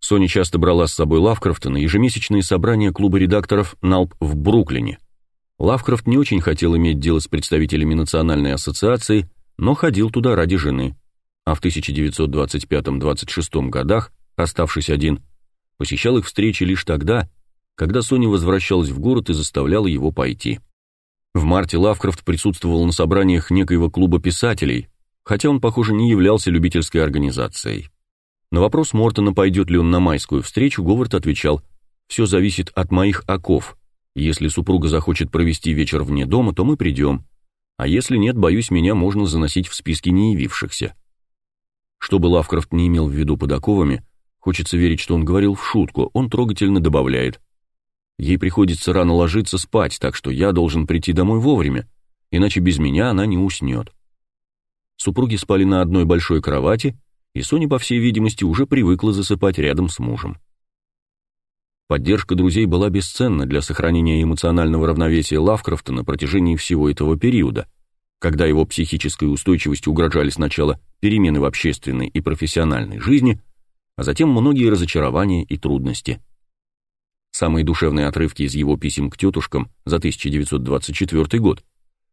Соня часто брала с собой Лавкрафта на ежемесячные собрания клуба редакторов «Налп» в Бруклине. Лавкрафт не очень хотел иметь дело с представителями Национальной ассоциации, но ходил туда ради жены а в 1925-26 годах, оставшись один, посещал их встречи лишь тогда, когда Соня возвращалась в город и заставляла его пойти. В марте Лавкрафт присутствовал на собраниях некоего клуба писателей, хотя он, похоже, не являлся любительской организацией. На вопрос Мортона, пойдет ли он на майскую встречу, Говард отвечал, «Все зависит от моих оков. Если супруга захочет провести вечер вне дома, то мы придем. А если нет, боюсь, меня можно заносить в списки неявившихся». Что бы Лавкрафт не имел в виду под оковами, хочется верить, что он говорил в шутку, он трогательно добавляет. Ей приходится рано ложиться спать, так что я должен прийти домой вовремя, иначе без меня она не уснет. Супруги спали на одной большой кровати, и Соня, по всей видимости, уже привыкла засыпать рядом с мужем. Поддержка друзей была бесценна для сохранения эмоционального равновесия Лавкрафта на протяжении всего этого периода, когда его психической устойчивости угрожали сначала перемены в общественной и профессиональной жизни, а затем многие разочарования и трудности. Самые душевные отрывки из его писем к тетушкам за 1924 год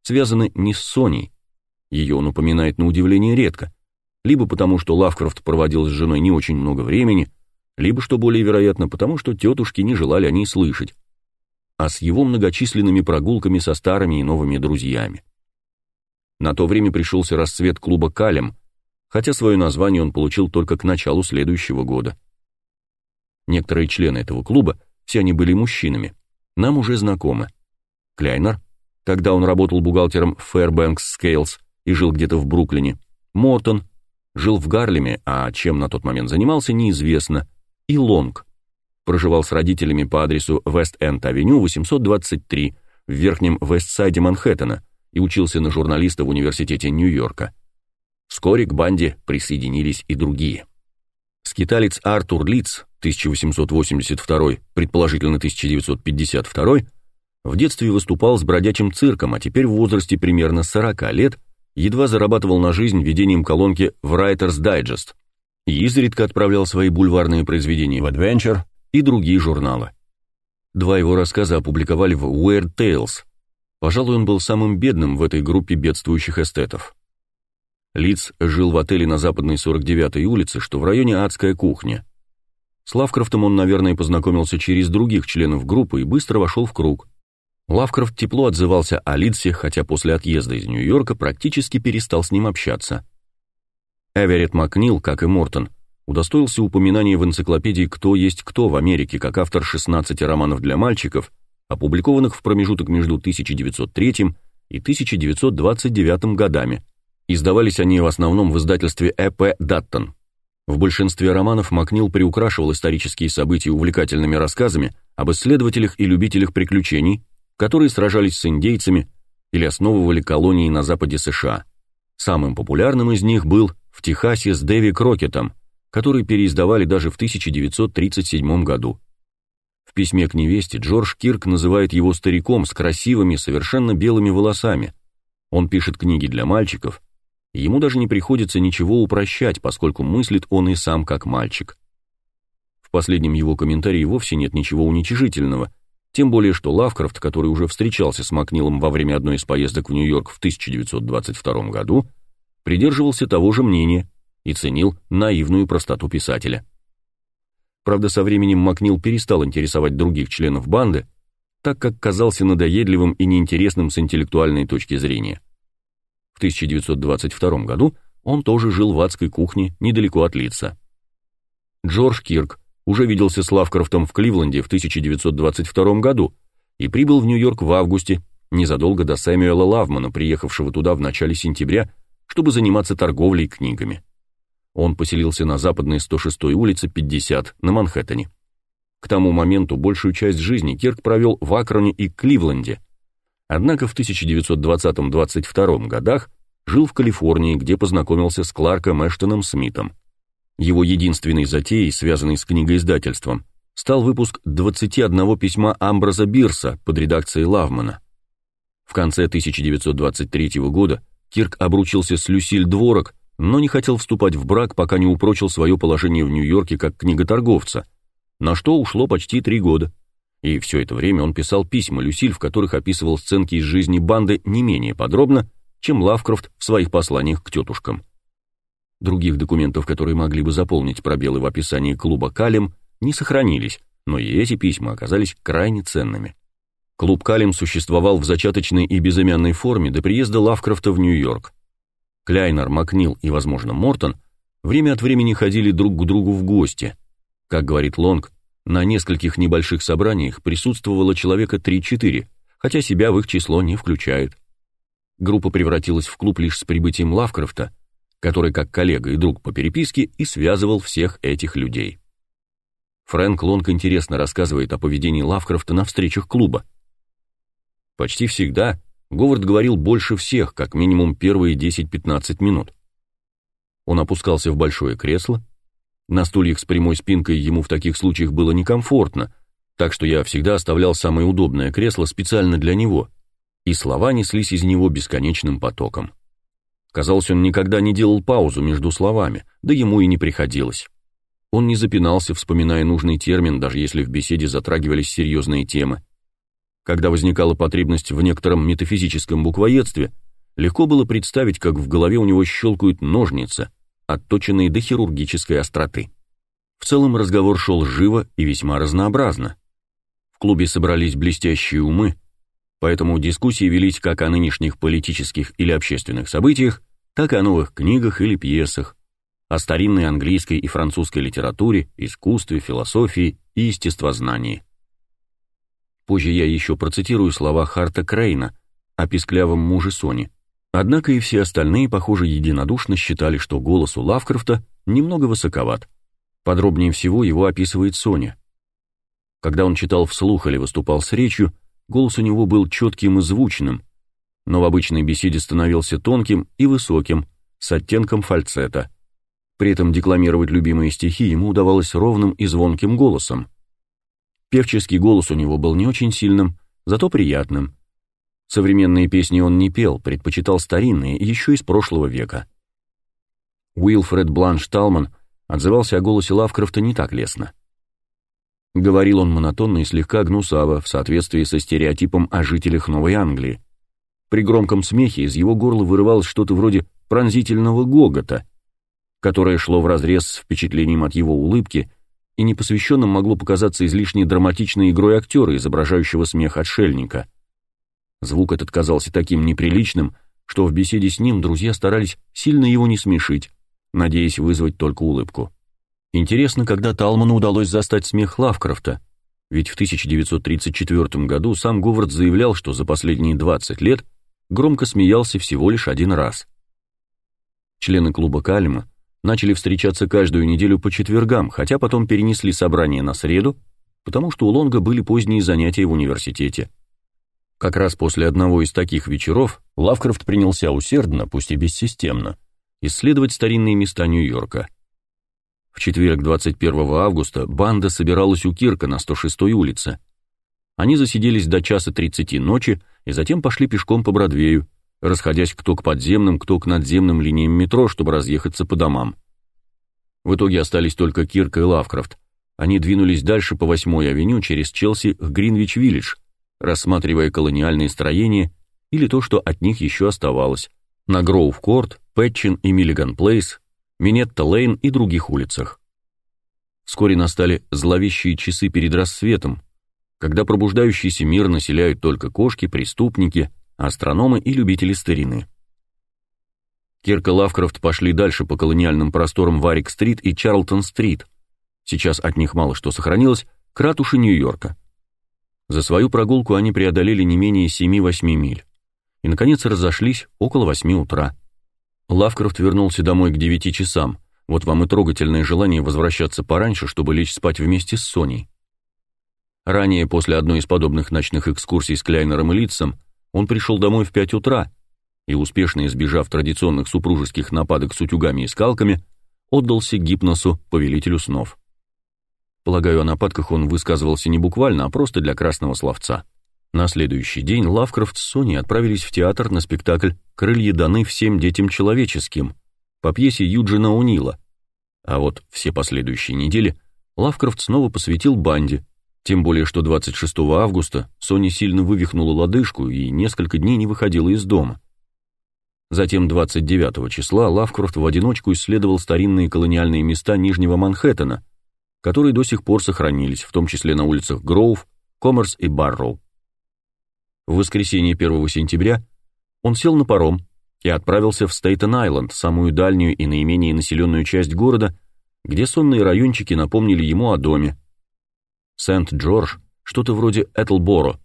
связаны не с Соней, ее он упоминает на удивление редко, либо потому, что Лавкрафт проводил с женой не очень много времени, либо, что более вероятно, потому что тетушки не желали о ней слышать, а с его многочисленными прогулками со старыми и новыми друзьями. На то время пришелся расцвет клуба «Калем», хотя свое название он получил только к началу следующего года. Некоторые члены этого клуба, все они были мужчинами, нам уже знакомы. Кляйнер, когда он работал бухгалтером Fairbanks Scales и жил где-то в Бруклине, Мортон, жил в Гарлеме, а чем на тот момент занимался, неизвестно, и Лонг, проживал с родителями по адресу Вест-Энд-авеню 823 в верхнем Вестсайде Манхэттена и учился на журналиста в университете Нью-Йорка. Вскоре к банде присоединились и другие. Скиталец Артур Литц, 1882, предположительно 1952, в детстве выступал с бродячим цирком, а теперь в возрасте примерно 40 лет едва зарабатывал на жизнь ведением колонки в Writer's Digest изредка отправлял свои бульварные произведения в Adventure и другие журналы. Два его рассказа опубликовали в Weird Tales. Пожалуй, он был самым бедным в этой группе бедствующих эстетов. Лиц жил в отеле на западной 49-й улице, что в районе Адская кухня. С Лавкрафтом он, наверное, познакомился через других членов группы и быстро вошел в круг. Лавкрафт тепло отзывался о Лидсе, хотя после отъезда из Нью-Йорка практически перестал с ним общаться. Эверетт Макнил, как и Мортон, удостоился упоминания в энциклопедии «Кто есть кто» в Америке как автор 16 романов для мальчиков, опубликованных в промежуток между 1903 и 1929 годами. Издавались они в основном в издательстве Э.П. Даттон. В большинстве романов Макнил приукрашивал исторические события увлекательными рассказами об исследователях и любителях приключений, которые сражались с индейцами или основывали колонии на западе США. Самым популярным из них был в Техасе с Дэви Крокетом, который переиздавали даже в 1937 году. В письме к невесте Джордж Кирк называет его стариком с красивыми, совершенно белыми волосами. Он пишет книги для мальчиков, ему даже не приходится ничего упрощать, поскольку мыслит он и сам как мальчик. В последнем его комментарии вовсе нет ничего уничижительного – тем более, что Лавкрафт, который уже встречался с Макнилом во время одной из поездок в Нью-Йорк в 1922 году, придерживался того же мнения и ценил наивную простоту писателя. Правда, со временем Макнил перестал интересовать других членов банды, так как казался надоедливым и неинтересным с интеллектуальной точки зрения. В 1922 году он тоже жил в адской кухне недалеко от Литца. Джордж Кирк, уже виделся с Лавкрафтом в Кливленде в 1922 году и прибыл в Нью-Йорк в августе, незадолго до Сэмюэла Лавмана, приехавшего туда в начале сентября, чтобы заниматься торговлей книгами. Он поселился на западной 106-й улице 50 на Манхэттене. К тому моменту большую часть жизни Кирк провел в Акроне и Кливленде. Однако в 1920-22 годах жил в Калифорнии, где познакомился с Кларком Эштоном Смитом. Его единственной затеей, связанной с книгоиздательством, стал выпуск 21 письма Амбраза Бирса под редакцией Лавмана. В конце 1923 года Кирк обручился с Люсиль Дворок, но не хотел вступать в брак, пока не упрочил свое положение в Нью-Йорке как книготорговца, на что ушло почти три года. И все это время он писал письма Люсиль, в которых описывал сценки из жизни банды не менее подробно, чем Лавкрафт в своих посланиях к тетушкам. Других документов, которые могли бы заполнить пробелы в описании клуба Калим, не сохранились, но и эти письма оказались крайне ценными. Клуб Калим существовал в зачаточной и безымянной форме до приезда Лавкрафта в Нью-Йорк. Кляйнер, Макнил и, возможно, Мортон время от времени ходили друг к другу в гости. Как говорит Лонг, на нескольких небольших собраниях присутствовало человека 3-4, хотя себя в их число не включают. Группа превратилась в клуб лишь с прибытием Лавкрафта, который как коллега и друг по переписке и связывал всех этих людей. Фрэнк Лонг интересно рассказывает о поведении Лавкрафта на встречах клуба. Почти всегда Говард говорил больше всех, как минимум первые 10-15 минут. Он опускался в большое кресло. На стульях с прямой спинкой ему в таких случаях было некомфортно, так что я всегда оставлял самое удобное кресло специально для него, и слова неслись из него бесконечным потоком. Казалось, он никогда не делал паузу между словами, да ему и не приходилось. Он не запинался, вспоминая нужный термин, даже если в беседе затрагивались серьезные темы. Когда возникала потребность в некотором метафизическом буквоедстве, легко было представить, как в голове у него щелкают ножницы, отточенные до хирургической остроты. В целом разговор шел живо и весьма разнообразно. В клубе собрались блестящие умы, поэтому дискуссии велись как о нынешних политических или общественных событиях, так и о новых книгах или пьесах, о старинной английской и французской литературе, искусстве, философии и естествознании. Позже я еще процитирую слова Харта Крейна о писклявом муже Сони. Однако и все остальные, похоже, единодушно считали, что голос у Лавкрафта немного высоковат. Подробнее всего его описывает Соня. Когда он читал вслух или выступал с речью, голос у него был четким и звучным, но в обычной беседе становился тонким и высоким, с оттенком фальцета. При этом декламировать любимые стихи ему удавалось ровным и звонким голосом. Певческий голос у него был не очень сильным, зато приятным. Современные песни он не пел, предпочитал старинные, еще из прошлого века. Уилфред Бланш Талман отзывался о голосе Лавкрафта не так лестно. Говорил он монотонно и слегка гнусаво, в соответствии со стереотипом о жителях Новой Англии. При громком смехе из его горла вырывалось что-то вроде пронзительного гогота, которое шло вразрез с впечатлением от его улыбки и непосвященным могло показаться излишне драматичной игрой актера, изображающего смех отшельника. Звук этот казался таким неприличным, что в беседе с ним друзья старались сильно его не смешить, надеясь вызвать только улыбку. Интересно, когда Талману удалось застать смех Лавкрафта, ведь в 1934 году сам Говард заявлял, что за последние 20 лет громко смеялся всего лишь один раз. Члены клуба Калима начали встречаться каждую неделю по четвергам, хотя потом перенесли собрание на среду, потому что у Лонга были поздние занятия в университете. Как раз после одного из таких вечеров Лавкрафт принялся усердно, пусть и бессистемно, исследовать старинные места Нью-Йорка. В четверг 21 августа банда собиралась у Кирка на 106-й улице. Они засиделись до часа 30 ночи и затем пошли пешком по Бродвею, расходясь кто к подземным, кто к надземным линиям метро, чтобы разъехаться по домам. В итоге остались только Кирк и Лавкрафт. Они двинулись дальше по 8-й авеню через Челси к Гринвич-Виллидж, рассматривая колониальные строения или то, что от них еще оставалось, на Гроув-Корт, Пэтчин и Миллиган-Плейс, Минетта-Лейн и других улицах. Вскоре настали зловещие часы перед рассветом, когда пробуждающийся мир населяют только кошки, преступники – астрономы и любители старины. Кирк и Лавкрафт пошли дальше по колониальным просторам Варик-стрит и Чарлтон-стрит. Сейчас от них мало что сохранилось, к ратуше Нью-Йорка. За свою прогулку они преодолели не менее 7-8 миль. И, наконец, разошлись около 8 утра. Лавкрафт вернулся домой к 9 часам. Вот вам и трогательное желание возвращаться пораньше, чтобы лечь спать вместе с Соней. Ранее, после одной из подобных ночных экскурсий с Кляйнером и Литцем, он пришел домой в пять утра и, успешно избежав традиционных супружеских нападок с утюгами и скалками, отдался гипносу, повелителю снов. Полагаю, о нападках он высказывался не буквально, а просто для красного словца. На следующий день Лавкрафт с Соней отправились в театр на спектакль «Крылья даны всем детям человеческим» по пьесе Юджина Унила. А вот все последующие недели Лавкрафт снова посвятил банде, тем более, что 26 августа Соня сильно вывихнула лодыжку и несколько дней не выходила из дома. Затем 29 числа Лавкрафт в одиночку исследовал старинные колониальные места Нижнего Манхэттена, которые до сих пор сохранились, в том числе на улицах Гроув, Коммерс и Барроу. В воскресенье 1 сентября он сел на паром и отправился в Стейтен-Айленд, самую дальнюю и наименее населенную часть города, где сонные райончики напомнили ему о доме, Сент-Джордж — что-то вроде Этлборо,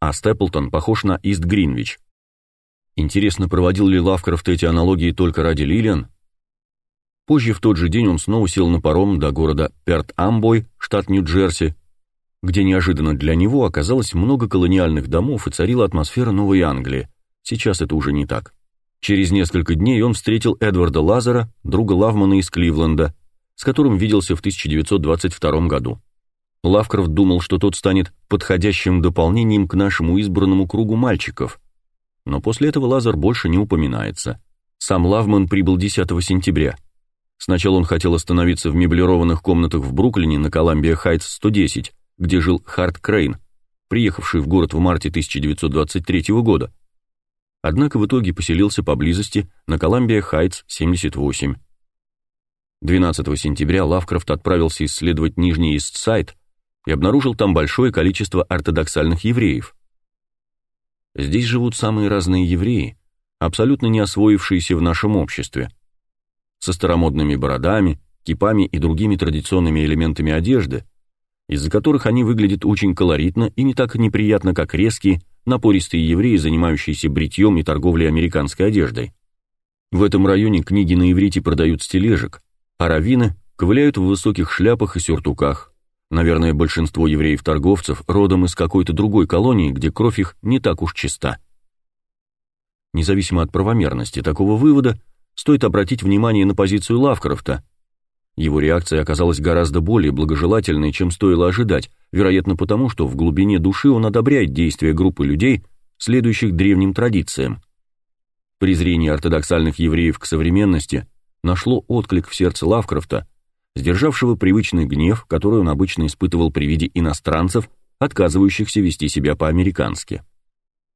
а Степлтон похож на Ист-Гринвич. Интересно, проводил ли Лавкрафт эти аналогии только ради Лилиан? Позже в тот же день он снова сел на паром до города Перт-Амбой, штат Нью-Джерси, где неожиданно для него оказалось много колониальных домов и царила атмосфера Новой Англии. Сейчас это уже не так. Через несколько дней он встретил Эдварда Лазера, друга Лавмана из Кливленда, с которым виделся в 1922 году. Лавкрафт думал, что тот станет подходящим дополнением к нашему избранному кругу мальчиков. Но после этого Лазар больше не упоминается. Сам Лавман прибыл 10 сентября. Сначала он хотел остановиться в меблированных комнатах в Бруклине на Коламбия Хайтс 110, где жил Харт Крейн, приехавший в город в марте 1923 года. Однако в итоге поселился поблизости на Коламбия Хайтс 78. 12 сентября Лавкрафт отправился исследовать Нижний Ист-Сайд и обнаружил там большое количество ортодоксальных евреев. Здесь живут самые разные евреи, абсолютно не освоившиеся в нашем обществе. Со старомодными бородами, кипами и другими традиционными элементами одежды, из-за которых они выглядят очень колоритно и не так неприятно, как резкие, напористые евреи, занимающиеся бритьем и торговлей американской одеждой. В этом районе книги на иврите продают с тележек, а раввины ковыляют в высоких шляпах и сюртуках. Наверное, большинство евреев-торговцев родом из какой-то другой колонии, где кровь их не так уж чиста. Независимо от правомерности такого вывода, стоит обратить внимание на позицию Лавкрафта. Его реакция оказалась гораздо более благожелательной, чем стоило ожидать, вероятно потому, что в глубине души он одобряет действия группы людей, следующих древним традициям. Презрение ортодоксальных евреев к современности нашло отклик в сердце Лавкрафта, сдержавшего привычный гнев, который он обычно испытывал при виде иностранцев, отказывающихся вести себя по-американски.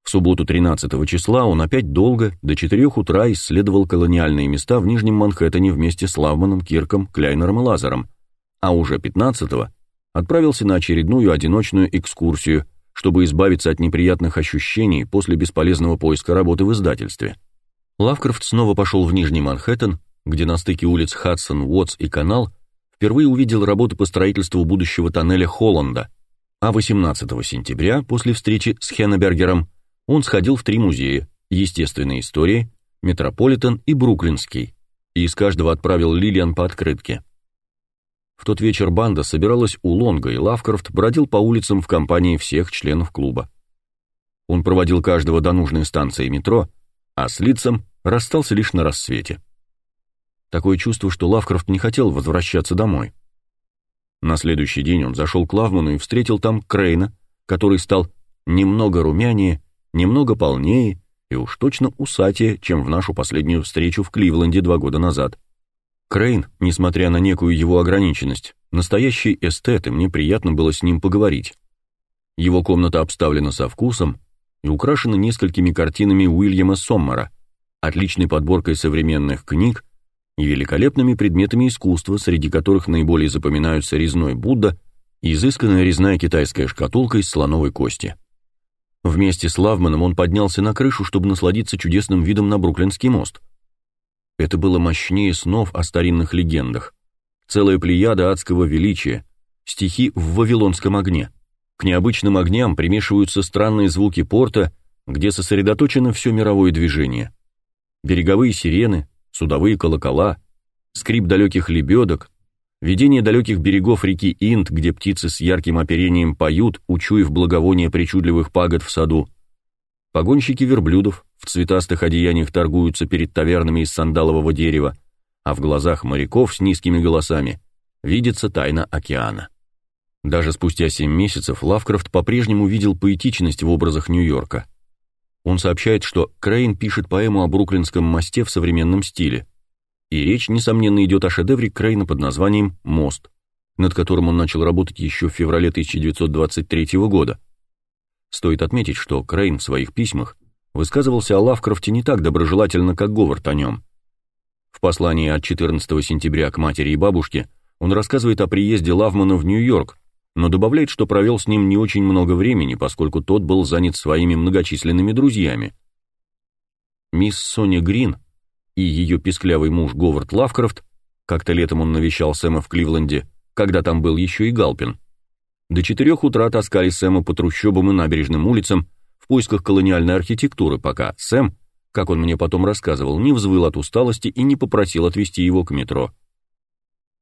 В субботу 13 числа он опять долго, до 4 утра исследовал колониальные места в Нижнем Манхэттене вместе с Лавманом, Кирком, Кляйнером и Лазером, а уже 15-го отправился на очередную одиночную экскурсию, чтобы избавиться от неприятных ощущений после бесполезного поиска работы в издательстве. Лавкрафт снова пошел в Нижний Манхэттен, где на стыке улиц Хадсон, Уотс и Канал впервые увидел работу по строительству будущего тоннеля Холланда, а 18 сентября, после встречи с Хеннебергером, он сходил в три музея – естественной истории, Метрополитен и Бруклинский, и из каждого отправил Лилиан по открытке. В тот вечер банда собиралась у Лонга, и Лавкрафт бродил по улицам в компании всех членов клуба. Он проводил каждого до нужной станции метро, а с лицом расстался лишь на рассвете. Такое чувство, что Лавкрафт не хотел возвращаться домой. На следующий день он зашел к Лавману и встретил там Крейна, который стал немного румянее немного полнее и уж точно усатее, чем в нашу последнюю встречу в Кливленде два года назад. Крейн, несмотря на некую его ограниченность, настоящий эстет, и мне приятно было с ним поговорить. Его комната обставлена со вкусом и украшена несколькими картинами Уильяма Соммера, отличной подборкой современных книг великолепными предметами искусства, среди которых наиболее запоминаются резной Будда и изысканная резная китайская шкатулка из слоновой кости. Вместе с Лавманом он поднялся на крышу, чтобы насладиться чудесным видом на Бруклинский мост. Это было мощнее снов о старинных легендах. Целая плеяда адского величия, стихи в вавилонском огне. К необычным огням примешиваются странные звуки порта, где сосредоточено все мировое движение. Береговые сирены, судовые колокола, скрип далеких лебедок, Видение далеких берегов реки Инд, где птицы с ярким оперением поют, учуяв благовоние причудливых пагод в саду. Погонщики верблюдов в цветастых одеяниях торгуются перед тавернами из сандалового дерева, а в глазах моряков с низкими голосами видится тайна океана. Даже спустя семь месяцев Лавкрафт по-прежнему видел поэтичность в образах Нью-Йорка. Он сообщает, что Крейн пишет поэму о Бруклинском мосте в современном стиле – и речь, несомненно, идет о шедевре Крейна под названием «Мост», над которым он начал работать еще в феврале 1923 года. Стоит отметить, что Крейн в своих письмах высказывался о Лавкрафте не так доброжелательно, как Говард о нем. В послании от 14 сентября к матери и бабушке он рассказывает о приезде Лавмана в Нью-Йорк, но добавляет, что провел с ним не очень много времени, поскольку тот был занят своими многочисленными друзьями. Мисс Соня Грин – и ее писклявый муж Говард Лавкрафт, как-то летом он навещал Сэма в Кливленде, когда там был еще и Галпин. До четырех утра таскали Сэма по трущобам и набережным улицам в поисках колониальной архитектуры, пока Сэм, как он мне потом рассказывал, не взвыл от усталости и не попросил отвезти его к метро.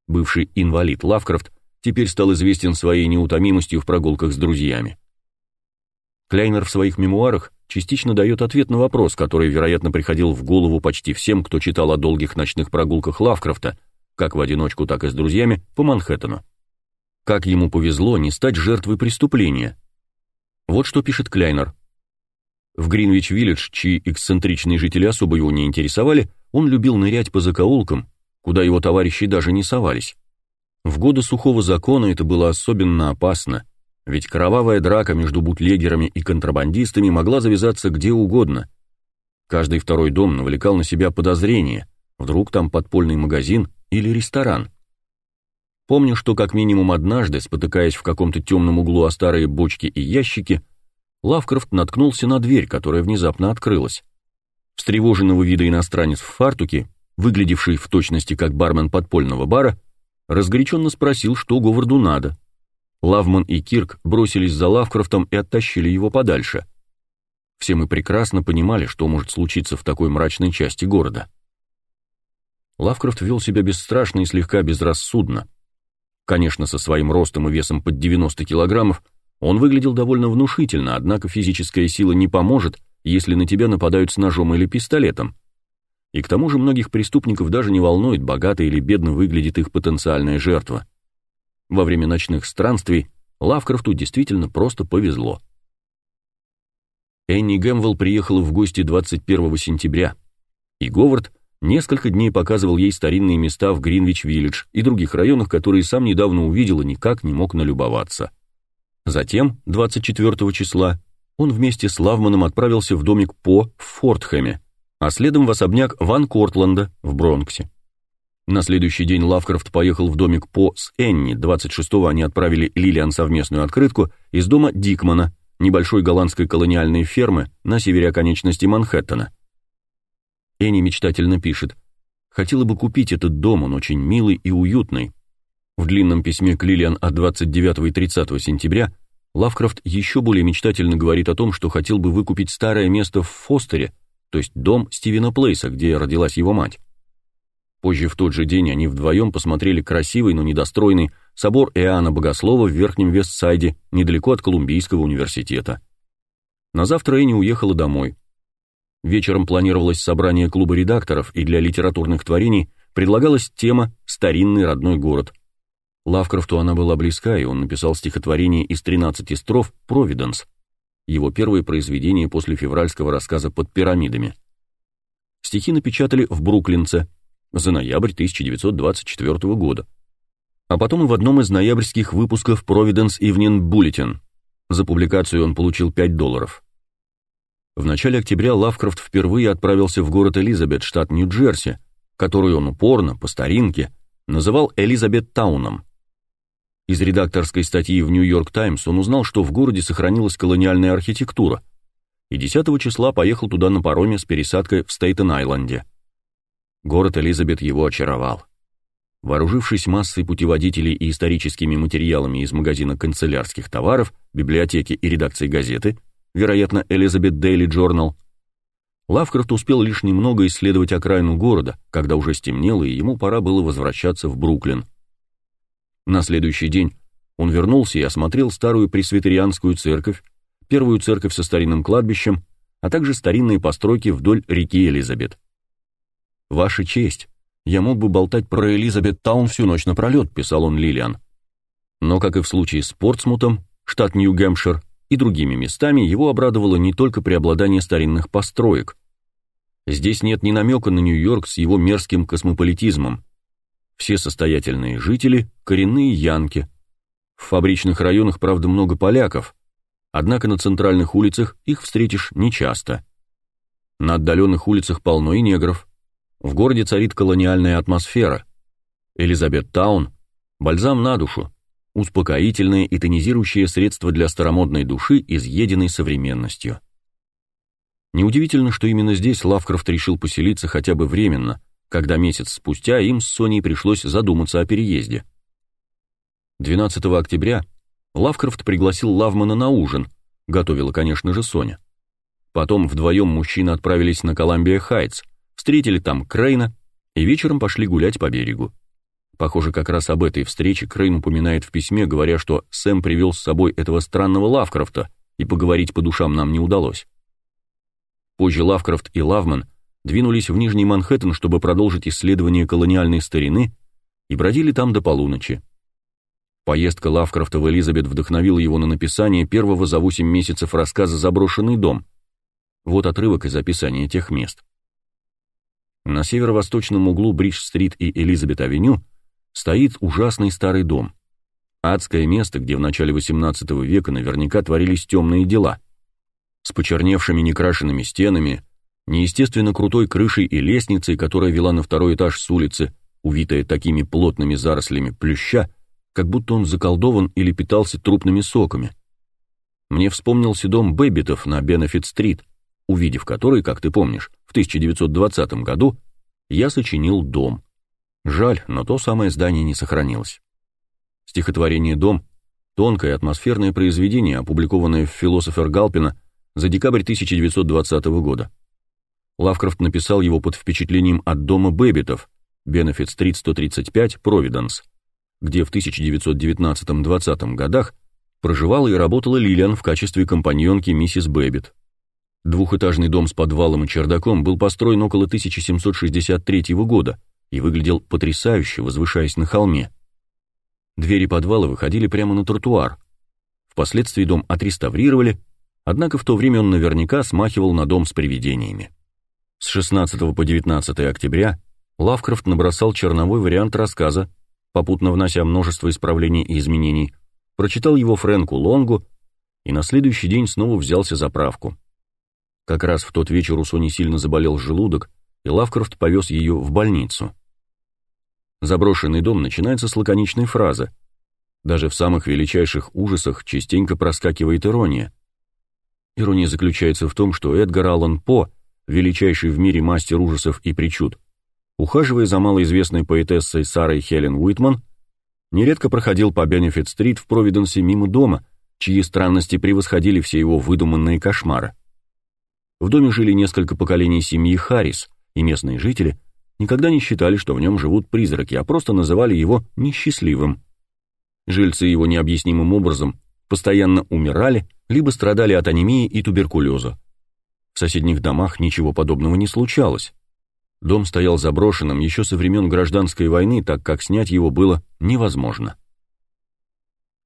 Бывший инвалид Лавкрафт теперь стал известен своей неутомимостью в прогулках с друзьями. Кляйнер в своих мемуарах частично дает ответ на вопрос, который, вероятно, приходил в голову почти всем, кто читал о долгих ночных прогулках Лавкрафта, как в одиночку, так и с друзьями, по Манхэттену. Как ему повезло не стать жертвой преступления. Вот что пишет Кляйнер. В Гринвич-Виллидж, чьи эксцентричные жители особо его не интересовали, он любил нырять по закоулкам, куда его товарищи даже не совались. В годы сухого закона это было особенно опасно, ведь кровавая драка между бутлегерами и контрабандистами могла завязаться где угодно. Каждый второй дом навлекал на себя подозрения, вдруг там подпольный магазин или ресторан. Помню, что как минимум однажды, спотыкаясь в каком-то темном углу о старые бочки и ящики, Лавкрафт наткнулся на дверь, которая внезапно открылась. Встревоженного вида иностранец в фартуке, выглядевший в точности как бармен подпольного бара, разгоряченно спросил, что Говарду надо. Лавман и Кирк бросились за Лавкрафтом и оттащили его подальше. Все мы прекрасно понимали, что может случиться в такой мрачной части города. Лавкрафт вел себя бесстрашно и слегка безрассудно. Конечно, со своим ростом и весом под 90 килограммов он выглядел довольно внушительно, однако физическая сила не поможет, если на тебя нападают с ножом или пистолетом. И к тому же многих преступников даже не волнует, богато или бедно выглядит их потенциальная жертва. Во время ночных странствий Лавкрафту действительно просто повезло. Энни Гэмвелл приехала в гости 21 сентября, и Говард несколько дней показывал ей старинные места в Гринвич-Виллидж и других районах, которые сам недавно увидел и никак не мог налюбоваться. Затем, 24 числа, он вместе с Лавманом отправился в домик По в Фортхэме, а следом в особняк Ван Кортланда в Бронксе. На следующий день Лавкрафт поехал в домик По с Энни, 26-го они отправили Лилиан совместную открытку из дома Дикмана, небольшой голландской колониальной фермы на севере оконечности Манхэттена. Энни мечтательно пишет, «Хотела бы купить этот дом, он очень милый и уютный». В длинном письме к Лилиан от 29 и 30 сентября Лавкрафт еще более мечтательно говорит о том, что хотел бы выкупить старое место в Фостере, то есть дом Стивена Плейса, где родилась его мать. Позже в тот же день они вдвоем посмотрели красивый, но недостроенный собор Иоанна Богослова в Верхнем Вестсайде, недалеко от Колумбийского университета. На завтра Энни уехала домой. Вечером планировалось собрание клуба редакторов, и для литературных творений предлагалась тема «Старинный родной город». Лавкрафту она была близка, и он написал стихотворение из 13 строф «Провиденс», его первое произведение после февральского рассказа «Под пирамидами». Стихи напечатали в Бруклинце за ноябрь 1924 года, а потом и в одном из ноябрьских выпусков Providence Evening Bulletin. За публикацию он получил 5 долларов. В начале октября Лавкрафт впервые отправился в город Элизабет, штат Нью-Джерси, который он упорно, по старинке, называл Элизабет Тауном. Из редакторской статьи в Нью-Йорк Таймс он узнал, что в городе сохранилась колониальная архитектура, и 10 числа поехал туда на пароме с пересадкой в Стейтен-Айленде. Город Элизабет его очаровал. Вооружившись массой путеводителей и историческими материалами из магазина канцелярских товаров, библиотеки и редакции газеты, вероятно, Элизабет Дейли Джорнал, Лавкрафт успел лишь немного исследовать окраину города, когда уже стемнело, и ему пора было возвращаться в Бруклин. На следующий день он вернулся и осмотрел старую пресвитерианскую церковь, первую церковь со старинным кладбищем, а также старинные постройки вдоль реки Элизабет. «Ваша честь, я мог бы болтать про Элизабет Таун всю ночь напролет», — писал он Лилиан. Но, как и в случае с Портсмутом, штат Нью-Гэмпшир и другими местами, его обрадовало не только преобладание старинных построек. Здесь нет ни намека на Нью-Йорк с его мерзким космополитизмом. Все состоятельные жители – коренные янки. В фабричных районах, правда, много поляков, однако на центральных улицах их встретишь нечасто. На отдаленных улицах полно и негров. В городе царит колониальная атмосфера. Элизабет Таун – бальзам на душу, успокоительное и тонизирующее средство для старомодной души, изъеденной современностью. Неудивительно, что именно здесь Лавкрафт решил поселиться хотя бы временно, когда месяц спустя им с Соней пришлось задуматься о переезде. 12 октября Лавкрафт пригласил Лавмана на ужин, готовила, конечно же, Соня. Потом вдвоем мужчины отправились на Коламбия Хайтс, встретили там Крейна и вечером пошли гулять по берегу. Похоже, как раз об этой встрече Крейн упоминает в письме, говоря, что Сэм привел с собой этого странного Лавкрафта, и поговорить по душам нам не удалось. Позже Лавкрафт и Лавман двинулись в Нижний Манхэттен, чтобы продолжить исследование колониальной старины, и бродили там до полуночи. Поездка Лавкрафта в Элизабет вдохновила его на написание первого за 8 месяцев рассказа «Заброшенный дом». Вот отрывок из описания тех мест. На северо-восточном углу Бридж-стрит и Элизабет-авеню стоит ужасный старый дом. Адское место, где в начале XVIII века наверняка творились темные дела. С почерневшими некрашенными стенами, неестественно крутой крышей и лестницей, которая вела на второй этаж с улицы, увитая такими плотными зарослями плюща, как будто он заколдован или питался трупными соками. Мне вспомнился дом Бэббитов на Бенефит-стрит, увидев который, как ты помнишь, в 1920 году я сочинил дом. Жаль, но то самое здание не сохранилось. Стихотворение «Дом» — тонкое атмосферное произведение, опубликованное в «Philosopher Галпина» за декабрь 1920 года. Лавкрафт написал его под впечатлением от дома Бэббитов, Бенефит-стрит 135, Провиденс, где в 1919-20 годах проживала и работала Лилиан в качестве компаньонки миссис Бэббит. Двухэтажный дом с подвалом и чердаком был построен около 1763 года и выглядел потрясающе, возвышаясь на холме. Двери подвала выходили прямо на тротуар. Впоследствии дом отреставрировали, однако в то время он наверняка смахивал на дом с привидениями. С 16 по 19 октября Лавкрафт набросал черновой вариант рассказа попутно внося множество исправлений и изменений, прочитал его Фрэнку Лонгу и на следующий день снова взялся за правку. Как раз в тот вечер у Сони сильно заболел желудок, и Лавкрафт повез ее в больницу. Заброшенный дом начинается с лаконичной фразы. Даже в самых величайших ужасах частенько проскакивает ирония. Ирония заключается в том, что Эдгар Аллан По, величайший в мире мастер ужасов и причуд, ухаживая за малоизвестной поэтессой Сарой Хелен Уитман, нередко проходил по Бенефит-стрит в Провиденсе мимо дома, чьи странности превосходили все его выдуманные кошмары. В доме жили несколько поколений семьи Харрис, и местные жители никогда не считали, что в нем живут призраки, а просто называли его несчастливым. Жильцы его необъяснимым образом постоянно умирали, либо страдали от анемии и туберкулеза. В соседних домах ничего подобного не случалось. Дом стоял заброшенным еще со времен гражданской войны, так как снять его было невозможно.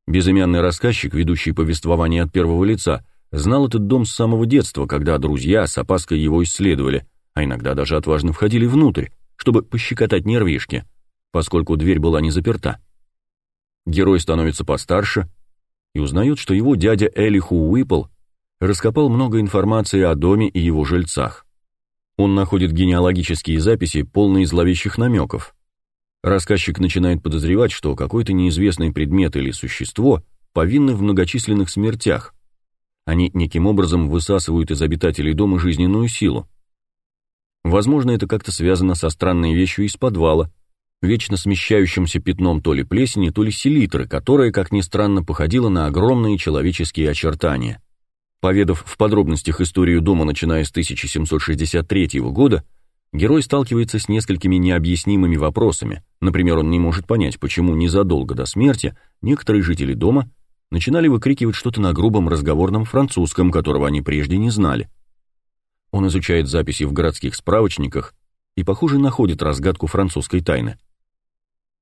Безымянный рассказчик, ведущий повествование от первого лица, знал этот дом с самого детства, когда друзья с опаской его исследовали, а иногда даже отважно входили внутрь, чтобы пощекотать нервишки, поскольку дверь была не заперта. Герой становится постарше и узнает, что его дядя Элиху Уипл раскопал много информации о доме и его жильцах. Он находит генеалогические записи, полные зловещих намеков. Рассказчик начинает подозревать, что какой-то неизвестный предмет или существо повинны в многочисленных смертях. Они неким образом высасывают из обитателей дома жизненную силу. Возможно, это как-то связано со странной вещью из подвала, вечно смещающимся пятном то ли плесени, то ли селитры, которая, как ни странно, походила на огромные человеческие очертания. Поведав в подробностях историю дома, начиная с 1763 года, герой сталкивается с несколькими необъяснимыми вопросами. Например, он не может понять, почему незадолго до смерти некоторые жители дома начинали выкрикивать что-то на грубом разговорном французском, которого они прежде не знали. Он изучает записи в городских справочниках и, похоже, находит разгадку французской тайны.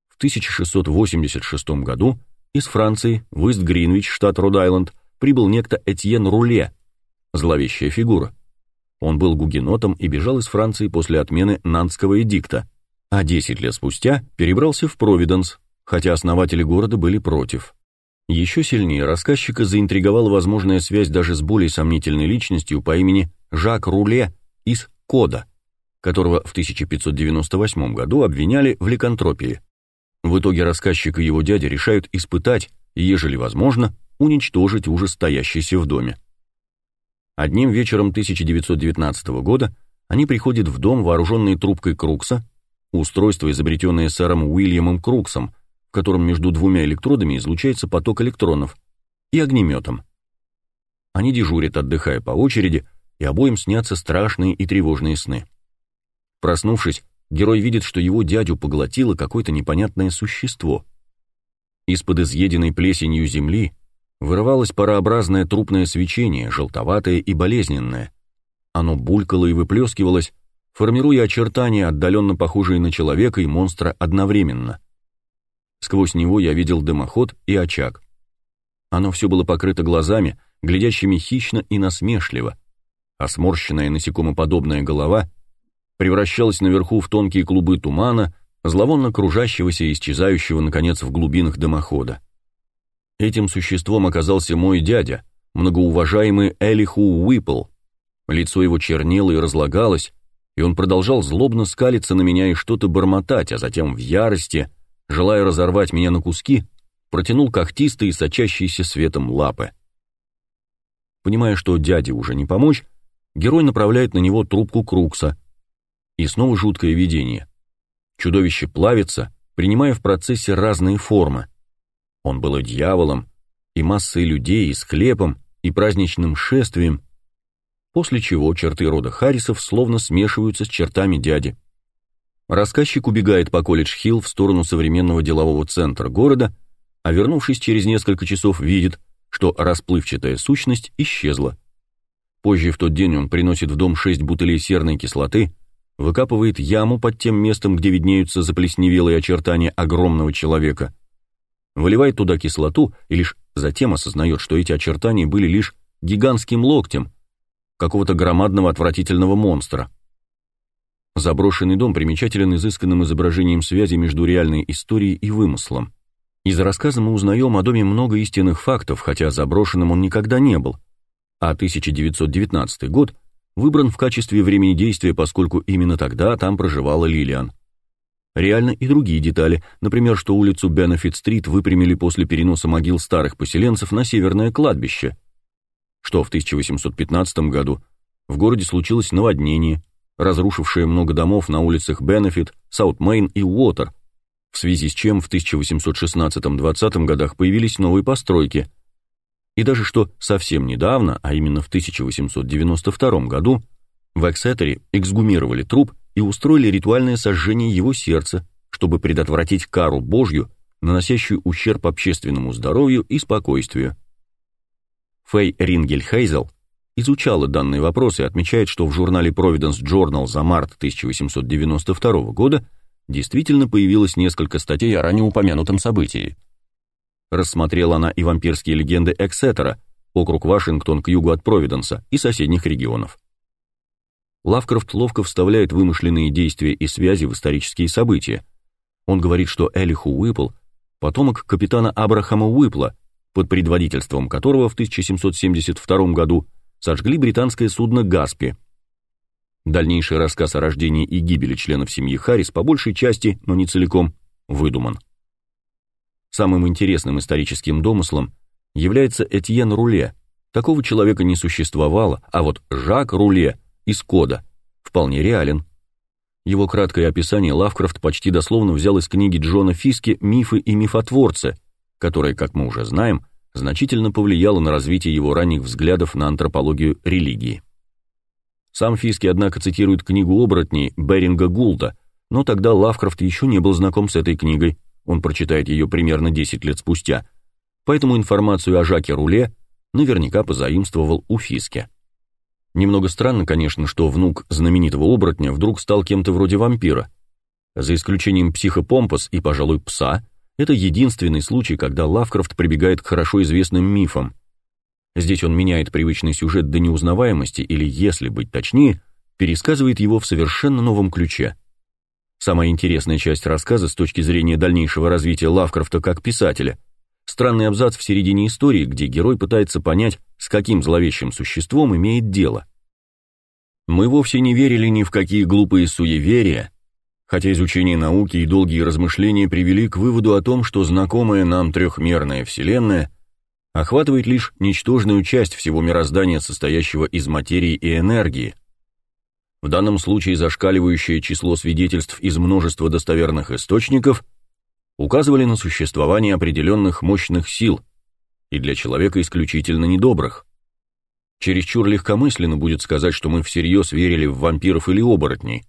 В 1686 году из Франции в Ист-Гринвич, штат Род-Айленд, прибыл некто Этьен Руле, зловещая фигура. Он был гугенотом и бежал из Франции после отмены Нантского эдикта, а 10 лет спустя перебрался в Провиденс, хотя основатели города были против. Еще сильнее рассказчика заинтриговала возможная связь даже с более сомнительной личностью по имени Жак Руле из Кода, которого в 1598 году обвиняли в ликантропии. В итоге рассказчик и его дядя решают испытать, ежели возможно, уничтожить ужас, стоящийся в доме. Одним вечером 1919 года они приходят в дом, вооруженные трубкой Крукса, устройство, изобретенное сэром Уильямом Круксом, в котором между двумя электродами излучается поток электронов, и огнеметом. Они дежурят, отдыхая по очереди, и обоим снятся страшные и тревожные сны. Проснувшись, герой видит, что его дядю поглотило какое-то непонятное существо. Из-под изъеденной плесенью земли вырывалось парообразное трупное свечение, желтоватое и болезненное. Оно булькало и выплескивалось, формируя очертания, отдаленно похожие на человека и монстра одновременно. Сквозь него я видел дымоход и очаг. Оно все было покрыто глазами, глядящими хищно и насмешливо, а сморщенная насекомоподобная голова превращалась наверху в тонкие клубы тумана, зловонно кружащегося и исчезающего, наконец, в глубинах дымохода. Этим существом оказался мой дядя, многоуважаемый Элиху Уиппл. Лицо его чернело и разлагалось, и он продолжал злобно скалиться на меня и что-то бормотать, а затем в ярости, желая разорвать меня на куски, протянул когтистые, сочащиеся светом лапы. Понимая, что дяде уже не помочь, герой направляет на него трубку Крукса. И снова жуткое видение. Чудовище плавится, принимая в процессе разные формы. Он был и дьяволом, и массой людей, и склепом, и праздничным шествием, после чего черты рода Харрисов словно смешиваются с чертами дяди. Рассказчик убегает по Колледж-Хилл в сторону современного делового центра города, а вернувшись через несколько часов, видит, что расплывчатая сущность исчезла. Позже в тот день он приносит в дом шесть бутылей серной кислоты, выкапывает яму под тем местом, где виднеются заплесневелые очертания огромного человека, выливает туда кислоту и лишь затем осознает, что эти очертания были лишь гигантским локтем какого-то громадного отвратительного монстра. Заброшенный дом примечателен изысканным изображением связи между реальной историей и вымыслом. Из рассказа мы узнаем о доме много истинных фактов, хотя заброшенным он никогда не был. А 1919 год выбран в качестве времени действия, поскольку именно тогда там проживала Лилиан. Реально и другие детали, например, что улицу Бенефит-стрит выпрямили после переноса могил старых поселенцев на северное кладбище, что в 1815 году? В городе случилось наводнение, разрушившее много домов на улицах Бенефит, Саут-Мейн и Уотер, в связи с чем в 1816-20 годах появились новые постройки, и даже что совсем недавно, а именно в 1892 году, в Эксетере эксгумировали труп и устроили ритуальное сожжение его сердца, чтобы предотвратить кару Божью, наносящую ущерб общественному здоровью и спокойствию. Фэй Рингель Хейзел изучала данный вопрос и отмечает, что в журнале Providence Journal за март 1892 года действительно появилось несколько статей о ранее упомянутом событии. Рассмотрела она и вампирские легенды Эксетера, округ Вашингтон к югу от Провиденса и соседних регионов. Лавкрафт ловко вставляет вымышленные действия и связи в исторические события. Он говорит, что Элиху Уипл – потомок капитана Абрахама Уипла, под предводительством которого в 1772 году сожгли британское судно «Гаспи». Дальнейший рассказ о рождении и гибели членов семьи Харрис по большей части, но не целиком, выдуман. Самым интересным историческим домыслом является Этьен Руле. Такого человека не существовало, а вот Жак Руле – из кода, вполне реален. Его краткое описание Лавкрафт почти дословно взял из книги Джона Фиски «Мифы и мифотворцы», которая, как мы уже знаем, значительно повлияла на развитие его ранних взглядов на антропологию религии. Сам Фиски, однако, цитирует книгу оборотней Беринга Гулда, но тогда Лавкрафт еще не был знаком с этой книгой, он прочитает ее примерно 10 лет спустя, поэтому информацию о Жаке Руле наверняка позаимствовал у Фиски. Немного странно, конечно, что внук знаменитого оборотня вдруг стал кем-то вроде вампира. За исключением психопомпас и, пожалуй, пса, это единственный случай, когда Лавкрафт прибегает к хорошо известным мифам. Здесь он меняет привычный сюжет до неузнаваемости или, если быть точнее, пересказывает его в совершенно новом ключе. Самая интересная часть рассказа с точки зрения дальнейшего развития Лавкрафта как писателя – странный абзац в середине истории, где герой пытается понять, с каким зловещим существом имеет дело. Мы вовсе не верили ни в какие глупые суеверия, хотя изучение науки и долгие размышления привели к выводу о том, что знакомая нам трехмерная Вселенная охватывает лишь ничтожную часть всего мироздания, состоящего из материи и энергии. В данном случае зашкаливающее число свидетельств из множества достоверных источников – указывали на существование определенных мощных сил и для человека исключительно недобрых. Чересчур легкомысленно будет сказать, что мы всерьез верили в вампиров или оборотней.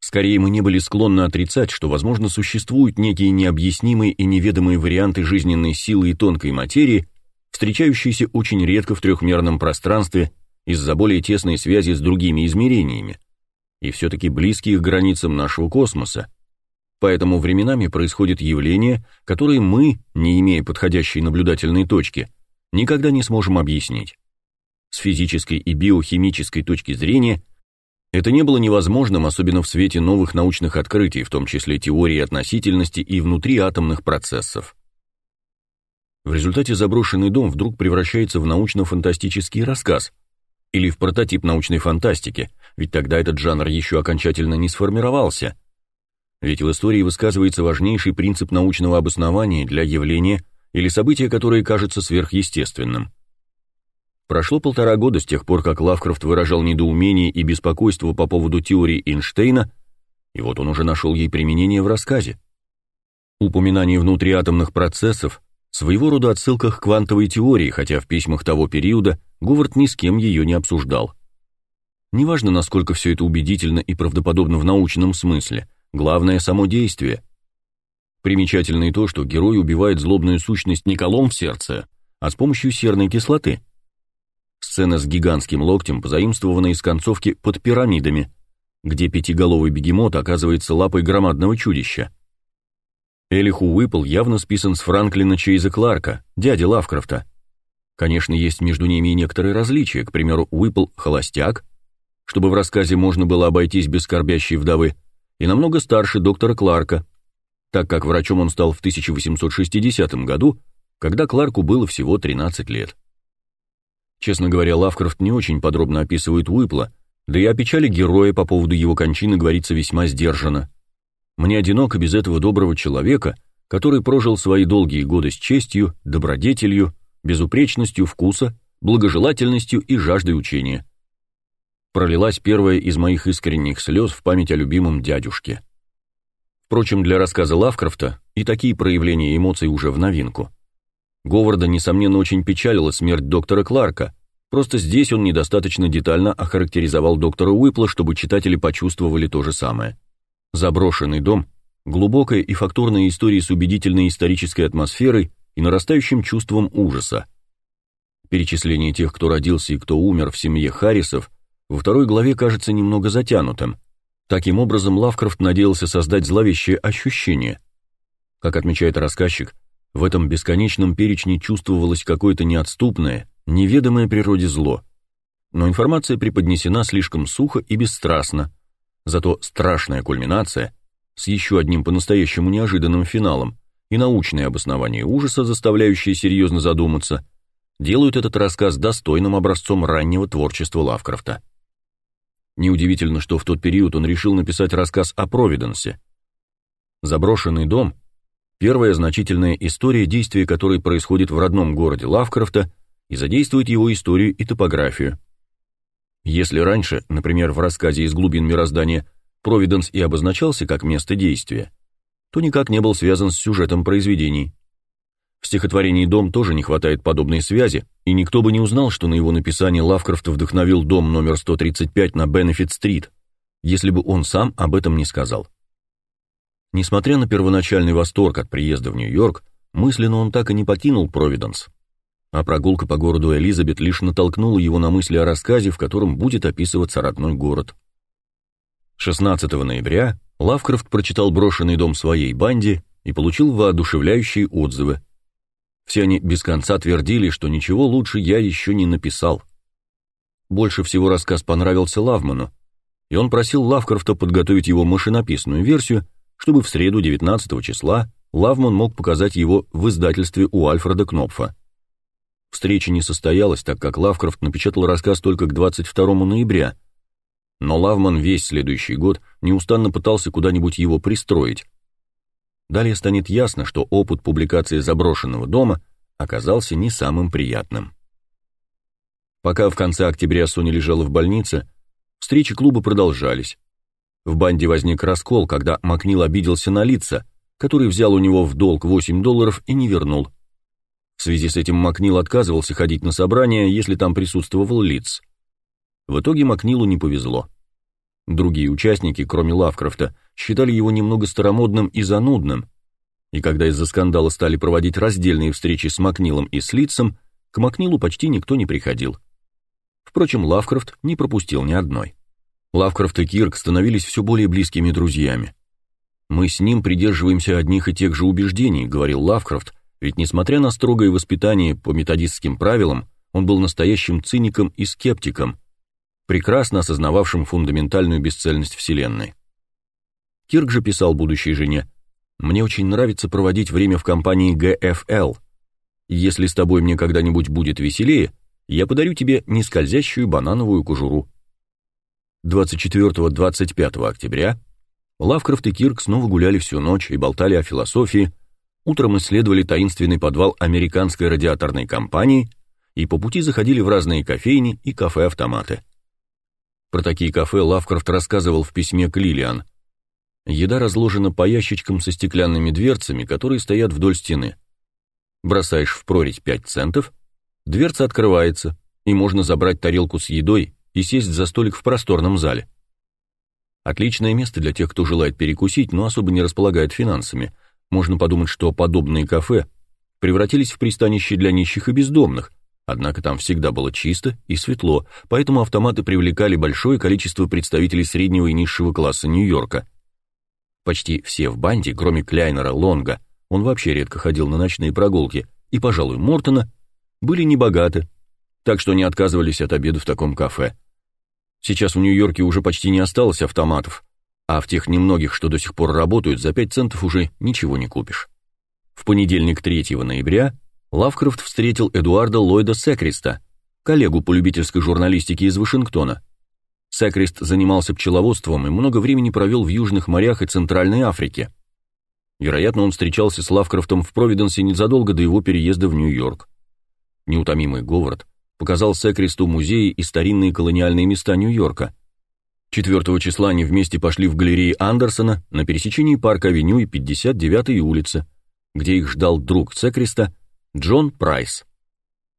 Скорее, мы не были склонны отрицать, что, возможно, существуют некие необъяснимые и неведомые варианты жизненной силы и тонкой материи, встречающиеся очень редко в трехмерном пространстве из-за более тесной связи с другими измерениями, и все-таки близкие к границам нашего космоса. Поэтому временами происходят явления, которые мы, не имея подходящей наблюдательной точки, никогда не сможем объяснить. С физической и биохимической точки зрения это не было невозможным, особенно в свете новых научных открытий, в том числе теории относительности и внутриатомных процессов. В результате заброшенный дом вдруг превращается в научно-фантастический рассказ или в прототип научной фантастики, ведь тогда этот жанр еще окончательно не сформировался. Ведь в истории высказывается важнейший принцип научного обоснования для явления или события, которое кажется сверхъестественным. Прошло полтора года с тех пор, как Лавкрафт выражал недоумение и беспокойство по поводу теории Эйнштейна, и вот он уже нашел ей применение в рассказе. Упоминание внутриатомных процессов – своего рода отсылка к квантовой теории, хотя в письмах того периода Говард ни с кем ее не обсуждал. Неважно, насколько все это убедительно и правдоподобно в научном смысле, главное – само действие. Примечательно и то, что герой убивает злобную сущность не колом в сердце, а с помощью серной кислоты – Сцена с гигантским локтем позаимствована из концовки «Под пирамидами», где пятиголовый бегемот оказывается лапой громадного чудища. Элиху Уиппл явно списан с Франклина Чейза Кларка, дяди Лавкрафта. Конечно, есть между ними и некоторые различия, к примеру, Уиппл – холостяк, чтобы в рассказе можно было обойтись без скорбящей вдовы, и намного старше доктора Кларка, так как врачом он стал в 1860 году, когда Кларку было всего 13 лет. Честно говоря, Лавкрафт не очень подробно описывает Уипла, да и о печали героя по поводу его кончины говорится весьма сдержанно. Мне одиноко без этого доброго человека, который прожил свои долгие годы с честью, добродетелью, безупречностью вкуса, благожелательностью и жаждой учения. Пролилась первая из моих искренних слез в память о любимом дядюшке. Впрочем, для рассказа Лавкрафта и такие проявления эмоций уже в новинку. Говарда, несомненно, очень печалила смерть доктора Кларка, просто здесь он недостаточно детально охарактеризовал доктора Уипла, чтобы читатели почувствовали то же самое. Заброшенный дом – глубокая и фактурная история с убедительной исторической атмосферой и нарастающим чувством ужаса. Перечисление тех, кто родился и кто умер в семье Харрисов, во второй главе кажется немного затянутым. Таким образом, Лавкрафт надеялся создать зловещее ощущение. Как отмечает рассказчик, в этом бесконечном перечне чувствовалось какое-то неотступное, неведомое природе зло. Но информация преподнесена слишком сухо и бесстрастно. Зато страшная кульминация с еще одним по-настоящему неожиданным финалом и научное обоснование ужаса, заставляющее серьезно задуматься, делают этот рассказ достойным образцом раннего творчества Лавкрафта. Неудивительно, что в тот период он решил написать рассказ о Провиденсе. Заброшенный дом Первая значительная история, действия которой происходит в родном городе Лавкрафта и задействует его историю и топографию. Если раньше, например, в рассказе «Из глубин мироздания» Провиденс и обозначался как место действия, то никак не был связан с сюжетом произведений. В стихотворении «Дом» тоже не хватает подобной связи, и никто бы не узнал, что на его написание Лавкрафт вдохновил дом номер 135 на Бенефит-стрит, если бы он сам об этом не сказал. Несмотря на первоначальный восторг от приезда в Нью-Йорк, мысленно он так и не покинул Провиденс. А прогулка по городу Элизабет лишь натолкнула его на мысли о рассказе, в котором будет описываться родной город. 16 ноября Лавкрафт прочитал брошенный дом своей банде и получил воодушевляющие отзывы. Все они без конца твердили, что ничего лучше я еще не написал. Больше всего рассказ понравился Лавману, и он просил Лавкрафта подготовить его машинописную версию, чтобы в среду 19 числа Лавман мог показать его в издательстве у Альфреда Кнопфа. Встреча не состоялась, так как Лавкрафт напечатал рассказ только к 22 ноября, но Лавман весь следующий год неустанно пытался куда-нибудь его пристроить. Далее станет ясно, что опыт публикации «Заброшенного дома» оказался не самым приятным. Пока в конце октября Соня лежала в больнице, встречи клуба продолжались. В банде возник раскол, когда Макнил обиделся на лица, который взял у него в долг 8 долларов и не вернул. В связи с этим Макнил отказывался ходить на собрания, если там присутствовал лиц. В итоге Макнилу не повезло. Другие участники, кроме Лавкрафта, считали его немного старомодным и занудным, и когда из-за скандала стали проводить раздельные встречи с Макнилом и с Лицем, к Макнилу почти никто не приходил. Впрочем, Лавкрафт не пропустил ни одной. Лавкрафт и Кирк становились все более близкими друзьями. «Мы с ним придерживаемся одних и тех же убеждений», — говорил Лавкрафт, ведь, несмотря на строгое воспитание по методистским правилам, он был настоящим циником и скептиком, прекрасно осознававшим фундаментальную бесцельность Вселенной. Кирк же писал будущей жене, «Мне очень нравится проводить время в компании ГФЛ. Если с тобой мне когда-нибудь будет веселее, я подарю тебе нескользящую банановую кожуру». 24-25 октября Лавкрафт и Кирк снова гуляли всю ночь и болтали о философии, утром исследовали таинственный подвал американской радиаторной компании и по пути заходили в разные кофейни и кафе-автоматы. Про такие кафе Лавкрафт рассказывал в письме к Лилиан. Еда разложена по ящичкам со стеклянными дверцами, которые стоят вдоль стены. Бросаешь в прорезь 5 центов, дверца открывается, и можно забрать тарелку с едой и сесть за столик в просторном зале. Отличное место для тех, кто желает перекусить, но особо не располагает финансами. Можно подумать, что подобные кафе превратились в пристанище для нищих и бездомных, однако там всегда было чисто и светло, поэтому автоматы привлекали большое количество представителей среднего и низшего класса Нью-Йорка. Почти все в банде, кроме Кляйнера Лонга, он вообще редко ходил на ночные прогулки, и, пожалуй, Мортона, были небогаты, так что не отказывались от обеда в таком кафе. Сейчас в Нью-Йорке уже почти не осталось автоматов, а в тех немногих, что до сих пор работают, за 5 центов уже ничего не купишь. В понедельник 3 ноября Лавкрафт встретил Эдуарда Ллойда Секриста, коллегу по любительской журналистике из Вашингтона. Секрист занимался пчеловодством и много времени провел в Южных морях и Центральной Африке. Вероятно, он встречался с Лавкрафтом в Провиденсе незадолго до его переезда в Нью-Йорк. Неутомимый Говард показал Секристу музеи и старинные колониальные места Нью-Йорка. 4 числа они вместе пошли в галереи Андерсона на пересечении Парк-авеню и 59-й улицы, где их ждал друг Секриста Джон Прайс.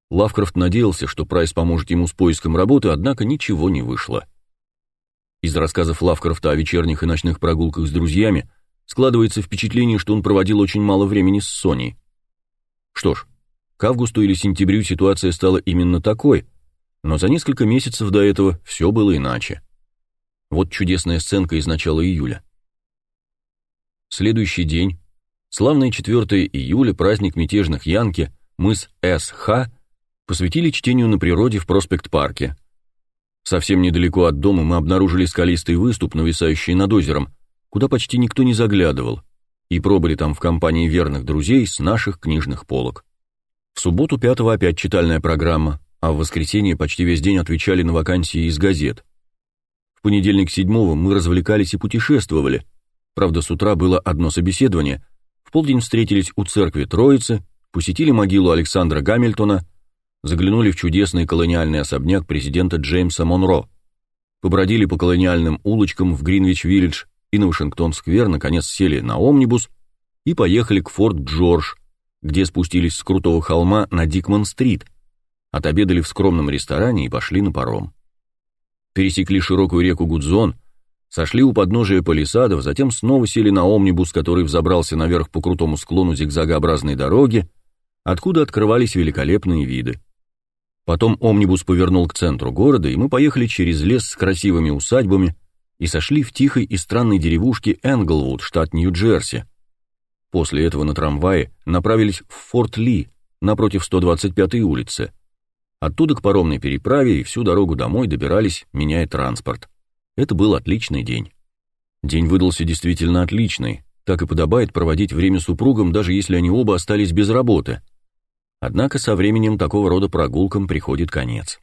Лавкрафт надеялся, что Прайс поможет ему с поиском работы, однако ничего не вышло. Из рассказов Лавкрафта о вечерних и ночных прогулках с друзьями складывается впечатление, что он проводил очень мало времени с Соней. Что ж, к августу или сентябрю ситуация стала именно такой, но за несколько месяцев до этого все было иначе. Вот чудесная сценка из начала июля. Следующий день, славный 4 июля, праздник мятежных Янки, мыс С.Х., посвятили чтению на природе в проспект-парке. Совсем недалеко от дома мы обнаружили скалистый выступ, нависающий над озером, куда почти никто не заглядывал, и пробыли там в компании верных друзей с наших книжных полок. В субботу пятого опять читальная программа, а в воскресенье почти весь день отвечали на вакансии из газет. В понедельник седьмого мы развлекались и путешествовали. Правда, с утра было одно собеседование. Полдень встретились у церкви Троицы, посетили могилу Александра Гамильтона, заглянули в чудесный колониальный особняк президента Джеймса Монро, побродили по колониальным улочкам в Гринвич-Виллидж и на Вашингтон-сквер, наконец сели на омнибус и поехали к Форт-Джордж, где спустились с крутого холма на Дикман-стрит, отобедали в скромном ресторане и пошли на паром. Пересекли широкую реку Гудзон, сошли у подножия палисадов, затем снова сели на омнибус, который взобрался наверх по крутому склону зигзагообразной дороги, откуда открывались великолепные виды. Потом омнибус повернул к центру города, и мы поехали через лес с красивыми усадьбами и сошли в тихой и странной деревушке Энглвуд, штат Нью-Джерси, После этого на трамвае направились в Форт Ли, напротив 125-й улицы. Оттуда к паромной переправе и всю дорогу домой добирались, меняя транспорт. Это был отличный день. День выдался действительно отличный, так и подобает проводить время супругам, даже если они оба остались без работы. Однако со временем такого рода прогулкам приходит конец.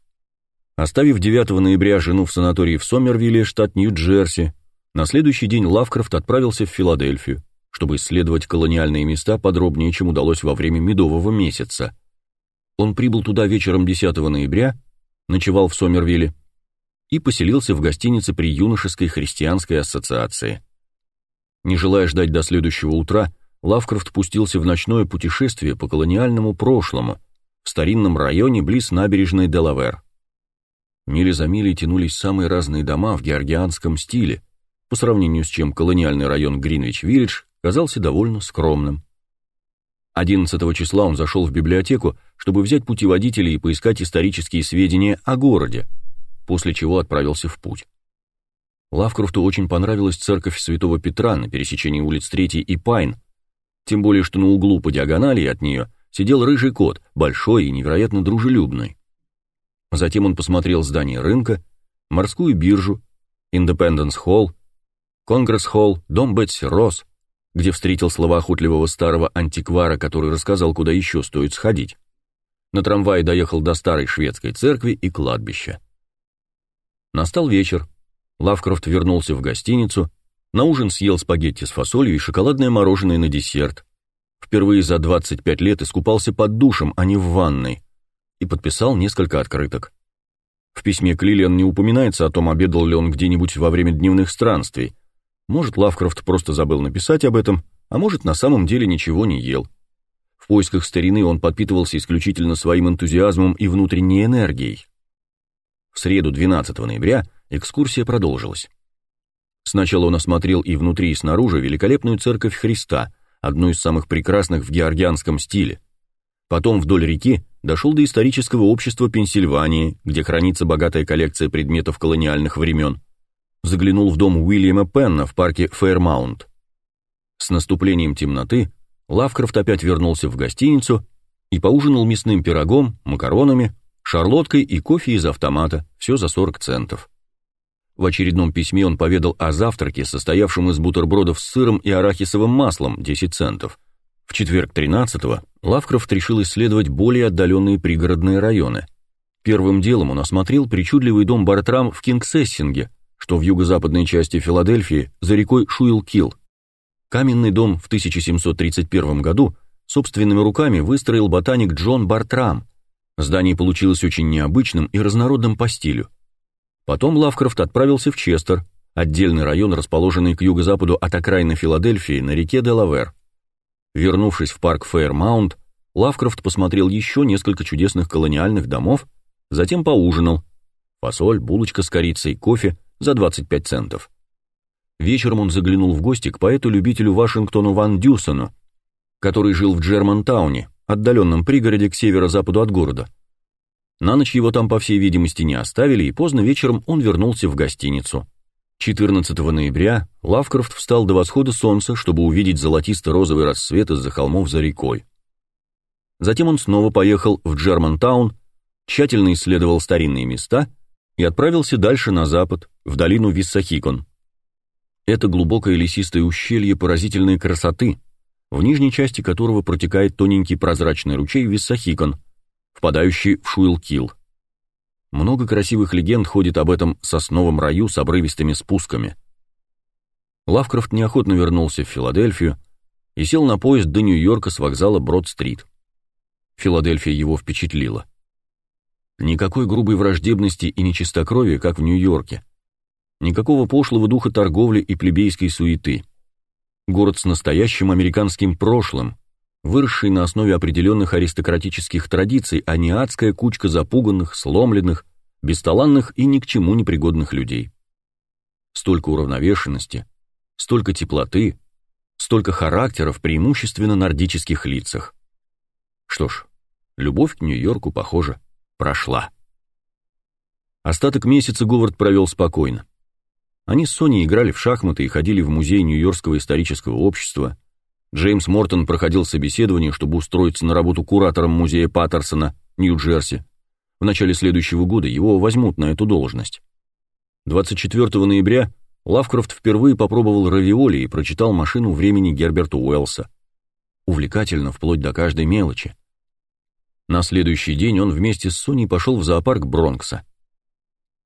Оставив 9 ноября жену в санатории в Сомервилле, штат Нью-Джерси, на следующий день Лавкрафт отправился в Филадельфию, чтобы исследовать колониальные места подробнее, чем удалось во время медового месяца. Он прибыл туда вечером 10 ноября, ночевал в Сомервилле и поселился в гостинице при юношеской христианской ассоциации. Не желая ждать до следующего утра, Лавкрафт пустился в ночное путешествие по колониальному прошлому в старинном районе близ набережной Делавер. Мили за милей тянулись самые разные дома в георгианском стиле, по сравнению с чем колониальный район Гринвич-Виллидж казался довольно скромным. 11 числа он зашел в библиотеку, чтобы взять путеводители и поискать исторические сведения о городе, после чего отправился в путь. Лавкрафту очень понравилась церковь Святого Петра на пересечении улиц Третий и Пайн, тем более что на углу по диагонали от нее сидел рыжий кот, большой и невероятно дружелюбный. Затем он посмотрел здание рынка, морскую биржу, Индепенденс-холл, Конгресс-холл, дом Бетси Росс, где встретил словоохотливого старого антиквара, который рассказал, куда еще стоит сходить. На трамвае доехал до старой шведской церкви и кладбища. Настал вечер. Лавкрафт вернулся в гостиницу, на ужин съел спагетти с фасолью и шоколадное мороженое на десерт. Впервые за 25 лет искупался под душем, а не в ванной, и подписал несколько открыток. В письме к Лилиан не упоминается о том, обедал ли он где-нибудь во время дневных странствий, может, Лавкрафт просто забыл написать об этом, а может, на самом деле ничего не ел. В поисках старины он подпитывался исключительно своим энтузиазмом и внутренней энергией. В среду 12 ноября экскурсия продолжилась. Сначала он осмотрел и внутри, и снаружи великолепную церковь Христа, одну из самых прекрасных в георгианском стиле. Потом вдоль реки дошел до исторического общества Пенсильвании, где хранится богатая коллекция предметов колониальных времен заглянул в дом Уильяма Пенна в парке Фэрмаунт. С наступлением темноты Лавкрафт опять вернулся в гостиницу и поужинал мясным пирогом, макаронами, шарлоткой и кофе из автомата, все за 40 центов. В очередном письме он поведал о завтраке, состоявшем из бутербродов с сыром и арахисовым маслом, 10 центов. В четверг 13-го Лавкрафт решил исследовать более отдаленные пригородные районы. Первым делом он осмотрел причудливый дом Бартрам в Кингсессинге, что в юго-западной части Филадельфии за рекой Шуилкилл. Каменный дом в 1731 году собственными руками выстроил ботаник Джон Бартрам. Здание получилось очень необычным и разнородным по стилю. Потом Лавкрафт отправился в Честер, отдельный район, расположенный к юго-западу от окраины Филадельфии на реке Делавер. Вернувшись в парк Фейрмаунт, Лавкрафт посмотрел еще несколько чудесных колониальных домов, затем поужинал. Фасоль, булочка с корицей, кофе за 25 центов. Вечером он заглянул в гости к поэту-любителю Вашингтону Ван Дюсону, который жил в Джермантауне, отдаленном пригороде к северо-западу от города. На ночь его там, по всей видимости, не оставили, и поздно вечером он вернулся в гостиницу. 14 ноября Лавкрафт встал до восхода солнца, чтобы увидеть золотисто-розовый рассвет из-за холмов за рекой. Затем он снова поехал в Джермантаун, тщательно исследовал старинные места и отправился дальше на запад, в долину Виссахикон. Это глубокое лесистое ущелье поразительной красоты, в нижней части которого протекает тоненький прозрачный ручей Виссахикон, впадающий в Шуилкил. Много красивых легенд ходит об этом сосновом раю с обрывистыми спусками. Лавкрафт неохотно вернулся в Филадельфию и сел на поезд до Нью-Йорка с вокзала Брод-стрит. Филадельфия его впечатлила. Никакой грубой враждебности и нечистокровия, как в Нью-Йорке. Никакого пошлого духа торговли и плебейской суеты. Город с настоящим американским прошлым, выросший на основе определенных аристократических традиций, а не адская кучка запуганных, сломленных, бесталанных и ни к чему не пригодных людей. Столько уравновешенности, столько теплоты, столько характеров преимущественно нордических лицах. Что ж, любовь к Нью-Йорку, похоже, прошла. Остаток месяца Говард провел спокойно. Они с Соней играли в шахматы и ходили в музей Нью-Йоркского исторического общества. Джеймс Мортон проходил собеседование, чтобы устроиться на работу куратором музея Паттерсона, Нью-Джерси. В начале следующего года его возьмут на эту должность. 24 ноября Лавкрафт впервые попробовал равиоли и прочитал «Машину времени» Герберта Уэллса. Увлекательно вплоть до каждой мелочи. На следующий день он вместе с Соней пошел в зоопарк Бронкса.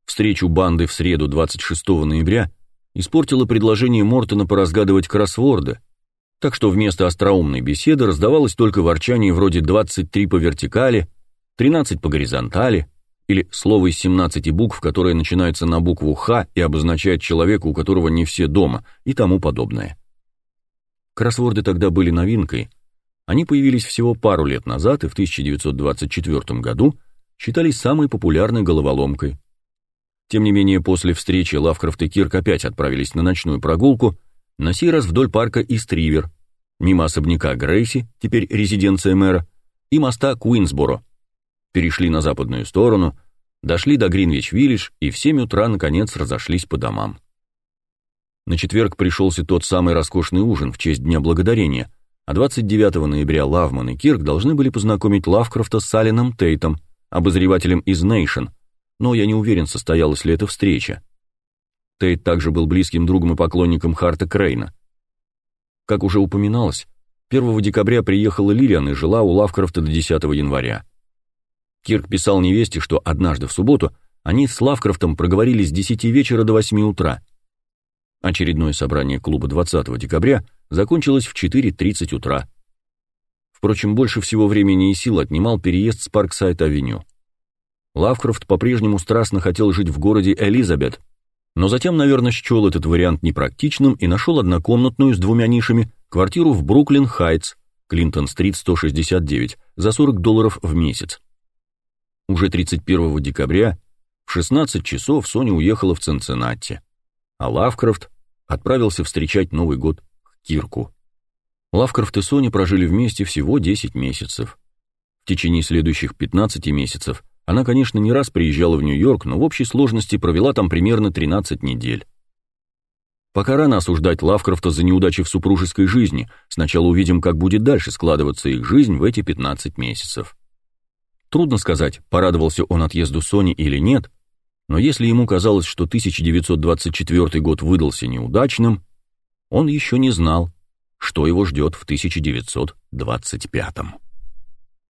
Встречу банды в среду 26 ноября испортило предложение Мортона поразгадывать кроссворды, так что вместо остроумной беседы раздавалось только ворчание вроде 23 по вертикали, 13 по горизонтали, или слово из 17 букв, которое начинается на букву «Х» и обозначает человека, у которого не все дома, и тому подобное. Кроссворды тогда были новинкой. Они появились всего пару лет назад и в 1924 году считались самой популярной головоломкой. Тем не менее, после встречи Лавкрафт и Кирк опять отправились на ночную прогулку, на сей раз вдоль парка Истривер, мимо особняка Грейси, теперь резиденция мэра, и моста Куинсборо. Перешли на западную сторону, дошли до Гринвич-Виллидж и в 7 утра, наконец, разошлись по домам. На четверг пришелся тот самый роскошный ужин в честь Дня Благодарения, а 29 ноября Лавман и Кирк должны были познакомить Лавкрафта с Салином Тейтом, обозревателем из Нейшн, но я не уверен, состоялась ли эта встреча. Тейт также был близким другом и поклонником Харта Крейна. Как уже упоминалось, 1 декабря приехала Лилиан и жила у Лавкрафта до 10 января. Кирк писал невесте, что однажды в субботу они с Лавкрафтом проговорили с 10 вечера до 8 утра. Очередное собрание клуба 20 декабря закончилось в 4.30 утра. Впрочем, больше всего времени и сил отнимал переезд с Парксайд-авеню. Лавкрафт по-прежнему страстно хотел жить в городе Элизабет, но затем, наверное, счел этот вариант непрактичным и нашел однокомнатную с двумя нишами квартиру в Бруклин-Хайтс, Клинтон-стрит 169, за 40 долларов в месяц. Уже 31 декабря в 16 часов Соня уехала в Цинциннати, а Лавкрафт отправился встречать Новый год к Кирку. Лавкрафт и Соня прожили вместе всего 10 месяцев. В течение следующих 15 месяцев она, конечно, не раз приезжала в Нью-Йорк, но в общей сложности провела там примерно 13 недель. Пока рано осуждать Лавкрафта за неудачи в супружеской жизни, сначала увидим, как будет дальше складываться их жизнь в эти 15 месяцев. Трудно сказать, порадовался он отъезду Сони или нет, но если ему казалось, что 1924 год выдался неудачным, он еще не знал, что его ждет в 1925.